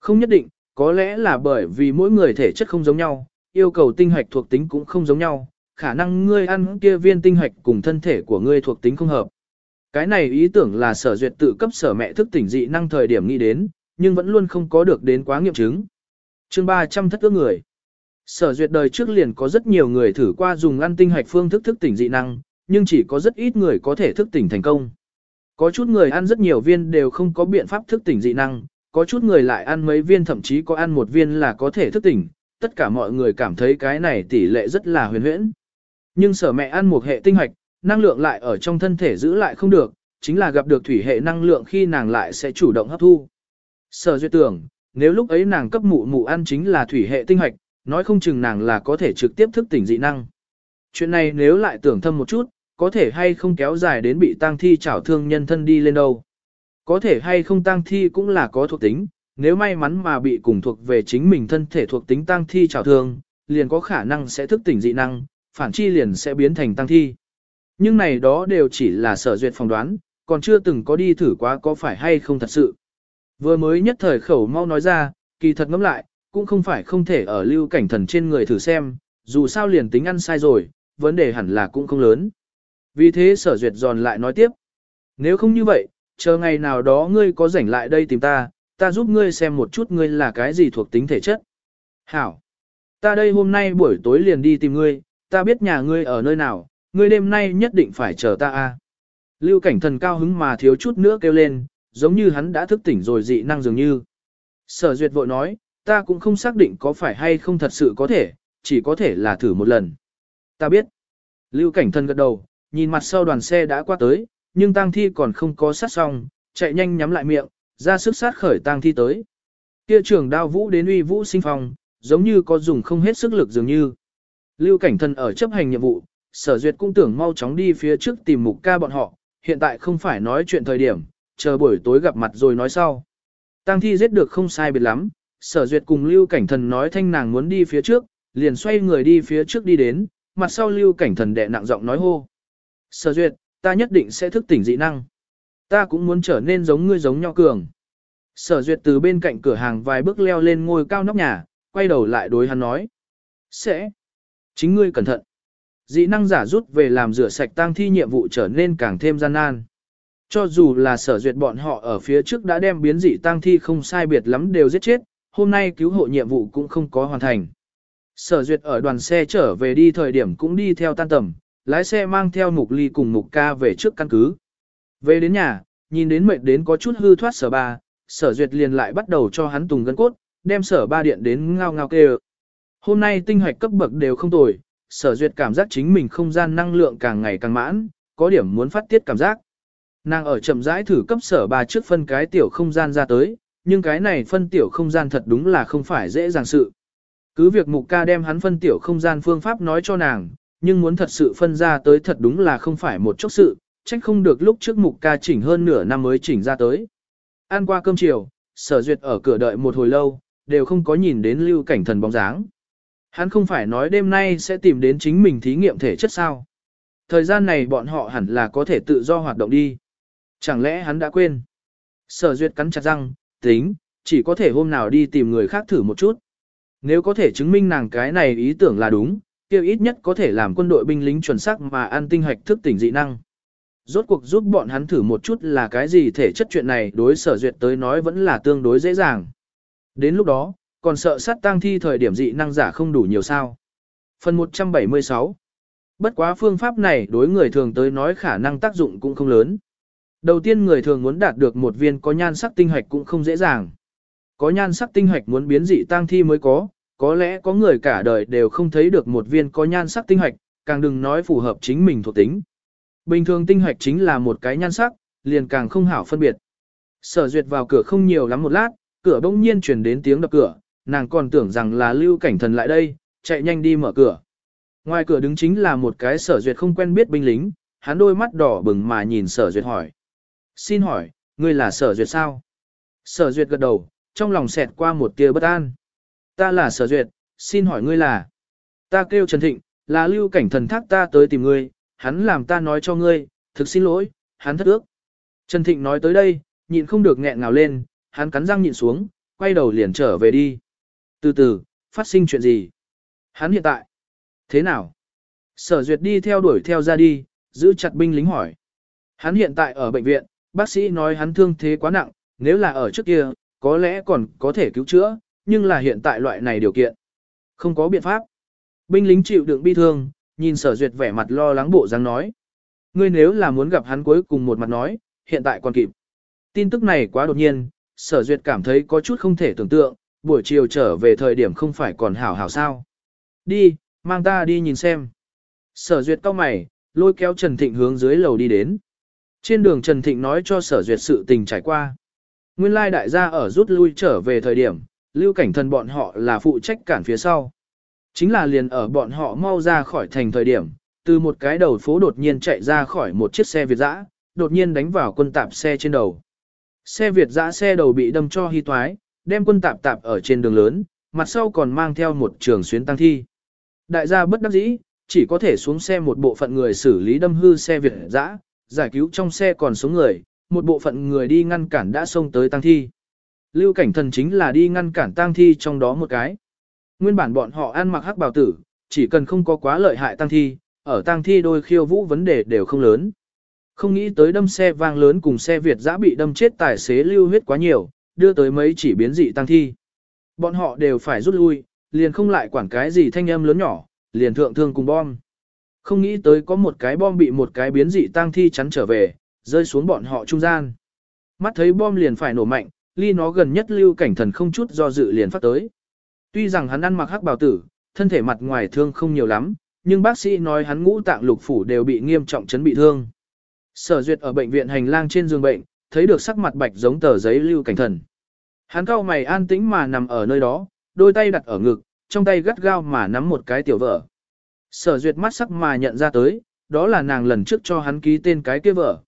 S1: Không nhất định, có lẽ là bởi vì mỗi người thể chất không giống nhau, yêu cầu tinh hạch thuộc tính cũng không giống nhau, khả năng ngươi ăn kia viên tinh hạch cùng thân thể của ngươi thuộc tính không hợp. Cái này ý tưởng là sở duyệt tự cấp sở mẹ thức tỉnh dị năng thời điểm nghĩ đến, nhưng vẫn luôn không có được đến quá nghiệm chứng. chương 300 thất ước người. Sở duyệt đời trước liền có rất nhiều người thử qua dùng ăn tinh hạch phương thức thức tỉnh dị năng, nhưng chỉ có rất ít người có thể thức tỉnh thành công. Có chút người ăn rất nhiều viên đều không có biện pháp thức tỉnh dị năng, có chút người lại ăn mấy viên thậm chí có ăn một viên là có thể thức tỉnh, tất cả mọi người cảm thấy cái này tỷ lệ rất là huyền huyễn. Nhưng sở mẹ ăn một hệ tinh hoạch, năng lượng lại ở trong thân thể giữ lại không được, chính là gặp được thủy hệ năng lượng khi nàng lại sẽ chủ động hấp thu. Sở duyệt tưởng, nếu lúc ấy nàng cấp mụ mụ ăn chính là thủy hệ tinh hoạch, nói không chừng nàng là có thể trực tiếp thức tỉnh dị năng. Chuyện này nếu lại tưởng thâm một chút, có thể hay không kéo dài đến bị tang thi chảo thương nhân thân đi lên đâu. Có thể hay không tang thi cũng là có thuộc tính, nếu may mắn mà bị cùng thuộc về chính mình thân thể thuộc tính tang thi chảo thương, liền có khả năng sẽ thức tỉnh dị năng, phản chi liền sẽ biến thành tang thi. Nhưng này đó đều chỉ là sở duyệt phỏng đoán, còn chưa từng có đi thử quá có phải hay không thật sự. Vừa mới nhất thời khẩu mau nói ra, kỳ thật ngẫm lại, cũng không phải không thể ở lưu cảnh thần trên người thử xem, dù sao liền tính ăn sai rồi, vấn đề hẳn là cũng không lớn. Vì thế sở duyệt giòn lại nói tiếp. Nếu không như vậy, chờ ngày nào đó ngươi có rảnh lại đây tìm ta, ta giúp ngươi xem một chút ngươi là cái gì thuộc tính thể chất. Hảo! Ta đây hôm nay buổi tối liền đi tìm ngươi, ta biết nhà ngươi ở nơi nào, ngươi đêm nay nhất định phải chờ ta a. Lưu cảnh thần cao hứng mà thiếu chút nữa kêu lên, giống như hắn đã thức tỉnh rồi dị năng dường như. Sở duyệt vội nói, ta cũng không xác định có phải hay không thật sự có thể, chỉ có thể là thử một lần. Ta biết. Lưu cảnh thần gật đầu, nhìn mặt sau đoàn xe đã qua tới, nhưng tang thi còn không có sát xong, chạy nhanh nhắm lại miệng, ra sức sát khởi tang thi tới. Kia trưởng đao vũ đến uy vũ sinh phong, giống như có dùng không hết sức lực dường như. Lưu cảnh thần ở chấp hành nhiệm vụ, sở duyệt cũng tưởng mau chóng đi phía trước tìm mục ca bọn họ, hiện tại không phải nói chuyện thời điểm, chờ buổi tối gặp mặt rồi nói sau. Tang thi giết được không sai biệt lắm, sở duyệt cùng lưu cảnh thần nói thanh nàng muốn đi phía trước, liền xoay người đi phía trước đi đến, mặt sau lưu cảnh thần đệ nặng giọng nói hô. Sở duyệt, ta nhất định sẽ thức tỉnh dị năng. Ta cũng muốn trở nên giống ngươi giống nhau cường. Sở duyệt từ bên cạnh cửa hàng vài bước leo lên ngôi cao nóc nhà, quay đầu lại đối hắn nói. Sẽ. Chính ngươi cẩn thận. Dị năng giả rút về làm rửa sạch tang thi nhiệm vụ trở nên càng thêm gian nan. Cho dù là sở duyệt bọn họ ở phía trước đã đem biến dị tang thi không sai biệt lắm đều giết chết, hôm nay cứu hộ nhiệm vụ cũng không có hoàn thành. Sở duyệt ở đoàn xe trở về đi thời điểm cũng đi theo tan tầm, lái xe mang theo mục ly cùng mục ca về trước căn cứ. Về đến nhà, nhìn đến mệt đến có chút hư thoát sở ba, sở duyệt liền lại bắt đầu cho hắn tùng gân cốt, đem sở ba điện đến ngao ngao kêu. Hôm nay tinh hoạch cấp bậc đều không tồi, sở duyệt cảm giác chính mình không gian năng lượng càng ngày càng mãn, có điểm muốn phát tiết cảm giác. Nàng ở chậm rãi thử cấp sở ba trước phân cái tiểu không gian ra tới, nhưng cái này phân tiểu không gian thật đúng là không phải dễ dàng sự. Cứ việc mục ca đem hắn phân tiểu không gian phương pháp nói cho nàng, nhưng muốn thật sự phân ra tới thật đúng là không phải một chốc sự, trách không được lúc trước mục ca chỉnh hơn nửa năm mới chỉnh ra tới. Ăn qua cơm chiều, sở duyệt ở cửa đợi một hồi lâu, đều không có nhìn đến lưu cảnh thần bóng dáng. Hắn không phải nói đêm nay sẽ tìm đến chính mình thí nghiệm thể chất sao. Thời gian này bọn họ hẳn là có thể tự do hoạt động đi. Chẳng lẽ hắn đã quên? Sở duyệt cắn chặt răng, tính, chỉ có thể hôm nào đi tìm người khác thử một chút. Nếu có thể chứng minh nàng cái này ý tưởng là đúng, kia ít nhất có thể làm quân đội binh lính chuẩn xác mà an tinh hoạch thức tỉnh dị năng. Rốt cuộc giúp bọn hắn thử một chút là cái gì thể chất chuyện này đối sở duyệt tới nói vẫn là tương đối dễ dàng. Đến lúc đó, còn sợ sát tang thi thời điểm dị năng giả không đủ nhiều sao. Phần 176 Bất quá phương pháp này đối người thường tới nói khả năng tác dụng cũng không lớn. Đầu tiên người thường muốn đạt được một viên có nhan sắc tinh hoạch cũng không dễ dàng. Có nhan sắc tinh hoạch muốn biến dị tang thi mới có, có lẽ có người cả đời đều không thấy được một viên có nhan sắc tinh hoạch, càng đừng nói phù hợp chính mình thuộc tính. Bình thường tinh hoạch chính là một cái nhan sắc, liền càng không hảo phân biệt. Sở duyệt vào cửa không nhiều lắm một lát, cửa bỗng nhiên chuyển đến tiếng đập cửa, nàng còn tưởng rằng là lưu cảnh thần lại đây, chạy nhanh đi mở cửa. Ngoài cửa đứng chính là một cái sở duyệt không quen biết binh lính, hắn đôi mắt đỏ bừng mà nhìn sở duyệt hỏi. Xin hỏi, ngươi là sở duyệt sao? Sở duyệt gật đầu, trong lòng xẹt qua một tia bất an. Ta là sở duyệt, xin hỏi ngươi là. Ta kêu Trần Thịnh, là lưu cảnh thần thác ta tới tìm ngươi, hắn làm ta nói cho ngươi, thực xin lỗi, hắn thất ước. Trần Thịnh nói tới đây, nhịn không được nghẹn ngào lên, hắn cắn răng nhịn xuống, quay đầu liền trở về đi. Từ từ, phát sinh chuyện gì? Hắn hiện tại, thế nào? Sở duyệt đi theo đuổi theo ra đi, giữ chặt binh lính hỏi. Hắn hiện tại ở bệnh viện, bác sĩ nói hắn thương thế quá nặng, nếu là ở trước kia, có lẽ còn có thể cứu chữa, nhưng là hiện tại loại này điều kiện. Không có biện pháp. Binh lính chịu đựng bi thương, nhìn sở duyệt vẻ mặt lo lắng bộ dáng nói. Ngươi nếu là muốn gặp hắn cuối cùng một mặt nói, hiện tại còn kịp. Tin tức này quá đột nhiên, sở duyệt cảm thấy có chút không thể tưởng tượng, buổi chiều trở về thời điểm không phải còn hảo hảo sao. Đi, mang ta đi nhìn xem. Sở duyệt cau mày, lôi kéo Trần Thịnh hướng dưới lầu đi đến. Trên đường Trần Thịnh nói cho sở duyệt sự tình trải qua. Nguyên lai đại gia ở rút lui trở về thời điểm, lưu cảnh thần bọn họ là phụ trách cản phía sau. Chính là liền ở bọn họ mau ra khỏi thành thời điểm, từ một cái đầu phố đột nhiên chạy ra khỏi một chiếc xe Việt dã, đột nhiên đánh vào quân tạp xe trên đầu. Xe Việt dã xe đầu bị đâm cho hy toái, đem quân tạp tạp ở trên đường lớn, mặt sau còn mang theo một trường xuyến tăng thi. Đại gia bất đắc dĩ, chỉ có thể xuống xe một bộ phận người xử lý đâm hư xe Việt dã, giải cứu trong xe còn số người, một bộ phận người đi ngăn cản đã xông tới tăng thi. Lưu cảnh thần chính là đi ngăn cản tang thi trong đó một cái. Nguyên bản bọn họ ăn mặc hắc bào tử, chỉ cần không có quá lợi hại tang thi, ở tang thi đôi khiêu vũ vấn đề đều không lớn. Không nghĩ tới đâm xe vang lớn cùng xe Việt giã bị đâm chết tài xế lưu huyết quá nhiều, đưa tới mấy chỉ biến dị tăng thi. Bọn họ đều phải rút lui, liền không lại quản cái gì thanh âm lớn nhỏ, liền thượng thương cùng bom. Không nghĩ tới có một cái bom bị một cái biến dị tăng thi chắn trở về, rơi xuống bọn họ trung gian. Mắt thấy bom liền phải nổ mạnh, ly nó gần nhất lưu cảnh thần không chút do dự liền phát tới. Tuy rằng hắn ăn mặc hắc bào tử, thân thể mặt ngoài thương không nhiều lắm, nhưng bác sĩ nói hắn ngũ tạng lục phủ đều bị nghiêm trọng chấn bị thương. Sở duyệt ở bệnh viện hành lang trên giường bệnh, thấy được sắc mặt bạch giống tờ giấy lưu cảnh thần. Hắn cao mày an tĩnh mà nằm ở nơi đó, đôi tay đặt ở ngực, trong tay gắt gao mà nắm một cái tiểu vợ. Sở duyệt mắt sắc mà nhận ra tới, đó là nàng lần trước cho hắn ký tên cái kia vợ.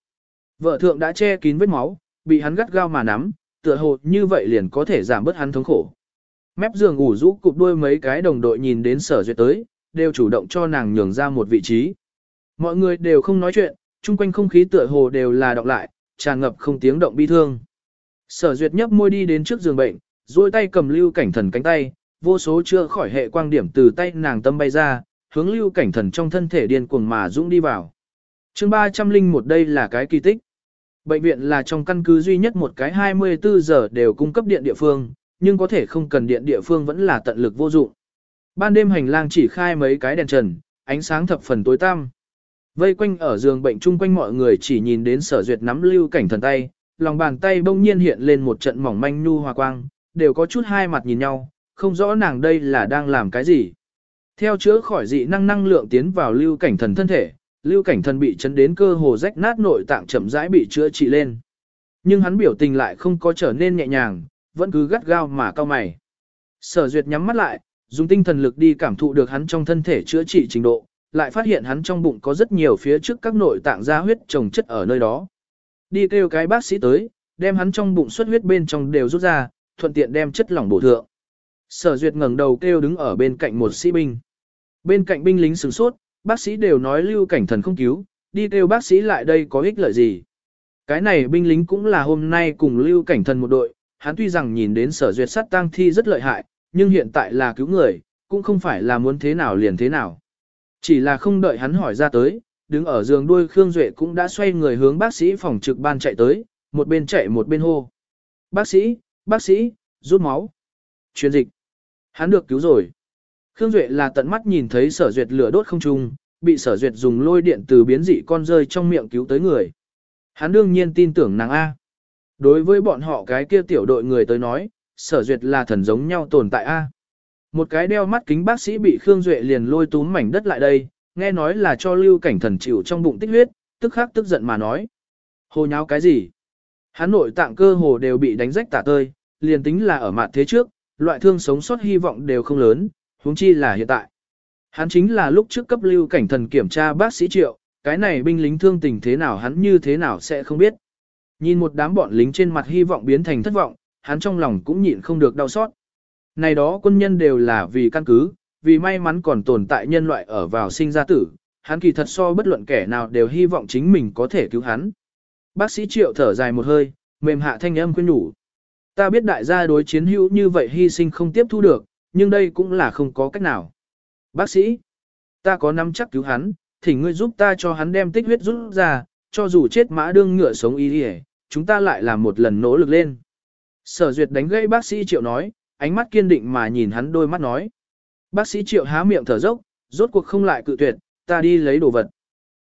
S1: Vợ thượng đã che kín vết máu, bị hắn gắt gao mà nắm, tựa hồ như vậy liền có thể giảm bớt hắn thống khổ. Mép giường ủ rũ cụp đuôi mấy cái đồng đội nhìn đến sở duyệt tới, đều chủ động cho nàng nhường ra một vị trí. Mọi người đều không nói chuyện, chung quanh không khí tựa hồ đều là đọc lại, tràn ngập không tiếng động bi thương. Sở duyệt nhấp môi đi đến trước giường bệnh, duỗi tay cầm lưu cảnh thần cánh tay, vô số chưa khỏi hệ quang điểm từ tay nàng tâm bay ra, hướng lưu cảnh thần trong thân thể điên cuồng mà dũng đi vào. chương 301 đây là cái kỳ tích. Bệnh viện là trong căn cứ duy nhất một cái 24 giờ đều cung cấp điện địa phương, nhưng có thể không cần điện địa phương vẫn là tận lực vô dụng. Ban đêm hành lang chỉ khai mấy cái đèn trần, ánh sáng thập phần tối tăm. Vây quanh ở giường bệnh chung quanh mọi người chỉ nhìn đến sở duyệt nắm lưu cảnh thần tay, lòng bàn tay bỗng nhiên hiện lên một trận mỏng manh nhu hòa quang, đều có chút hai mặt nhìn nhau, không rõ nàng đây là đang làm cái gì. Theo chữa khỏi dị năng năng lượng tiến vào lưu cảnh thần thân thể, lưu cảnh thần bị chấn đến cơ hồ rách nát nội tạng chậm rãi bị chữa trị lên. Nhưng hắn biểu tình lại không có trở nên nhẹ nhàng, vẫn cứ gắt gao mà cao mày. Sở duyệt nhắm mắt lại, dùng tinh thần lực đi cảm thụ được hắn trong thân thể chữa trị trình độ, lại phát hiện hắn trong bụng có rất nhiều phía trước các nội tạng ra huyết trồng chất ở nơi đó. Đi kêu cái bác sĩ tới, đem hắn trong bụng xuất huyết bên trong đều rút ra, thuận tiện đem chất lỏng bổ thượng. Sở duyệt ngẩng đầu kêu đứng ở bên cạnh một sĩ binh. Bên cạnh binh lính sửng sốt, bác sĩ đều nói lưu cảnh thần không cứu, đi kêu bác sĩ lại đây có ích lợi gì. Cái này binh lính cũng là hôm nay cùng lưu cảnh thần một đội, hắn tuy rằng nhìn đến sở duyệt sát tang thi rất lợi hại, nhưng hiện tại là cứu người, cũng không phải là muốn thế nào liền thế nào. Chỉ là không đợi hắn hỏi ra tới, đứng ở giường đuôi Khương Duệ cũng đã xoay người hướng bác sĩ phòng trực ban chạy tới, một bên chạy một bên hô. Bác sĩ, bác sĩ, rút máu. Chuyên dịch. Hắn được cứu rồi. Khương Duệ là tận mắt nhìn thấy sở duyệt lửa đốt không trung, bị sở duyệt dùng lôi điện từ biến dị con rơi trong miệng cứu tới người. Hắn đương nhiên tin tưởng nàng A. Đối với bọn họ cái kia tiểu đội người tới nói, sở duyệt là thần giống nhau tồn tại A. Một cái đeo mắt kính bác sĩ bị Khương Duệ liền lôi túm mảnh đất lại đây, nghe nói là cho lưu cảnh thần chịu trong bụng tích huyết, tức khắc tức giận mà nói. Hồ nháo cái gì? Hắn nội tạng cơ hồ đều bị đánh rách tả tơi, liền tính là ở mặt thế trước, loại thương sống sót hy vọng đều không lớn, huống chi là hiện tại. Hắn chính là lúc trước cấp lưu cảnh thần kiểm tra bác sĩ triệu, cái này binh lính thương tình thế nào hắn như thế nào sẽ không biết. Nhìn một đám bọn lính trên mặt hy vọng biến thành thất vọng, hắn trong lòng cũng nhịn không được đau xót. Này đó quân nhân đều là vì căn cứ, vì may mắn còn tồn tại nhân loại ở vào sinh ra tử, hắn kỳ thật so bất luận kẻ nào đều hy vọng chính mình có thể cứu hắn. bác sĩ triệu thở dài một hơi, mềm hạ thanh âm khuyên nhủ. Ta biết đại gia đối chiến hữu như vậy hy sinh không tiếp thu được, nhưng đây cũng là không có cách nào. Bác sĩ, ta có nắm chắc cứu hắn, thỉnh ngươi giúp ta cho hắn đem tích huyết rút ra, cho dù chết mã đương ngựa sống y đi chúng ta lại làm một lần nỗ lực lên. Sở duyệt đánh gãy bác sĩ triệu nói, ánh mắt kiên định mà nhìn hắn đôi mắt nói. Bác sĩ triệu há miệng thở dốc, rốt cuộc không lại cự tuyệt, ta đi lấy đồ vật.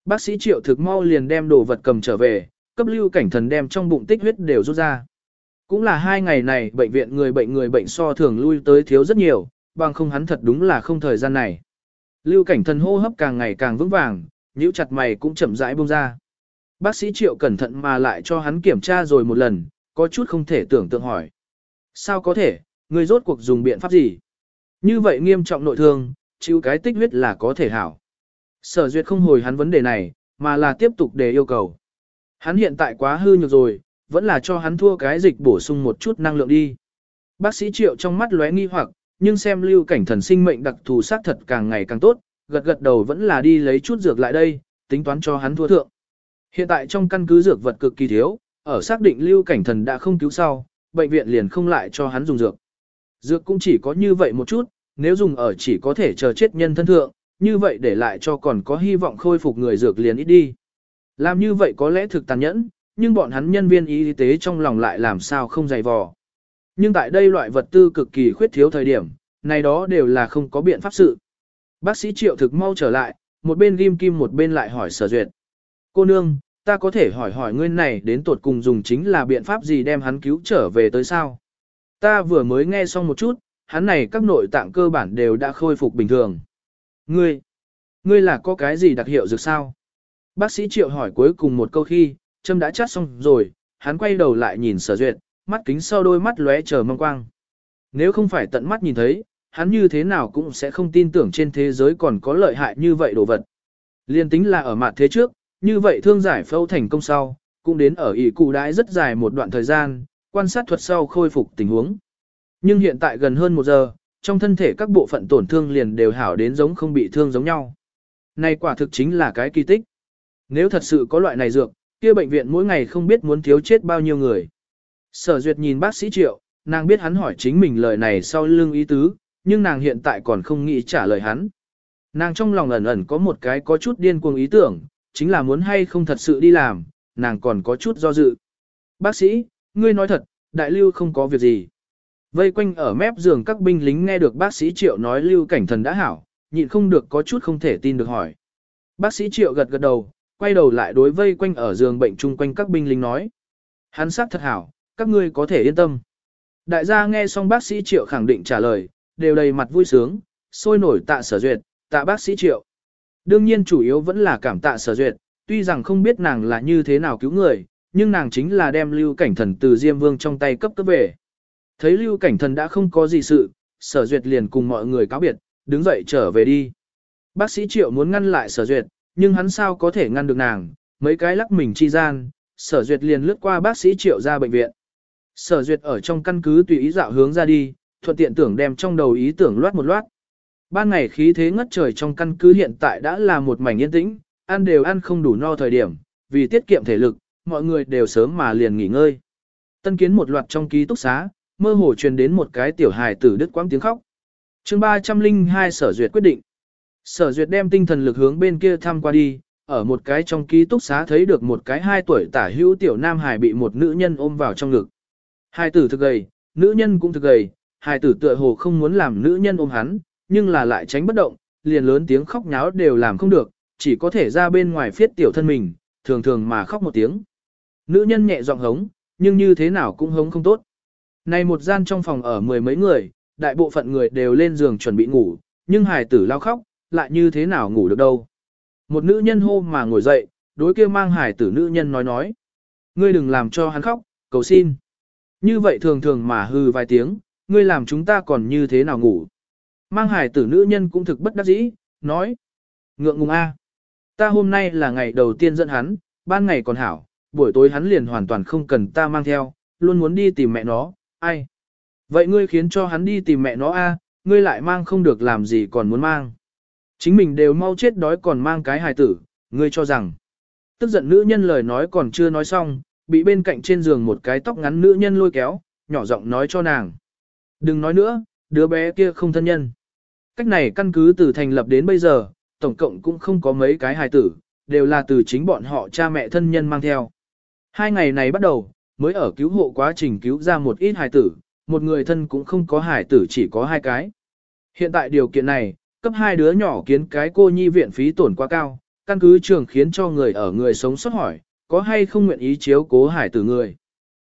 S1: Bác sĩ triệu thực mau liền đem đồ vật cầm trở về, cấp lưu cảnh thần đem trong bụng tích huyết đều rút ra. Cũng là hai ngày này bệnh viện người bệnh người bệnh so thường lui tới thiếu rất nhiều, bằng không hắn thật đúng là không thời gian này. Lưu cảnh thần hô hấp càng ngày càng vững vàng, nhíu chặt mày cũng chậm rãi buông ra. Bác sĩ triệu cẩn thận mà lại cho hắn kiểm tra rồi một lần, có chút không thể tưởng tượng hỏi. Sao có thể, người rốt cuộc dùng biện pháp gì? Như vậy nghiêm trọng nội thương, chịu cái tích huyết là có thể hảo. Sở duyệt không hồi hắn vấn đề này, mà là tiếp tục để yêu cầu. Hắn hiện tại quá hư nhược rồi, vẫn là cho hắn thua cái dịch bổ sung một chút năng lượng đi. Bác sĩ triệu trong mắt lóe nghi hoặc, nhưng xem lưu cảnh thần sinh mệnh đặc thù sát thật càng ngày càng tốt, gật gật đầu vẫn là đi lấy chút dược lại đây, tính toán cho hắn thua thượng. Hiện tại trong căn cứ dược vật cực kỳ thiếu, ở xác định lưu cảnh thần đã không cứu sau, bệnh viện liền không lại cho hắn dùng dược. Dược cũng chỉ có như vậy một chút, nếu dùng ở chỉ có thể chờ chết nhân thân thượng, như vậy để lại cho còn có hy vọng khôi phục người dược liền ít đi. Làm như vậy có lẽ thực tàn nhẫn, nhưng bọn hắn nhân viên y tế trong lòng lại làm sao không dày vò. Nhưng tại đây loại vật tư cực kỳ khuyết thiếu thời điểm, này đó đều là không có biện pháp sự. Bác sĩ triệu thực mau trở lại, một bên ghim kim một bên lại hỏi sở duyệt. Cô nương, ta có thể hỏi hỏi ngươi này đến tột cùng dùng chính là biện pháp gì đem hắn cứu trở về tới sao? Ta vừa mới nghe xong một chút, hắn này các nội tạng cơ bản đều đã khôi phục bình thường. Ngươi, ngươi là có cái gì đặc hiệu dược sao? Bác sĩ triệu hỏi cuối cùng một câu khi, châm đã chát xong rồi, hắn quay đầu lại nhìn sở duyệt, mắt kính sau đôi mắt lóe chờ mong quang. Nếu không phải tận mắt nhìn thấy, hắn như thế nào cũng sẽ không tin tưởng trên thế giới còn có lợi hại như vậy đồ vật. Liên tính là ở mặt thế trước, như vậy thương giải phẫu thành công sau, cũng đến ở ỷ cụ đãi rất dài một đoạn thời gian, quan sát thuật sau khôi phục tình huống. Nhưng hiện tại gần hơn một giờ, trong thân thể các bộ phận tổn thương liền đều hảo đến giống không bị thương giống nhau. Này quả thực chính là cái kỳ tích. Nếu thật sự có loại này dược, kia bệnh viện mỗi ngày không biết muốn thiếu chết bao nhiêu người. Sở duyệt nhìn bác sĩ triệu, nàng biết hắn hỏi chính mình lời này sau lưng ý tứ, nhưng nàng hiện tại còn không nghĩ trả lời hắn. Nàng trong lòng ẩn ẩn có một cái có chút điên cuồng ý tưởng, chính là muốn hay không thật sự đi làm, nàng còn có chút do dự. Bác sĩ, ngươi nói thật, đại lưu không có việc gì. Vây quanh ở mép giường các binh lính nghe được bác sĩ Triệu nói lưu cảnh thần đã hảo, nhịn không được có chút không thể tin được hỏi. Bác sĩ Triệu gật gật đầu, quay đầu lại đối vây quanh ở giường bệnh chung quanh các binh lính nói. Hắn xác thật hảo, các ngươi có thể yên tâm. Đại gia nghe xong bác sĩ Triệu khẳng định trả lời, đều đầy mặt vui sướng, sôi nổi tạ sở duyệt, tạ bác sĩ Triệu. Đương nhiên chủ yếu vẫn là cảm tạ sở duyệt, tuy rằng không biết nàng là như thế nào cứu người, nhưng nàng chính là đem lưu cảnh thần từ Diêm Vương trong tay cấp cấp về. Thấy lưu cảnh thần đã không có gì sự, sở duyệt liền cùng mọi người cáo biệt, đứng dậy trở về đi. Bác sĩ Triệu muốn ngăn lại sở duyệt, nhưng hắn sao có thể ngăn được nàng, mấy cái lắc mình chi gian, sở duyệt liền lướt qua bác sĩ Triệu ra bệnh viện. Sở duyệt ở trong căn cứ tùy ý dạo hướng ra đi, thuận tiện tưởng đem trong đầu ý tưởng loát một loát. Ban ngày khí thế ngất trời trong căn cứ hiện tại đã là một mảnh yên tĩnh, ăn đều ăn không đủ no thời điểm, vì tiết kiệm thể lực, mọi người đều sớm mà liền nghỉ ngơi. Tân kiến một loạt trong ký túc xá, mơ hồ truyền đến một cái tiểu hài tử đứt quãng tiếng khóc. chương 302 sở duyệt quyết định. Sở duyệt đem tinh thần lực hướng bên kia thăm qua đi, ở một cái trong ký túc xá thấy được một cái hai tuổi tả hữu tiểu nam hài bị một nữ nhân ôm vào trong ngực. Hai tử thực gầy, nữ nhân cũng thực gầy, hai tử tựa hồ không muốn làm nữ nhân ôm hắn, nhưng là lại tránh bất động, liền lớn tiếng khóc nháo đều làm không được, chỉ có thể ra bên ngoài phiết tiểu thân mình, thường thường mà khóc một tiếng. Nữ nhân nhẹ giọng hống, nhưng như thế nào cũng hống không tốt. Này một gian trong phòng ở mười mấy người, đại bộ phận người đều lên giường chuẩn bị ngủ, nhưng hài tử lao khóc, lại như thế nào ngủ được đâu. Một nữ nhân hô mà ngồi dậy, đối kia mang hải tử nữ nhân nói nói. Ngươi đừng làm cho hắn khóc, cầu xin. Như vậy thường thường mà hư vài tiếng, ngươi làm chúng ta còn như thế nào ngủ. Mang hải tử nữ nhân cũng thực bất đắc dĩ, nói. Ngượng ngùng a, Ta hôm nay là ngày đầu tiên dẫn hắn, ban ngày còn hảo, buổi tối hắn liền hoàn toàn không cần ta mang theo, luôn muốn đi tìm mẹ nó, ai. Vậy ngươi khiến cho hắn đi tìm mẹ nó a, ngươi lại mang không được làm gì còn muốn mang. Chính mình đều mau chết đói còn mang cái hài tử, ngươi cho rằng. Tức giận nữ nhân lời nói còn chưa nói xong, bị bên cạnh trên giường một cái tóc ngắn nữ nhân lôi kéo, nhỏ giọng nói cho nàng. Đừng nói nữa, đứa bé kia không thân nhân. Cách này căn cứ từ thành lập đến bây giờ, tổng cộng cũng không có mấy cái hài tử, đều là từ chính bọn họ cha mẹ thân nhân mang theo. Hai ngày này bắt đầu, mới ở cứu hộ quá trình cứu ra một ít hài tử, một người thân cũng không có hài tử chỉ có hai cái. Hiện tại điều kiện này, cấp hai đứa nhỏ kiến cái cô nhi viện phí tổn quá cao, căn cứ trường khiến cho người ở người sống sót hỏi, có hay không nguyện ý chiếu cố hải tử người.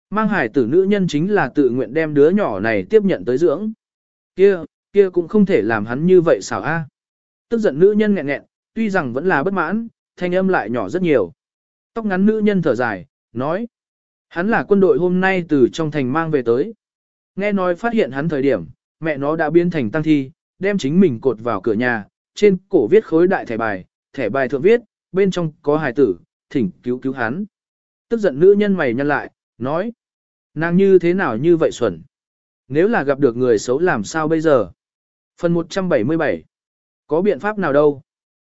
S1: Mang hải tử nữ nhân chính là tự nguyện đem đứa nhỏ này tiếp nhận tới dưỡng. Kia, kia cũng không thể làm hắn như vậy xảo a. Tức giận nữ nhân nghẹn nghẹn, tuy rằng vẫn là bất mãn, thanh âm lại nhỏ rất nhiều. Tóc ngắn nữ nhân thở dài, nói. Hắn là quân đội hôm nay từ trong thành mang về tới. Nghe nói phát hiện hắn thời điểm, mẹ nó đã biến thành tăng thi, đem chính mình cột vào cửa nhà, trên cổ viết khối đại thẻ bài, thẻ bài thượng viết, bên trong có hài tử, thỉnh cứu cứu hắn. Tức giận nữ nhân mày nhăn lại, nói. Nàng như thế nào như vậy xuẩn? Nếu là gặp được người xấu làm sao bây giờ? Phần 177 Có biện pháp nào đâu?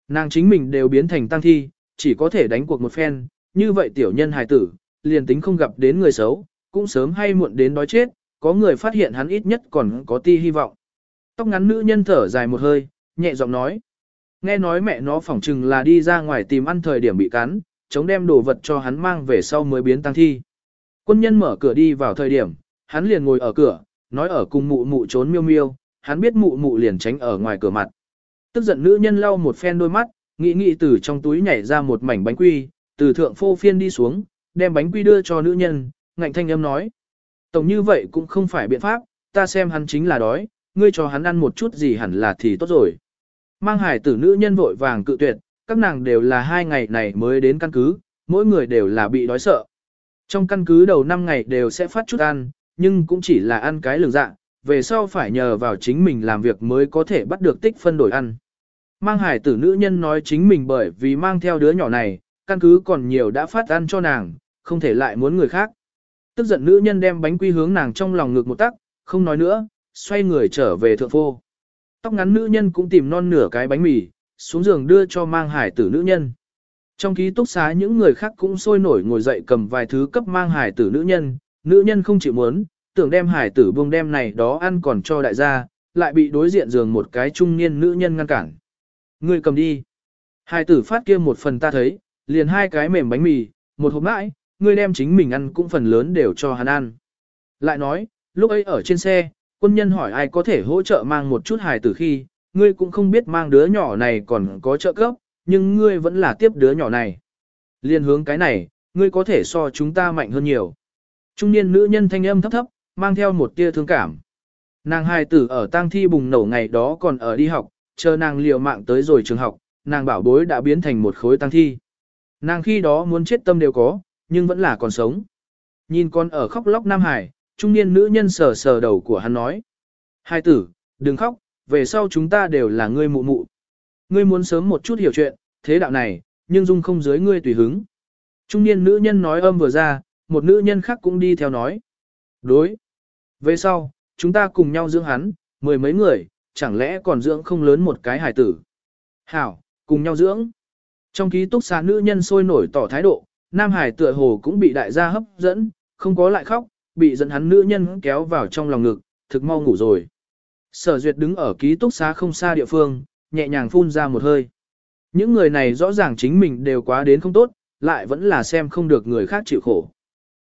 S1: Nàng chính mình đều biến thành tăng thi, chỉ có thể đánh cuộc một phen, như vậy tiểu nhân hài tử, liền tính không gặp đến người xấu, cũng sớm hay muộn đến đói chết, có người phát hiện hắn ít nhất còn có ti hy vọng. Tóc ngắn nữ nhân thở dài một hơi, nhẹ giọng nói. Nghe nói mẹ nó phỏng chừng là đi ra ngoài tìm ăn thời điểm bị cắn, chống đem đồ vật cho hắn mang về sau mới biến tăng thi. Quân nhân mở cửa đi vào thời điểm, hắn liền ngồi ở cửa, nói ở cùng mụ mụ trốn miêu miêu, hắn biết mụ mụ liền tránh ở ngoài cửa mặt. Tức giận nữ nhân lau một phen đôi mắt, nghĩ nghĩ từ trong túi nhảy ra một mảnh bánh quy, từ thượng phô phiên đi xuống, đem bánh quy đưa cho nữ nhân, ngạnh thanh âm nói. Tổng như vậy cũng không phải biện pháp, ta xem hắn chính là đói, ngươi cho hắn ăn một chút gì hẳn là thì tốt rồi. Mang hải tử nữ nhân vội vàng cự tuyệt, các nàng đều là hai ngày này mới đến căn cứ, mỗi người đều là bị đói sợ. Trong căn cứ đầu năm ngày đều sẽ phát chút ăn, nhưng cũng chỉ là ăn cái lường dạ, về sau phải nhờ vào chính mình làm việc mới có thể bắt được tích phân đổi ăn. Mang hải tử nữ nhân nói chính mình bởi vì mang theo đứa nhỏ này, căn cứ còn nhiều đã phát ăn cho nàng, không thể lại muốn người khác. Tức giận nữ nhân đem bánh quy hướng nàng trong lòng ngực một tắc, không nói nữa, xoay người trở về thượng phô. Tóc ngắn nữ nhân cũng tìm non nửa cái bánh mì, xuống giường đưa cho mang hải tử nữ nhân. Trong ký túc xá những người khác cũng sôi nổi ngồi dậy cầm vài thứ cấp mang hải tử nữ nhân, nữ nhân không chịu muốn, tưởng đem hải tử buông đem này đó ăn còn cho đại gia, lại bị đối diện giường một cái trung niên nữ nhân ngăn cản. Người cầm đi. Hải tử phát kia một phần ta thấy, liền hai cái mềm bánh mì, một hộp mãi, người đem chính mình ăn cũng phần lớn đều cho hắn ăn. Lại nói, lúc ấy ở trên xe, quân nhân hỏi ai có thể hỗ trợ mang một chút hài tử khi, ngươi cũng không biết mang đứa nhỏ này còn có trợ cấp, nhưng ngươi vẫn là tiếp đứa nhỏ này. Liên hướng cái này, ngươi có thể so chúng ta mạnh hơn nhiều. Trung niên nữ nhân thanh âm thấp thấp, mang theo một tia thương cảm. Nàng hài tử ở tang thi bùng nổ ngày đó còn ở đi học, chờ nàng liều mạng tới rồi trường học, nàng bảo bối đã biến thành một khối tang thi. Nàng khi đó muốn chết tâm đều có, nhưng vẫn là còn sống. Nhìn con ở khóc lóc Nam Hải, trung niên nữ nhân sờ sờ đầu của hắn nói. Hai tử, đừng khóc, về sau chúng ta đều là ngươi mụ mụ. Ngươi muốn sớm một chút hiểu chuyện, thế đạo này, nhưng dung không dưới ngươi tùy hứng. Trung niên nữ nhân nói âm vừa ra, một nữ nhân khác cũng đi theo nói. Đối. Về sau, chúng ta cùng nhau dưỡng hắn, mười mấy người, chẳng lẽ còn dưỡng không lớn một cái hải tử. Hảo, cùng nhau dưỡng. Trong ký túc xá nữ nhân sôi nổi tỏ thái độ, nam hải tựa hồ cũng bị đại gia hấp dẫn, không có lại khóc, bị dẫn hắn nữ nhân kéo vào trong lòng ngực, thực mau ngủ rồi. Sở duyệt đứng ở ký túc xá không xa địa phương, nhẹ nhàng phun ra một hơi. Những người này rõ ràng chính mình đều quá đến không tốt, lại vẫn là xem không được người khác chịu khổ.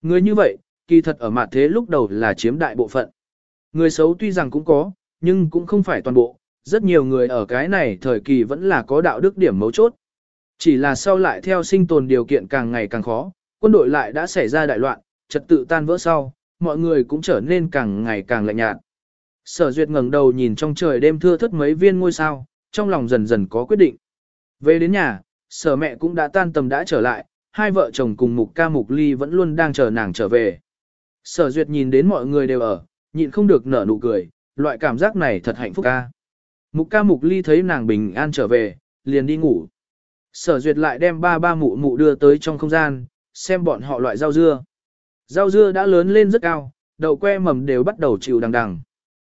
S1: Người như vậy, kỳ thật ở mặt thế lúc đầu là chiếm đại bộ phận. Người xấu tuy rằng cũng có, nhưng cũng không phải toàn bộ, rất nhiều người ở cái này thời kỳ vẫn là có đạo đức điểm mấu chốt. Chỉ là sau lại theo sinh tồn điều kiện càng ngày càng khó, quân đội lại đã xảy ra đại loạn, trật tự tan vỡ sau, mọi người cũng trở nên càng ngày càng lạnh nhạt. Sở duyệt ngẩng đầu nhìn trong trời đêm thưa thất mấy viên ngôi sao, trong lòng dần dần có quyết định. Về đến nhà, sở mẹ cũng đã tan tầm đã trở lại, hai vợ chồng cùng mục ca mục ly vẫn luôn đang chờ nàng trở về. Sở duyệt nhìn đến mọi người đều ở, nhịn không được nở nụ cười, loại cảm giác này thật hạnh phúc ca. Mục ca mục ly thấy nàng bình an trở về, liền đi ngủ. Sở duyệt lại đem ba ba mụ mụ đưa tới trong không gian, xem bọn họ loại rau dưa. Rau dưa đã lớn lên rất cao, đậu que mầm đều bắt đầu chịu đằng đằng.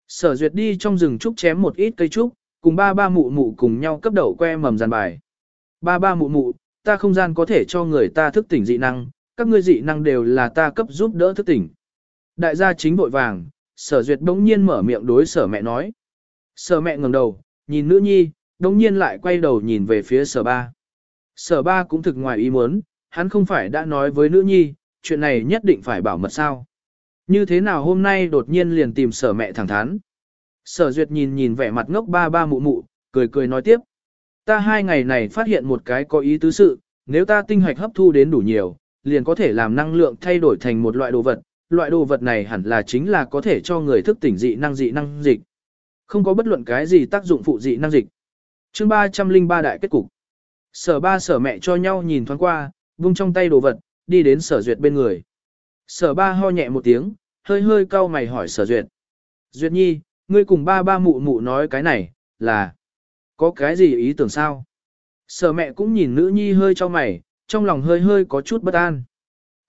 S1: Sở duyệt đi trong rừng trúc chém một ít cây trúc, cùng ba ba mụ mụ cùng nhau cấp đậu que mầm giàn bài. Ba ba mụ mụ, ta không gian có thể cho người ta thức tỉnh dị năng, các ngươi dị năng đều là ta cấp giúp đỡ thức tỉnh. Đại gia chính vội vàng, sở duyệt đống nhiên mở miệng đối sở mẹ nói. Sở mẹ ngẩng đầu, nhìn nữ nhi, đống nhiên lại quay đầu nhìn về phía sở ba. Sở ba cũng thực ngoài ý muốn, hắn không phải đã nói với nữ nhi, chuyện này nhất định phải bảo mật sao. Như thế nào hôm nay đột nhiên liền tìm sở mẹ thẳng thắn. Sở duyệt nhìn nhìn vẻ mặt ngốc ba ba mụ mụ, cười cười nói tiếp. Ta hai ngày này phát hiện một cái có ý tứ sự, nếu ta tinh hoạch hấp thu đến đủ nhiều, liền có thể làm năng lượng thay đổi thành một loại đồ vật. Loại đồ vật này hẳn là chính là có thể cho người thức tỉnh dị năng dị năng dịch. Không có bất luận cái gì tác dụng phụ dị năng dịch. chương 303 đại kết cục. Sở ba sở mẹ cho nhau nhìn thoáng qua, vung trong tay đồ vật, đi đến sở duyệt bên người. Sở ba ho nhẹ một tiếng, hơi hơi cau mày hỏi sở duyệt. Duyệt nhi, ngươi cùng ba ba mụ mụ nói cái này, là, có cái gì ý tưởng sao? Sở mẹ cũng nhìn nữ nhi hơi cho mày, trong lòng hơi hơi có chút bất an.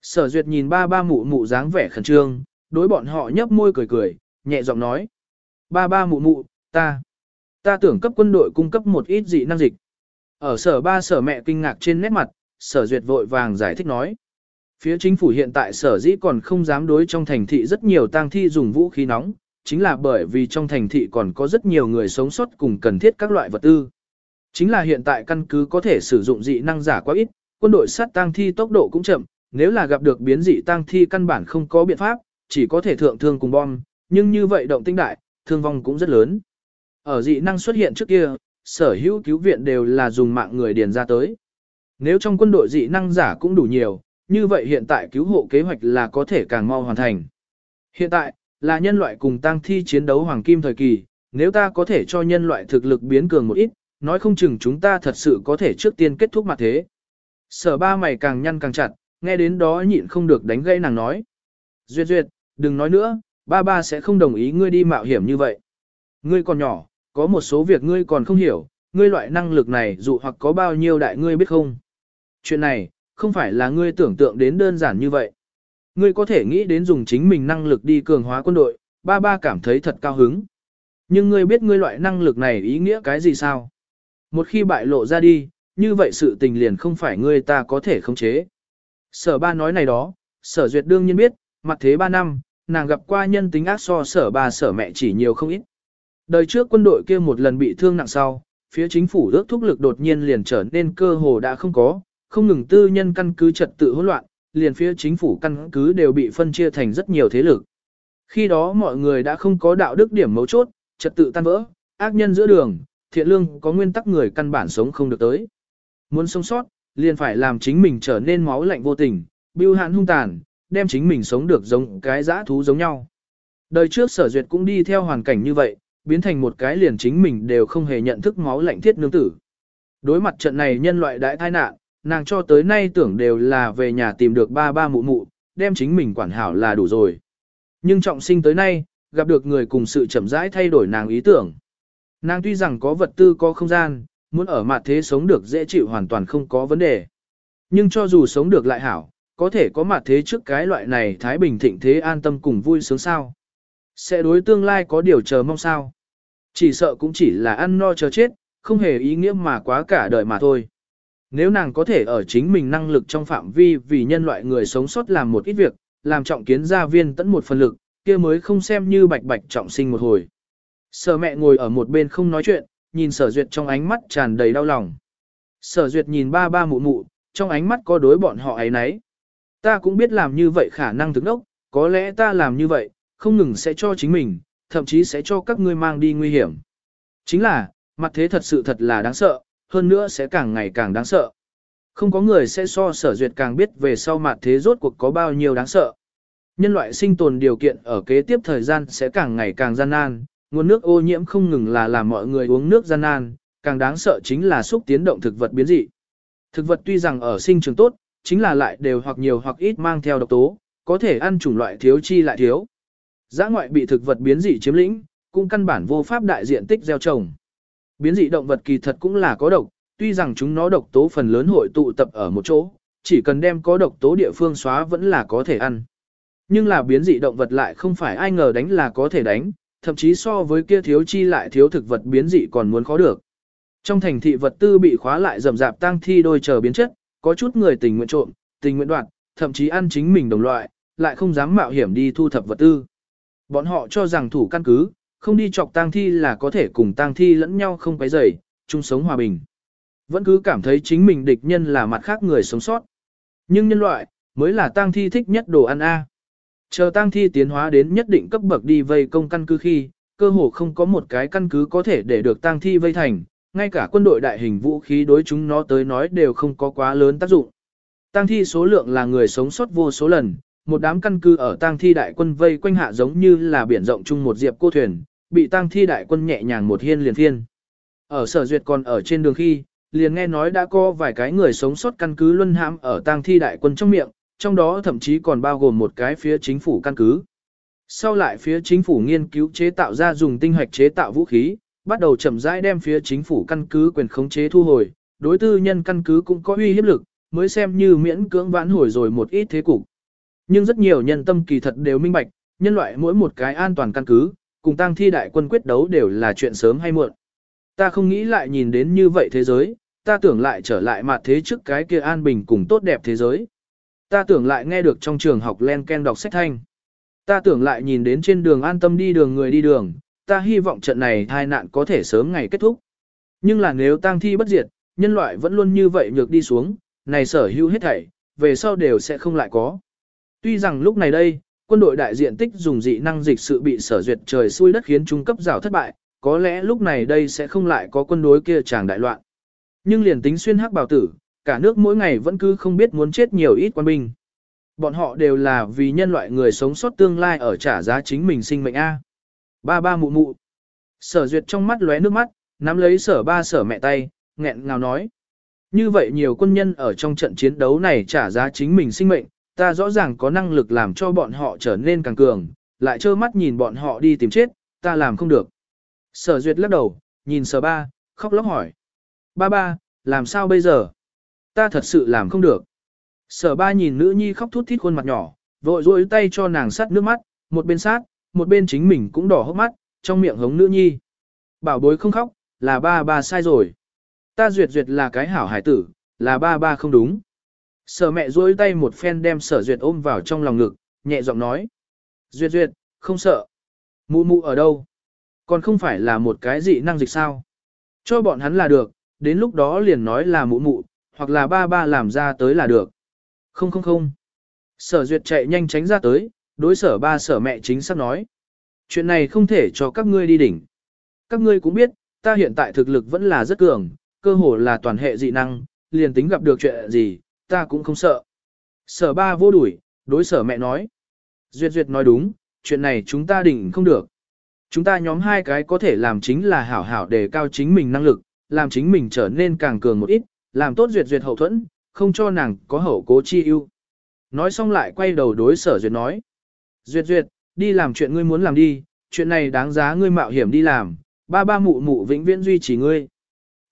S1: Sở duyệt nhìn ba ba mụ mụ dáng vẻ khẩn trương, đối bọn họ nhấp môi cười cười, nhẹ giọng nói. Ba ba mụ mụ, ta, ta tưởng cấp quân đội cung cấp một ít dị năng dịch. Ở sở ba sở mẹ kinh ngạc trên nét mặt, sở duyệt vội vàng giải thích nói. Phía chính phủ hiện tại sở dĩ còn không dám đối trong thành thị rất nhiều tang thi dùng vũ khí nóng, chính là bởi vì trong thành thị còn có rất nhiều người sống sót cùng cần thiết các loại vật tư. Chính là hiện tại căn cứ có thể sử dụng dị năng giả quá ít, quân đội sát tang thi tốc độ cũng chậm, nếu là gặp được biến dị tang thi căn bản không có biện pháp, chỉ có thể thượng thương cùng bom, nhưng như vậy động tinh đại, thương vong cũng rất lớn. Ở dị năng xuất hiện trước kia, sở hữu cứu viện đều là dùng mạng người điền ra tới. Nếu trong quân đội dị năng giả cũng đủ nhiều, như vậy hiện tại cứu hộ kế hoạch là có thể càng mau hoàn thành. Hiện tại, là nhân loại cùng tăng thi chiến đấu hoàng kim thời kỳ, nếu ta có thể cho nhân loại thực lực biến cường một ít, nói không chừng chúng ta thật sự có thể trước tiên kết thúc mặt thế. Sở ba mày càng nhăn càng chặt, nghe đến đó nhịn không được đánh gây nàng nói. Duyệt duyệt, đừng nói nữa, ba ba sẽ không đồng ý ngươi đi mạo hiểm như vậy. Ngươi còn nhỏ, có một số việc ngươi còn không hiểu, ngươi loại năng lực này dụ hoặc có bao nhiêu đại ngươi biết không. Chuyện này, không phải là ngươi tưởng tượng đến đơn giản như vậy. Ngươi có thể nghĩ đến dùng chính mình năng lực đi cường hóa quân đội, ba ba cảm thấy thật cao hứng. Nhưng ngươi biết ngươi loại năng lực này ý nghĩa cái gì sao? Một khi bại lộ ra đi, như vậy sự tình liền không phải ngươi ta có thể khống chế. Sở ba nói này đó, sở duyệt đương nhiên biết, mặt thế ba năm, nàng gặp qua nhân tính ác so sở ba sở mẹ chỉ nhiều không ít. Đời trước quân đội kia một lần bị thương nặng sau, phía chính phủ ước thúc lực đột nhiên liền trở nên cơ hồ đã không có, không ngừng tư nhân căn cứ trật tự hỗn loạn, liền phía chính phủ căn cứ đều bị phân chia thành rất nhiều thế lực. Khi đó mọi người đã không có đạo đức điểm mấu chốt, trật tự tan vỡ, ác nhân giữa đường, thiện lương có nguyên tắc người căn bản sống không được tới. Muốn sống sót, liền phải làm chính mình trở nên máu lạnh vô tình, bưu hãn hung tàn, đem chính mình sống được giống cái dã thú giống nhau. Đời trước sở duyệt cũng đi theo hoàn cảnh như vậy, biến thành một cái liền chính mình đều không hề nhận thức máu lạnh thiết nương tử. Đối mặt trận này nhân loại đại tai nạn, nàng cho tới nay tưởng đều là về nhà tìm được ba ba mụ mụ, đem chính mình quản hảo là đủ rồi. Nhưng trọng sinh tới nay, gặp được người cùng sự chậm rãi thay đổi nàng ý tưởng. Nàng tuy rằng có vật tư có không gian, muốn ở mặt thế sống được dễ chịu hoàn toàn không có vấn đề. Nhưng cho dù sống được lại hảo, có thể có mặt thế trước cái loại này thái bình thịnh thế an tâm cùng vui sướng sao. Sẽ đối tương lai có điều chờ mong sao. Chỉ sợ cũng chỉ là ăn no chờ chết, không hề ý nghĩa mà quá cả đời mà thôi. Nếu nàng có thể ở chính mình năng lực trong phạm vi vì nhân loại người sống sót làm một ít việc, làm trọng kiến gia viên tẫn một phần lực, kia mới không xem như bạch bạch trọng sinh một hồi. Sở mẹ ngồi ở một bên không nói chuyện, nhìn sở duyệt trong ánh mắt tràn đầy đau lòng. Sở duyệt nhìn ba ba mụ mụ, trong ánh mắt có đối bọn họ ấy nấy. Ta cũng biết làm như vậy khả năng thức đốc, có lẽ ta làm như vậy, không ngừng sẽ cho chính mình, thậm chí sẽ cho các ngươi mang đi nguy hiểm. Chính là, mặt thế thật sự thật là đáng sợ, hơn nữa sẽ càng ngày càng đáng sợ. Không có người sẽ so sở duyệt càng biết về sau mặt thế rốt cuộc có bao nhiêu đáng sợ. Nhân loại sinh tồn điều kiện ở kế tiếp thời gian sẽ càng ngày càng gian nan, nguồn nước ô nhiễm không ngừng là làm mọi người uống nước gian nan, càng đáng sợ chính là xúc tiến động thực vật biến dị. Thực vật tuy rằng ở sinh trường tốt, chính là lại đều hoặc nhiều hoặc ít mang theo độc tố, có thể ăn chủng loại thiếu chi lại thiếu. Giã ngoại bị thực vật biến dị chiếm lĩnh, cũng căn bản vô pháp đại diện tích gieo trồng. Biến dị động vật kỳ thật cũng là có độc, tuy rằng chúng nó độc tố phần lớn hội tụ tập ở một chỗ, chỉ cần đem có độc tố địa phương xóa vẫn là có thể ăn. Nhưng là biến dị động vật lại không phải ai ngờ đánh là có thể đánh, thậm chí so với kia thiếu chi lại thiếu thực vật biến dị còn muốn khó được. Trong thành thị vật tư bị khóa lại rầm rạp tang thi đôi chờ biến chất, Có chút người tình nguyện trộm, tình nguyện đoạt, thậm chí ăn chính mình đồng loại, lại không dám mạo hiểm đi thu thập vật tư. Bọn họ cho rằng thủ căn cứ, không đi chọc tang thi là có thể cùng tang thi lẫn nhau không quấy rầy, chung sống hòa bình. Vẫn cứ cảm thấy chính mình địch nhân là mặt khác người sống sót. Nhưng nhân loại, mới là tang thi thích nhất đồ ăn A. Chờ tang thi tiến hóa đến nhất định cấp bậc đi vây công căn cứ khi, cơ hồ không có một cái căn cứ có thể để được tang thi vây thành, ngay cả quân đội đại hình vũ khí đối chúng nó tới nói đều không có quá lớn tác dụng. Tang thi số lượng là người sống sót vô số lần, một đám căn cứ ở tang thi đại quân vây quanh hạ giống như là biển rộng chung một diệp cô thuyền, bị tang thi đại quân nhẹ nhàng một hiên liền phiên. Ở sở duyệt còn ở trên đường khi, liền nghe nói đã có vài cái người sống sót căn cứ luân hãm ở tang thi đại quân trong miệng, trong đó thậm chí còn bao gồm một cái phía chính phủ căn cứ. Sau lại phía chính phủ nghiên cứu chế tạo ra dùng tinh hoạch chế tạo vũ khí, bắt đầu chậm rãi đem phía chính phủ căn cứ quyền khống chế thu hồi, đối tư nhân căn cứ cũng có uy hiếp lực, mới xem như miễn cưỡng vãn hồi rồi một ít thế cục. Nhưng rất nhiều nhân tâm kỳ thật đều minh bạch, nhân loại mỗi một cái an toàn căn cứ, cùng tăng thi đại quân quyết đấu đều là chuyện sớm hay muộn. Ta không nghĩ lại nhìn đến như vậy thế giới, ta tưởng lại trở lại mặt thế trước cái kia an bình cùng tốt đẹp thế giới. Ta tưởng lại nghe được trong trường học len ken đọc sách thanh. Ta tưởng lại nhìn đến trên đường an tâm đi đường người đi đường, ta hy vọng trận này tai nạn có thể sớm ngày kết thúc. Nhưng là nếu tang thi bất diệt, nhân loại vẫn luôn như vậy nhược đi xuống, này sở hữu hết thảy, về sau đều sẽ không lại có. Tuy rằng lúc này đây, quân đội đại diện tích dùng dị năng dịch sự bị sở duyệt trời xui đất khiến trung cấp rào thất bại, có lẽ lúc này đây sẽ không lại có quân đối kia chàng đại loạn. Nhưng liền tính xuyên hắc bảo tử, cả nước mỗi ngày vẫn cứ không biết muốn chết nhiều ít quân binh. Bọn họ đều là vì nhân loại người sống sót tương lai ở trả giá chính mình sinh mệnh A. Ba ba mụ mụ. Sở duyệt trong mắt lóe nước mắt, nắm lấy sở ba sở mẹ tay, nghẹn ngào nói. Như vậy nhiều quân nhân ở trong trận chiến đấu này trả giá chính mình sinh mệnh, ta rõ ràng có năng lực làm cho bọn họ trở nên càng cường, lại trơ mắt nhìn bọn họ đi tìm chết, ta làm không được. Sở duyệt lắc đầu, nhìn sở ba, khóc lóc hỏi. Ba ba, làm sao bây giờ? Ta thật sự làm không được. Sở ba nhìn nữ nhi khóc thút thít khuôn mặt nhỏ, vội rôi tay cho nàng sắt nước mắt, một bên sát, một bên chính mình cũng đỏ hốc mắt, trong miệng hống nữ nhi. Bảo bối không khóc, là ba ba sai rồi. Ta duyệt duyệt là cái hảo hải tử, là ba ba không đúng. Sở mẹ duỗi tay một phen đem sở duyệt ôm vào trong lòng ngực, nhẹ giọng nói. Duyệt duyệt, không sợ. Mụ mụ ở đâu? Còn không phải là một cái dị năng dịch sao? Cho bọn hắn là được, đến lúc đó liền nói là mụ mụ, hoặc là ba ba làm ra tới là được. Không không không. Sở duyệt chạy nhanh tránh ra tới, đối sở ba sở mẹ chính xác nói. Chuyện này không thể cho các ngươi đi đỉnh. Các ngươi cũng biết, ta hiện tại thực lực vẫn là rất cường, cơ hồ là toàn hệ dị năng, liền tính gặp được chuyện gì, ta cũng không sợ. Sở ba vô đuổi, đối sở mẹ nói. Duyệt Duyệt nói đúng, chuyện này chúng ta đỉnh không được. Chúng ta nhóm hai cái có thể làm chính là hảo hảo để cao chính mình năng lực, làm chính mình trở nên càng cường một ít, làm tốt Duyệt Duyệt hậu thuẫn, không cho nàng có hậu cố chi ưu. Nói xong lại quay đầu đối sở Duyệt nói. Duyệt Duyệt, đi làm chuyện ngươi muốn làm đi, chuyện này đáng giá ngươi mạo hiểm đi làm, ba ba mụ mụ vĩnh viễn duy trì ngươi.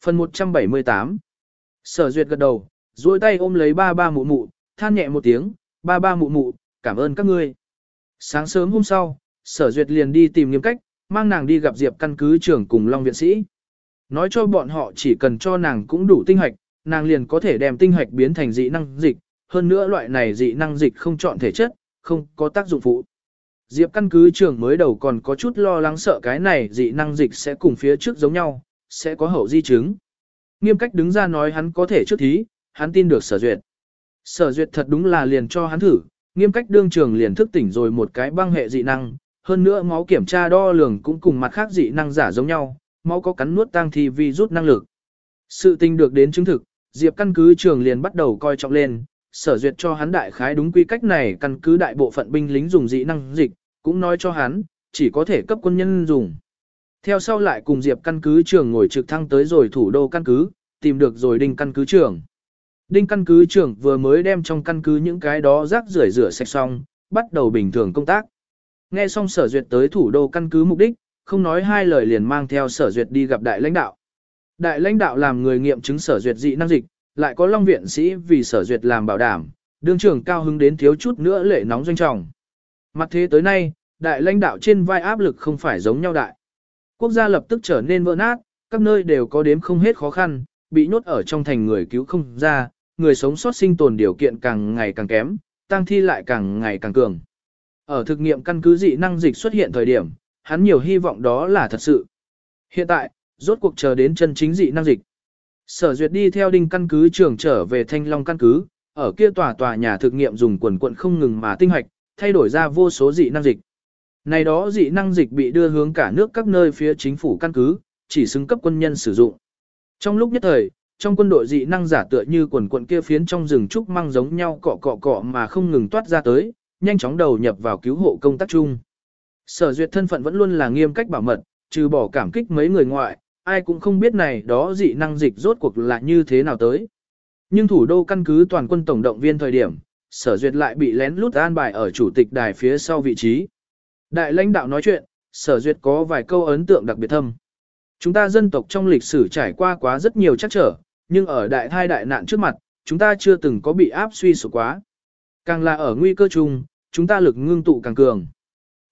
S1: Phần 178 Sở Duyệt gật đầu, duỗi tay ôm lấy ba ba mụ mụ, than nhẹ một tiếng, ba ba mụ mụ, cảm ơn các ngươi. Sáng sớm hôm sau, Sở Duyệt liền đi tìm nghiêm cách, mang nàng đi gặp Diệp căn cứ trưởng cùng Long viện sĩ. Nói cho bọn họ chỉ cần cho nàng cũng đủ tinh hoạch, nàng liền có thể đem tinh hoạch biến thành dị năng dịch, hơn nữa loại này dị năng dịch không chọn thể chất, không có tác dụng phụ. Diệp căn cứ trưởng mới đầu còn có chút lo lắng sợ cái này dị năng dịch sẽ cùng phía trước giống nhau, sẽ có hậu di chứng. Nghiêm cách đứng ra nói hắn có thể trước thí, hắn tin được sở duyệt. Sở duyệt thật đúng là liền cho hắn thử, nghiêm cách đương trường liền thức tỉnh rồi một cái băng hệ dị năng, hơn nữa máu kiểm tra đo lường cũng cùng mặt khác dị năng giả giống nhau, máu có cắn nuốt tăng thì vi rút năng lực. Sự tình được đến chứng thực, Diệp căn cứ trường liền bắt đầu coi trọng lên, sở duyệt cho hắn đại khái đúng quy cách này căn cứ đại bộ phận binh lính dùng dị năng dịch, cũng nói cho hắn, chỉ có thể cấp quân nhân dùng. Theo sau lại cùng Diệp căn cứ trường ngồi trực thăng tới rồi thủ đô căn cứ, tìm được rồi đình căn cứ trường. Đinh căn cứ trưởng vừa mới đem trong căn cứ những cái đó rác rưởi rửa sạch xong, bắt đầu bình thường công tác. Nghe xong sở duyệt tới thủ đô căn cứ mục đích, không nói hai lời liền mang theo sở duyệt đi gặp đại lãnh đạo. Đại lãnh đạo làm người nghiệm chứng sở duyệt dị năng dịch, lại có long viện sĩ vì sở duyệt làm bảo đảm, đương trưởng cao hứng đến thiếu chút nữa lệ nóng doanh trọng. Mặt thế tới nay, đại lãnh đạo trên vai áp lực không phải giống nhau đại. Quốc gia lập tức trở nên vỡ nát, các nơi đều có đếm không hết khó khăn, bị nhốt ở trong thành người cứu không ra, người sống sót sinh tồn điều kiện càng ngày càng kém, tăng thi lại càng ngày càng cường. Ở thực nghiệm căn cứ dị năng dịch xuất hiện thời điểm, hắn nhiều hy vọng đó là thật sự. Hiện tại, rốt cuộc chờ đến chân chính dị năng dịch. Sở duyệt đi theo đinh căn cứ trưởng trở về Thanh Long căn cứ, ở kia tòa tòa nhà thực nghiệm dùng quần quận không ngừng mà tinh hoạch, thay đổi ra vô số dị năng dịch. Này đó dị năng dịch bị đưa hướng cả nước các nơi phía chính phủ căn cứ, chỉ xứng cấp quân nhân sử dụng. Trong lúc nhất thời, trong quân đội dị năng giả tựa như quần quận kia phiến trong rừng trúc măng giống nhau cọ cọ cọ mà không ngừng toát ra tới, nhanh chóng đầu nhập vào cứu hộ công tác chung. Sở duyệt thân phận vẫn luôn là nghiêm cách bảo mật, trừ bỏ cảm kích mấy người ngoại, ai cũng không biết này đó dị năng dịch rốt cuộc là như thế nào tới. Nhưng thủ đô căn cứ toàn quân tổng động viên thời điểm, sở duyệt lại bị lén lút an bài ở chủ tịch đài phía sau vị trí. Đại lãnh đạo nói chuyện, sở duyệt có vài câu ấn tượng đặc biệt thâm. Chúng ta dân tộc trong lịch sử trải qua quá rất nhiều chắc trở, nhưng ở đại thai đại nạn trước mặt, chúng ta chưa từng có bị áp suy sụp quá. Càng là ở nguy cơ chung, chúng ta lực ngưng tụ càng cường.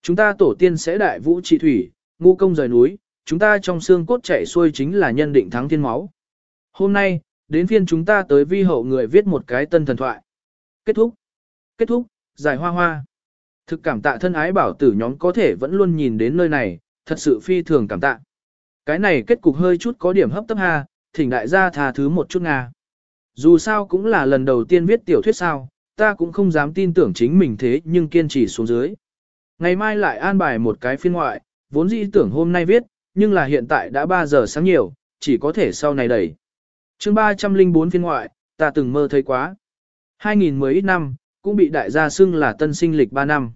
S1: Chúng ta tổ tiên sẽ đại vũ trị thủy, ngu công rời núi, chúng ta trong xương cốt chảy xuôi chính là nhân định thắng thiên máu. Hôm nay, đến phiên chúng ta tới vi hậu người viết một cái tân thần thoại. Kết thúc. Kết thúc, giải hoa hoa. Thực cảm tạ thân ái bảo tử nhóm có thể vẫn luôn nhìn đến nơi này, thật sự phi thường cảm tạ. Cái này kết cục hơi chút có điểm hấp tấp ha, thỉnh đại gia tha thứ một chút Nga. Dù sao cũng là lần đầu tiên viết tiểu thuyết sao, ta cũng không dám tin tưởng chính mình thế nhưng kiên trì xuống dưới. Ngày mai lại an bài một cái phiên ngoại, vốn dĩ tưởng hôm nay viết, nhưng là hiện tại đã 3 giờ sáng nhiều, chỉ có thể sau này đẩy. chương 304 phiên ngoại, ta từng mơ thấy quá. 2010 ít năm, cũng bị đại gia xưng là tân sinh lịch 3 năm.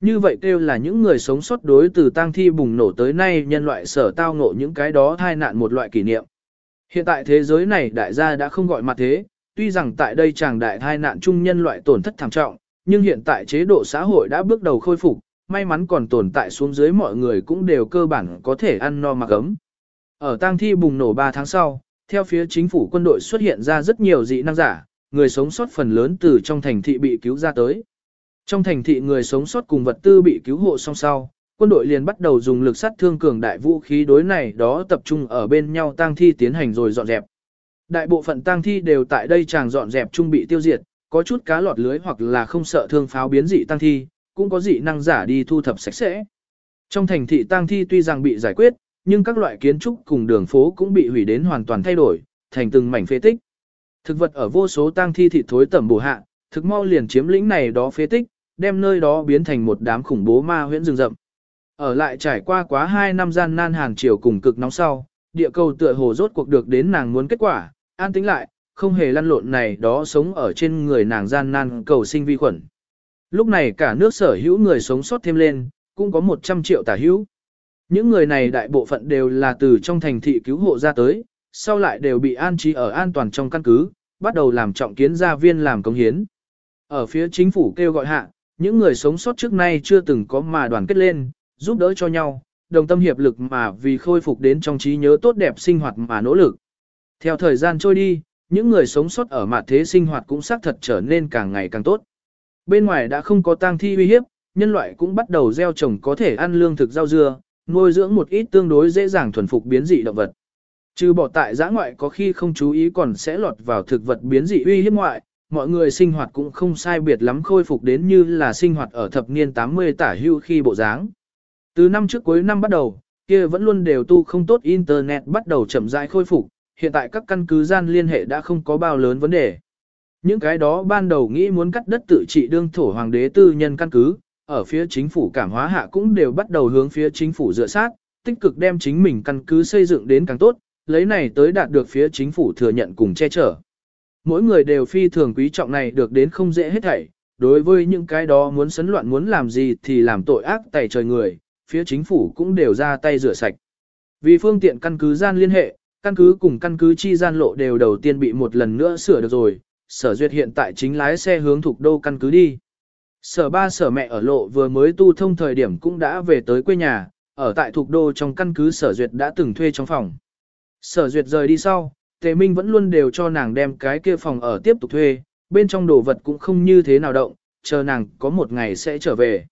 S1: Như vậy kêu là những người sống sót đối từ tang thi bùng nổ tới nay nhân loại sở tao ngộ những cái đó thai nạn một loại kỷ niệm. Hiện tại thế giới này đại gia đã không gọi mặt thế, tuy rằng tại đây chàng đại thai nạn chung nhân loại tổn thất thảm trọng, nhưng hiện tại chế độ xã hội đã bước đầu khôi phục, may mắn còn tồn tại xuống dưới mọi người cũng đều cơ bản có thể ăn no mặc ấm. Ở tang thi bùng nổ 3 tháng sau, theo phía chính phủ quân đội xuất hiện ra rất nhiều dị năng giả, người sống sót phần lớn từ trong thành thị bị cứu ra tới. Trong thành thị người sống sót cùng vật tư bị cứu hộ song sau, quân đội liền bắt đầu dùng lực sát thương cường đại vũ khí đối này đó tập trung ở bên nhau tang thi tiến hành rồi dọn dẹp. Đại bộ phận tang thi đều tại đây chàng dọn dẹp trung bị tiêu diệt, có chút cá lọt lưới hoặc là không sợ thương pháo biến dị tang thi, cũng có dị năng giả đi thu thập sạch sẽ. Trong thành thị tang thi tuy rằng bị giải quyết, nhưng các loại kiến trúc cùng đường phố cũng bị hủy đến hoàn toàn thay đổi, thành từng mảnh phế tích. Thực vật ở vô số tang thi thịt thối tẩm bổ hạ, thực mau liền chiếm lĩnh này đó phế tích, đem nơi đó biến thành một đám khủng bố ma huyễn rừng rậm. Ở lại trải qua quá 2 năm gian nan hàng chiều cùng cực nóng sau, địa cầu tựa hồ rốt cuộc được đến nàng muốn kết quả, an tính lại, không hề lăn lộn này đó sống ở trên người nàng gian nan cầu sinh vi khuẩn. Lúc này cả nước sở hữu người sống sót thêm lên, cũng có 100 triệu tả hữu. Những người này đại bộ phận đều là từ trong thành thị cứu hộ ra tới, sau lại đều bị an trí ở an toàn trong căn cứ, bắt đầu làm trọng kiến gia viên làm công hiến. Ở phía chính phủ kêu gọi hạ, những người sống sót trước nay chưa từng có mà đoàn kết lên, giúp đỡ cho nhau, đồng tâm hiệp lực mà vì khôi phục đến trong trí nhớ tốt đẹp sinh hoạt mà nỗ lực. Theo thời gian trôi đi, những người sống sót ở mặt thế sinh hoạt cũng xác thật trở nên càng ngày càng tốt. Bên ngoài đã không có tang thi uy hiếp, nhân loại cũng bắt đầu gieo trồng có thể ăn lương thực rau dưa, nuôi dưỡng một ít tương đối dễ dàng thuần phục biến dị động vật. Trừ bỏ tại giã ngoại có khi không chú ý còn sẽ lọt vào thực vật biến dị uy hiếp ngoại, mọi người sinh hoạt cũng không sai biệt lắm khôi phục đến như là sinh hoạt ở thập niên 80 tả hưu khi bộ dáng. Từ năm trước cuối năm bắt đầu, kia vẫn luôn đều tu không tốt internet bắt đầu chậm rãi khôi phục, hiện tại các căn cứ gian liên hệ đã không có bao lớn vấn đề. Những cái đó ban đầu nghĩ muốn cắt đất tự trị đương thổ hoàng đế tư nhân căn cứ, ở phía chính phủ cảm hóa hạ cũng đều bắt đầu hướng phía chính phủ dựa sát, tích cực đem chính mình căn cứ xây dựng đến càng tốt, lấy này tới đạt được phía chính phủ thừa nhận cùng che chở. Mỗi người đều phi thường quý trọng này được đến không dễ hết thảy, đối với những cái đó muốn sấn loạn muốn làm gì thì làm tội ác tẩy trời người, phía chính phủ cũng đều ra tay rửa sạch. Vì phương tiện căn cứ gian liên hệ, căn cứ cùng căn cứ chi gian lộ đều đầu tiên bị một lần nữa sửa được rồi, sở duyệt hiện tại chính lái xe hướng thuộc đô căn cứ đi. Sở ba sở mẹ ở lộ vừa mới tu thông thời điểm cũng đã về tới quê nhà, ở tại thuộc đô trong căn cứ sở duyệt đã từng thuê trong phòng. Sở duyệt rời đi sau, Tề Minh vẫn luôn đều cho nàng đem cái kia phòng ở tiếp tục thuê, bên trong đồ vật cũng không như thế nào động, chờ nàng có một ngày sẽ trở về.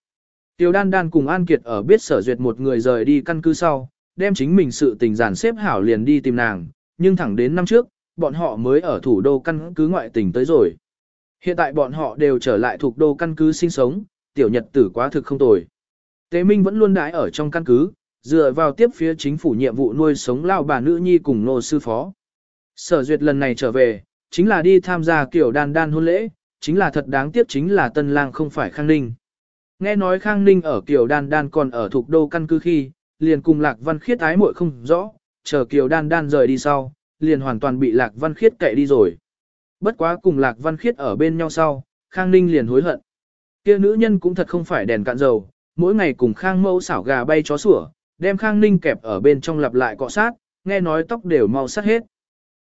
S1: Tiêu đan đan cùng An Kiệt ở biết sở duyệt một người rời đi căn cứ sau, đem chính mình sự tình giản xếp hảo liền đi tìm nàng, nhưng thẳng đến năm trước, bọn họ mới ở thủ đô căn cứ ngoại tỉnh tới rồi. Hiện tại bọn họ đều trở lại thuộc đô căn cứ sinh sống, tiểu nhật tử quá thực không tồi. Tế Minh vẫn luôn đãi ở trong căn cứ, dựa vào tiếp phía chính phủ nhiệm vụ nuôi sống lao bà nữ nhi cùng nô sư phó. Sở duyệt lần này trở về, chính là đi tham gia kiểu đan đan hôn lễ, chính là thật đáng tiếc chính là tân lang không phải Khang Ninh. Nghe nói Khang Ninh ở Kiều đan đan còn ở thuộc đô căn cứ khi, liền cùng Lạc Văn Khiết ái muội không rõ, chờ Kiều đan đan rời đi sau, liền hoàn toàn bị Lạc Văn Khiết cậy đi rồi. Bất quá cùng Lạc Văn Khiết ở bên nhau sau, Khang Ninh liền hối hận. Kia nữ nhân cũng thật không phải đèn cạn dầu, mỗi ngày cùng Khang Mẫu xảo gà bay chó sủa, đem Khang Ninh kẹp ở bên trong lặp lại cọ sát, nghe nói tóc đều mau sát hết.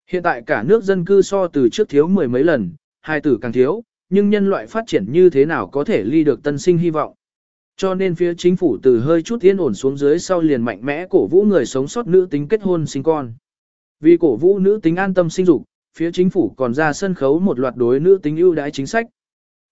S1: Hiện tại cả nước dân cư so từ trước thiếu mười mấy lần, hai tử càng thiếu, nhưng nhân loại phát triển như thế nào có thể ly được tân sinh hy vọng. Cho nên phía chính phủ từ hơi chút yên ổn xuống dưới sau liền mạnh mẽ cổ vũ người sống sót nữ tính kết hôn sinh con. Vì cổ vũ nữ tính an tâm sinh dục, phía chính phủ còn ra sân khấu một loạt đối nữ tính ưu đãi chính sách.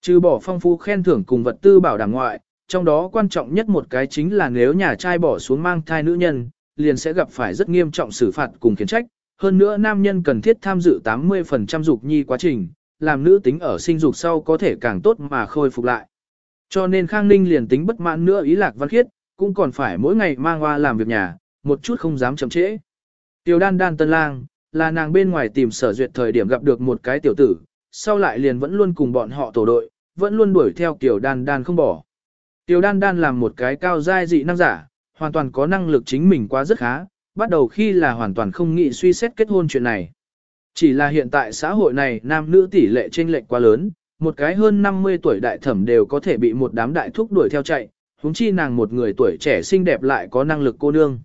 S1: Trừ bỏ phong phú khen thưởng cùng vật tư bảo đảm ngoại, trong đó quan trọng nhất một cái chính là nếu nhà trai bỏ xuống mang thai nữ nhân, liền sẽ gặp phải rất nghiêm trọng xử phạt cùng khiển trách. Hơn nữa nam nhân cần thiết tham dự 80% dục nhi quá trình, làm nữ tính ở sinh dục sau có thể càng tốt mà khôi phục lại. Cho nên Khang Ninh liền tính bất mãn nữa ý lạc văn khiết, cũng còn phải mỗi ngày mang hoa làm việc nhà, một chút không dám chậm trễ. Tiểu đan đan tân lang, là nàng bên ngoài tìm sở duyệt thời điểm gặp được một cái tiểu tử, sau lại liền vẫn luôn cùng bọn họ tổ đội, vẫn luôn đuổi theo tiểu đan đan không bỏ. Tiểu đan đan làm một cái cao giai dị năng giả, hoàn toàn có năng lực chính mình quá rất khá, bắt đầu khi là hoàn toàn không nghĩ suy xét kết hôn chuyện này. Chỉ là hiện tại xã hội này nam nữ tỷ lệ chênh lệch quá lớn, một cái hơn 50 tuổi đại thẩm đều có thể bị một đám đại thúc đuổi theo chạy, huống chi nàng một người tuổi trẻ xinh đẹp lại có năng lực cô nương.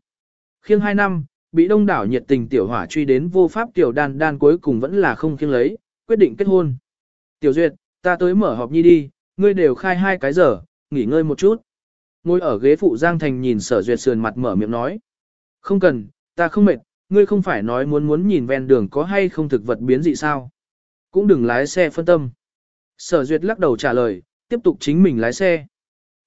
S1: Khiêng 2 năm, bị đông đảo nhiệt tình tiểu hỏa truy đến vô pháp tiểu đan đan cuối cùng vẫn là không khiêng lấy, quyết định kết hôn. Tiểu Duyệt, ta tới mở họp nhi đi, ngươi đều khai hai cái giờ, nghỉ ngơi một chút. Ngồi ở ghế phụ Giang Thành nhìn sở duyệt sườn mặt mở miệng nói. Không cần, ta không mệt, ngươi không phải nói muốn muốn nhìn ven đường có hay không thực vật biến dị sao. Cũng đừng lái xe phân tâm. Sở duyệt lắc đầu trả lời, tiếp tục chính mình lái xe.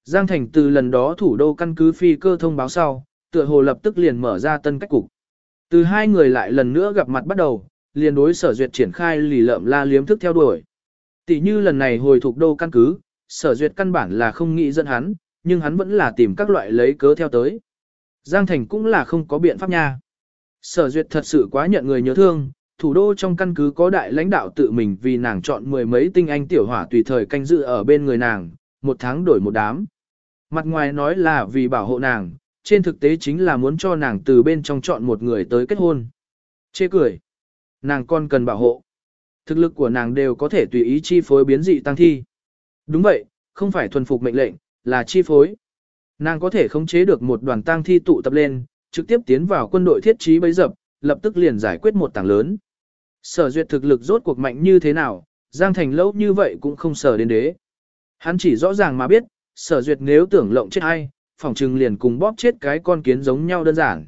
S1: Giang Thành từ lần đó thủ đô căn cứ phi cơ thông báo sau, tựa hồ lập tức liền mở ra tân cách cục. Từ hai người lại lần nữa gặp mặt bắt đầu, liền đối sở duyệt triển khai lì lợm la liếm thức theo đuổi. Tỷ như lần này hồi thuộc đô căn cứ, sở duyệt căn bản là không nghĩ dẫn hắn, nhưng hắn vẫn là tìm các loại lấy cớ theo tới. Giang Thành cũng là không có biện pháp nha. Sở duyệt thật sự quá nhận người nhớ thương, thủ đô trong căn cứ có đại lãnh đạo tự mình vì nàng chọn mười mấy tinh anh tiểu hỏa tùy thời canh dự ở bên người nàng, một tháng đổi một đám. Mặt ngoài nói là vì bảo hộ nàng, trên thực tế chính là muốn cho nàng từ bên trong chọn một người tới kết hôn. Chê cười. Nàng con cần bảo hộ. Thực lực của nàng đều có thể tùy ý chi phối biến dị tăng thi. Đúng vậy, không phải thuần phục mệnh lệnh, là chi phối. Nàng có thể khống chế được một đoàn tăng thi tụ tập lên, trực tiếp tiến vào quân đội thiết trí bấy dập, lập tức liền giải quyết một tảng lớn. Sở duyệt thực lực rốt cuộc mạnh như thế nào, Giang Thành lâu như vậy cũng không sở đến đế. Hắn chỉ rõ ràng mà biết, sở duyệt nếu tưởng lộng chết ai, phỏng trừng liền cùng bóp chết cái con kiến giống nhau đơn giản.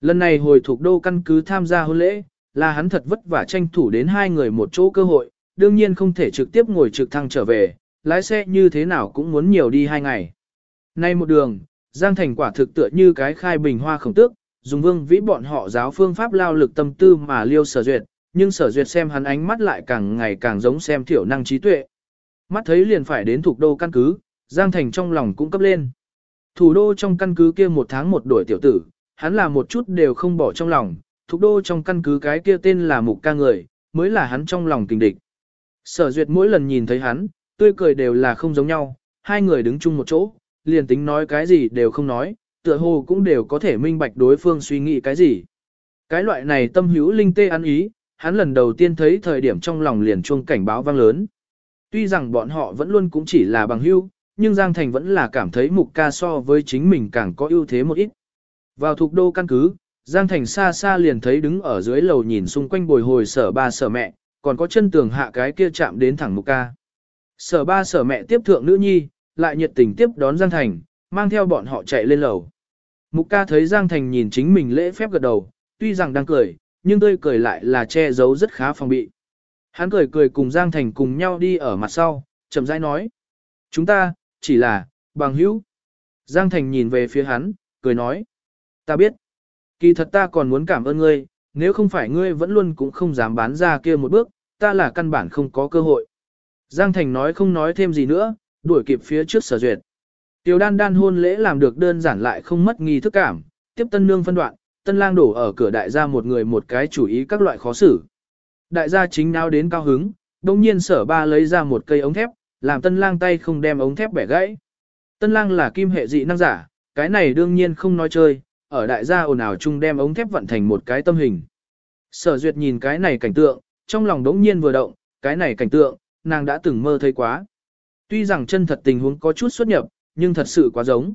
S1: Lần này hồi thuộc đô căn cứ tham gia hôn lễ, là hắn thật vất vả tranh thủ đến hai người một chỗ cơ hội, đương nhiên không thể trực tiếp ngồi trực thăng trở về, lái xe như thế nào cũng muốn nhiều đi hai ngày. Nay một đường, Giang Thành quả thực tựa như cái khai bình hoa khổng tước, dùng vương vĩ bọn họ giáo phương pháp lao lực tâm tư mà liêu sở duyệt, nhưng sở duyệt xem hắn ánh mắt lại càng ngày càng giống xem thiểu năng trí tuệ. Mắt thấy liền phải đến thủ đô căn cứ, Giang Thành trong lòng cũng cấp lên. Thủ đô trong căn cứ kia một tháng một đổi tiểu tử, hắn là một chút đều không bỏ trong lòng, Thủ đô trong căn cứ cái kia tên là mục ca người, mới là hắn trong lòng tình địch. Sở duyệt mỗi lần nhìn thấy hắn, tươi cười đều là không giống nhau, hai người đứng chung một chỗ, liền tính nói cái gì đều không nói, tựa hồ cũng đều có thể minh bạch đối phương suy nghĩ cái gì. Cái loại này tâm hữu linh tê ăn ý, hắn lần đầu tiên thấy thời điểm trong lòng liền chuông cảnh báo vang lớn. Tuy rằng bọn họ vẫn luôn cũng chỉ là bằng hữu, nhưng Giang Thành vẫn là cảm thấy mục ca so với chính mình càng có ưu thế một ít. Vào thuộc đô căn cứ, Giang Thành xa xa liền thấy đứng ở dưới lầu nhìn xung quanh bồi hồi sở ba sở mẹ, còn có chân tường hạ cái kia chạm đến thẳng mục ca. Sở ba sở mẹ tiếp thượng nữ nhi, lại nhiệt tình tiếp đón Giang Thành, mang theo bọn họ chạy lên lầu. Mục ca thấy Giang Thành nhìn chính mình lễ phép gật đầu, tuy rằng đang cười, nhưng tươi cười lại là che giấu rất khá phòng bị. Hắn cười cười cùng Giang Thành cùng nhau đi ở mặt sau, chậm rãi nói. Chúng ta, chỉ là, bằng hữu. Giang Thành nhìn về phía hắn, cười nói. Ta biết. Kỳ thật ta còn muốn cảm ơn ngươi, nếu không phải ngươi vẫn luôn cũng không dám bán ra kia một bước, ta là căn bản không có cơ hội. Giang Thành nói không nói thêm gì nữa, đuổi kịp phía trước sở duyệt. Tiểu đan đan hôn lễ làm được đơn giản lại không mất nghi thức cảm, tiếp tân nương phân đoạn, tân lang đổ ở cửa đại gia một người một cái chủ ý các loại khó xử. Đại gia chính nào đến cao hứng, đồng nhiên sở ba lấy ra một cây ống thép, làm tân lang tay không đem ống thép bẻ gãy. Tân lang là kim hệ dị năng giả, cái này đương nhiên không nói chơi, ở đại gia ồn ào chung đem ống thép vận thành một cái tâm hình. Sở duyệt nhìn cái này cảnh tượng, trong lòng đống nhiên vừa động, cái này cảnh tượng, nàng đã từng mơ thấy quá. Tuy rằng chân thật tình huống có chút xuất nhập, nhưng thật sự quá giống.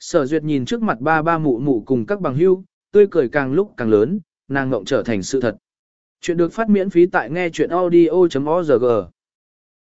S1: Sở duyệt nhìn trước mặt ba ba mụ mụ cùng các bằng hưu, tươi cười càng lúc càng lớn, nàng ngộng trở thành sự thật. Chuyện được phát miễn phí tại nghe chuyện audio.org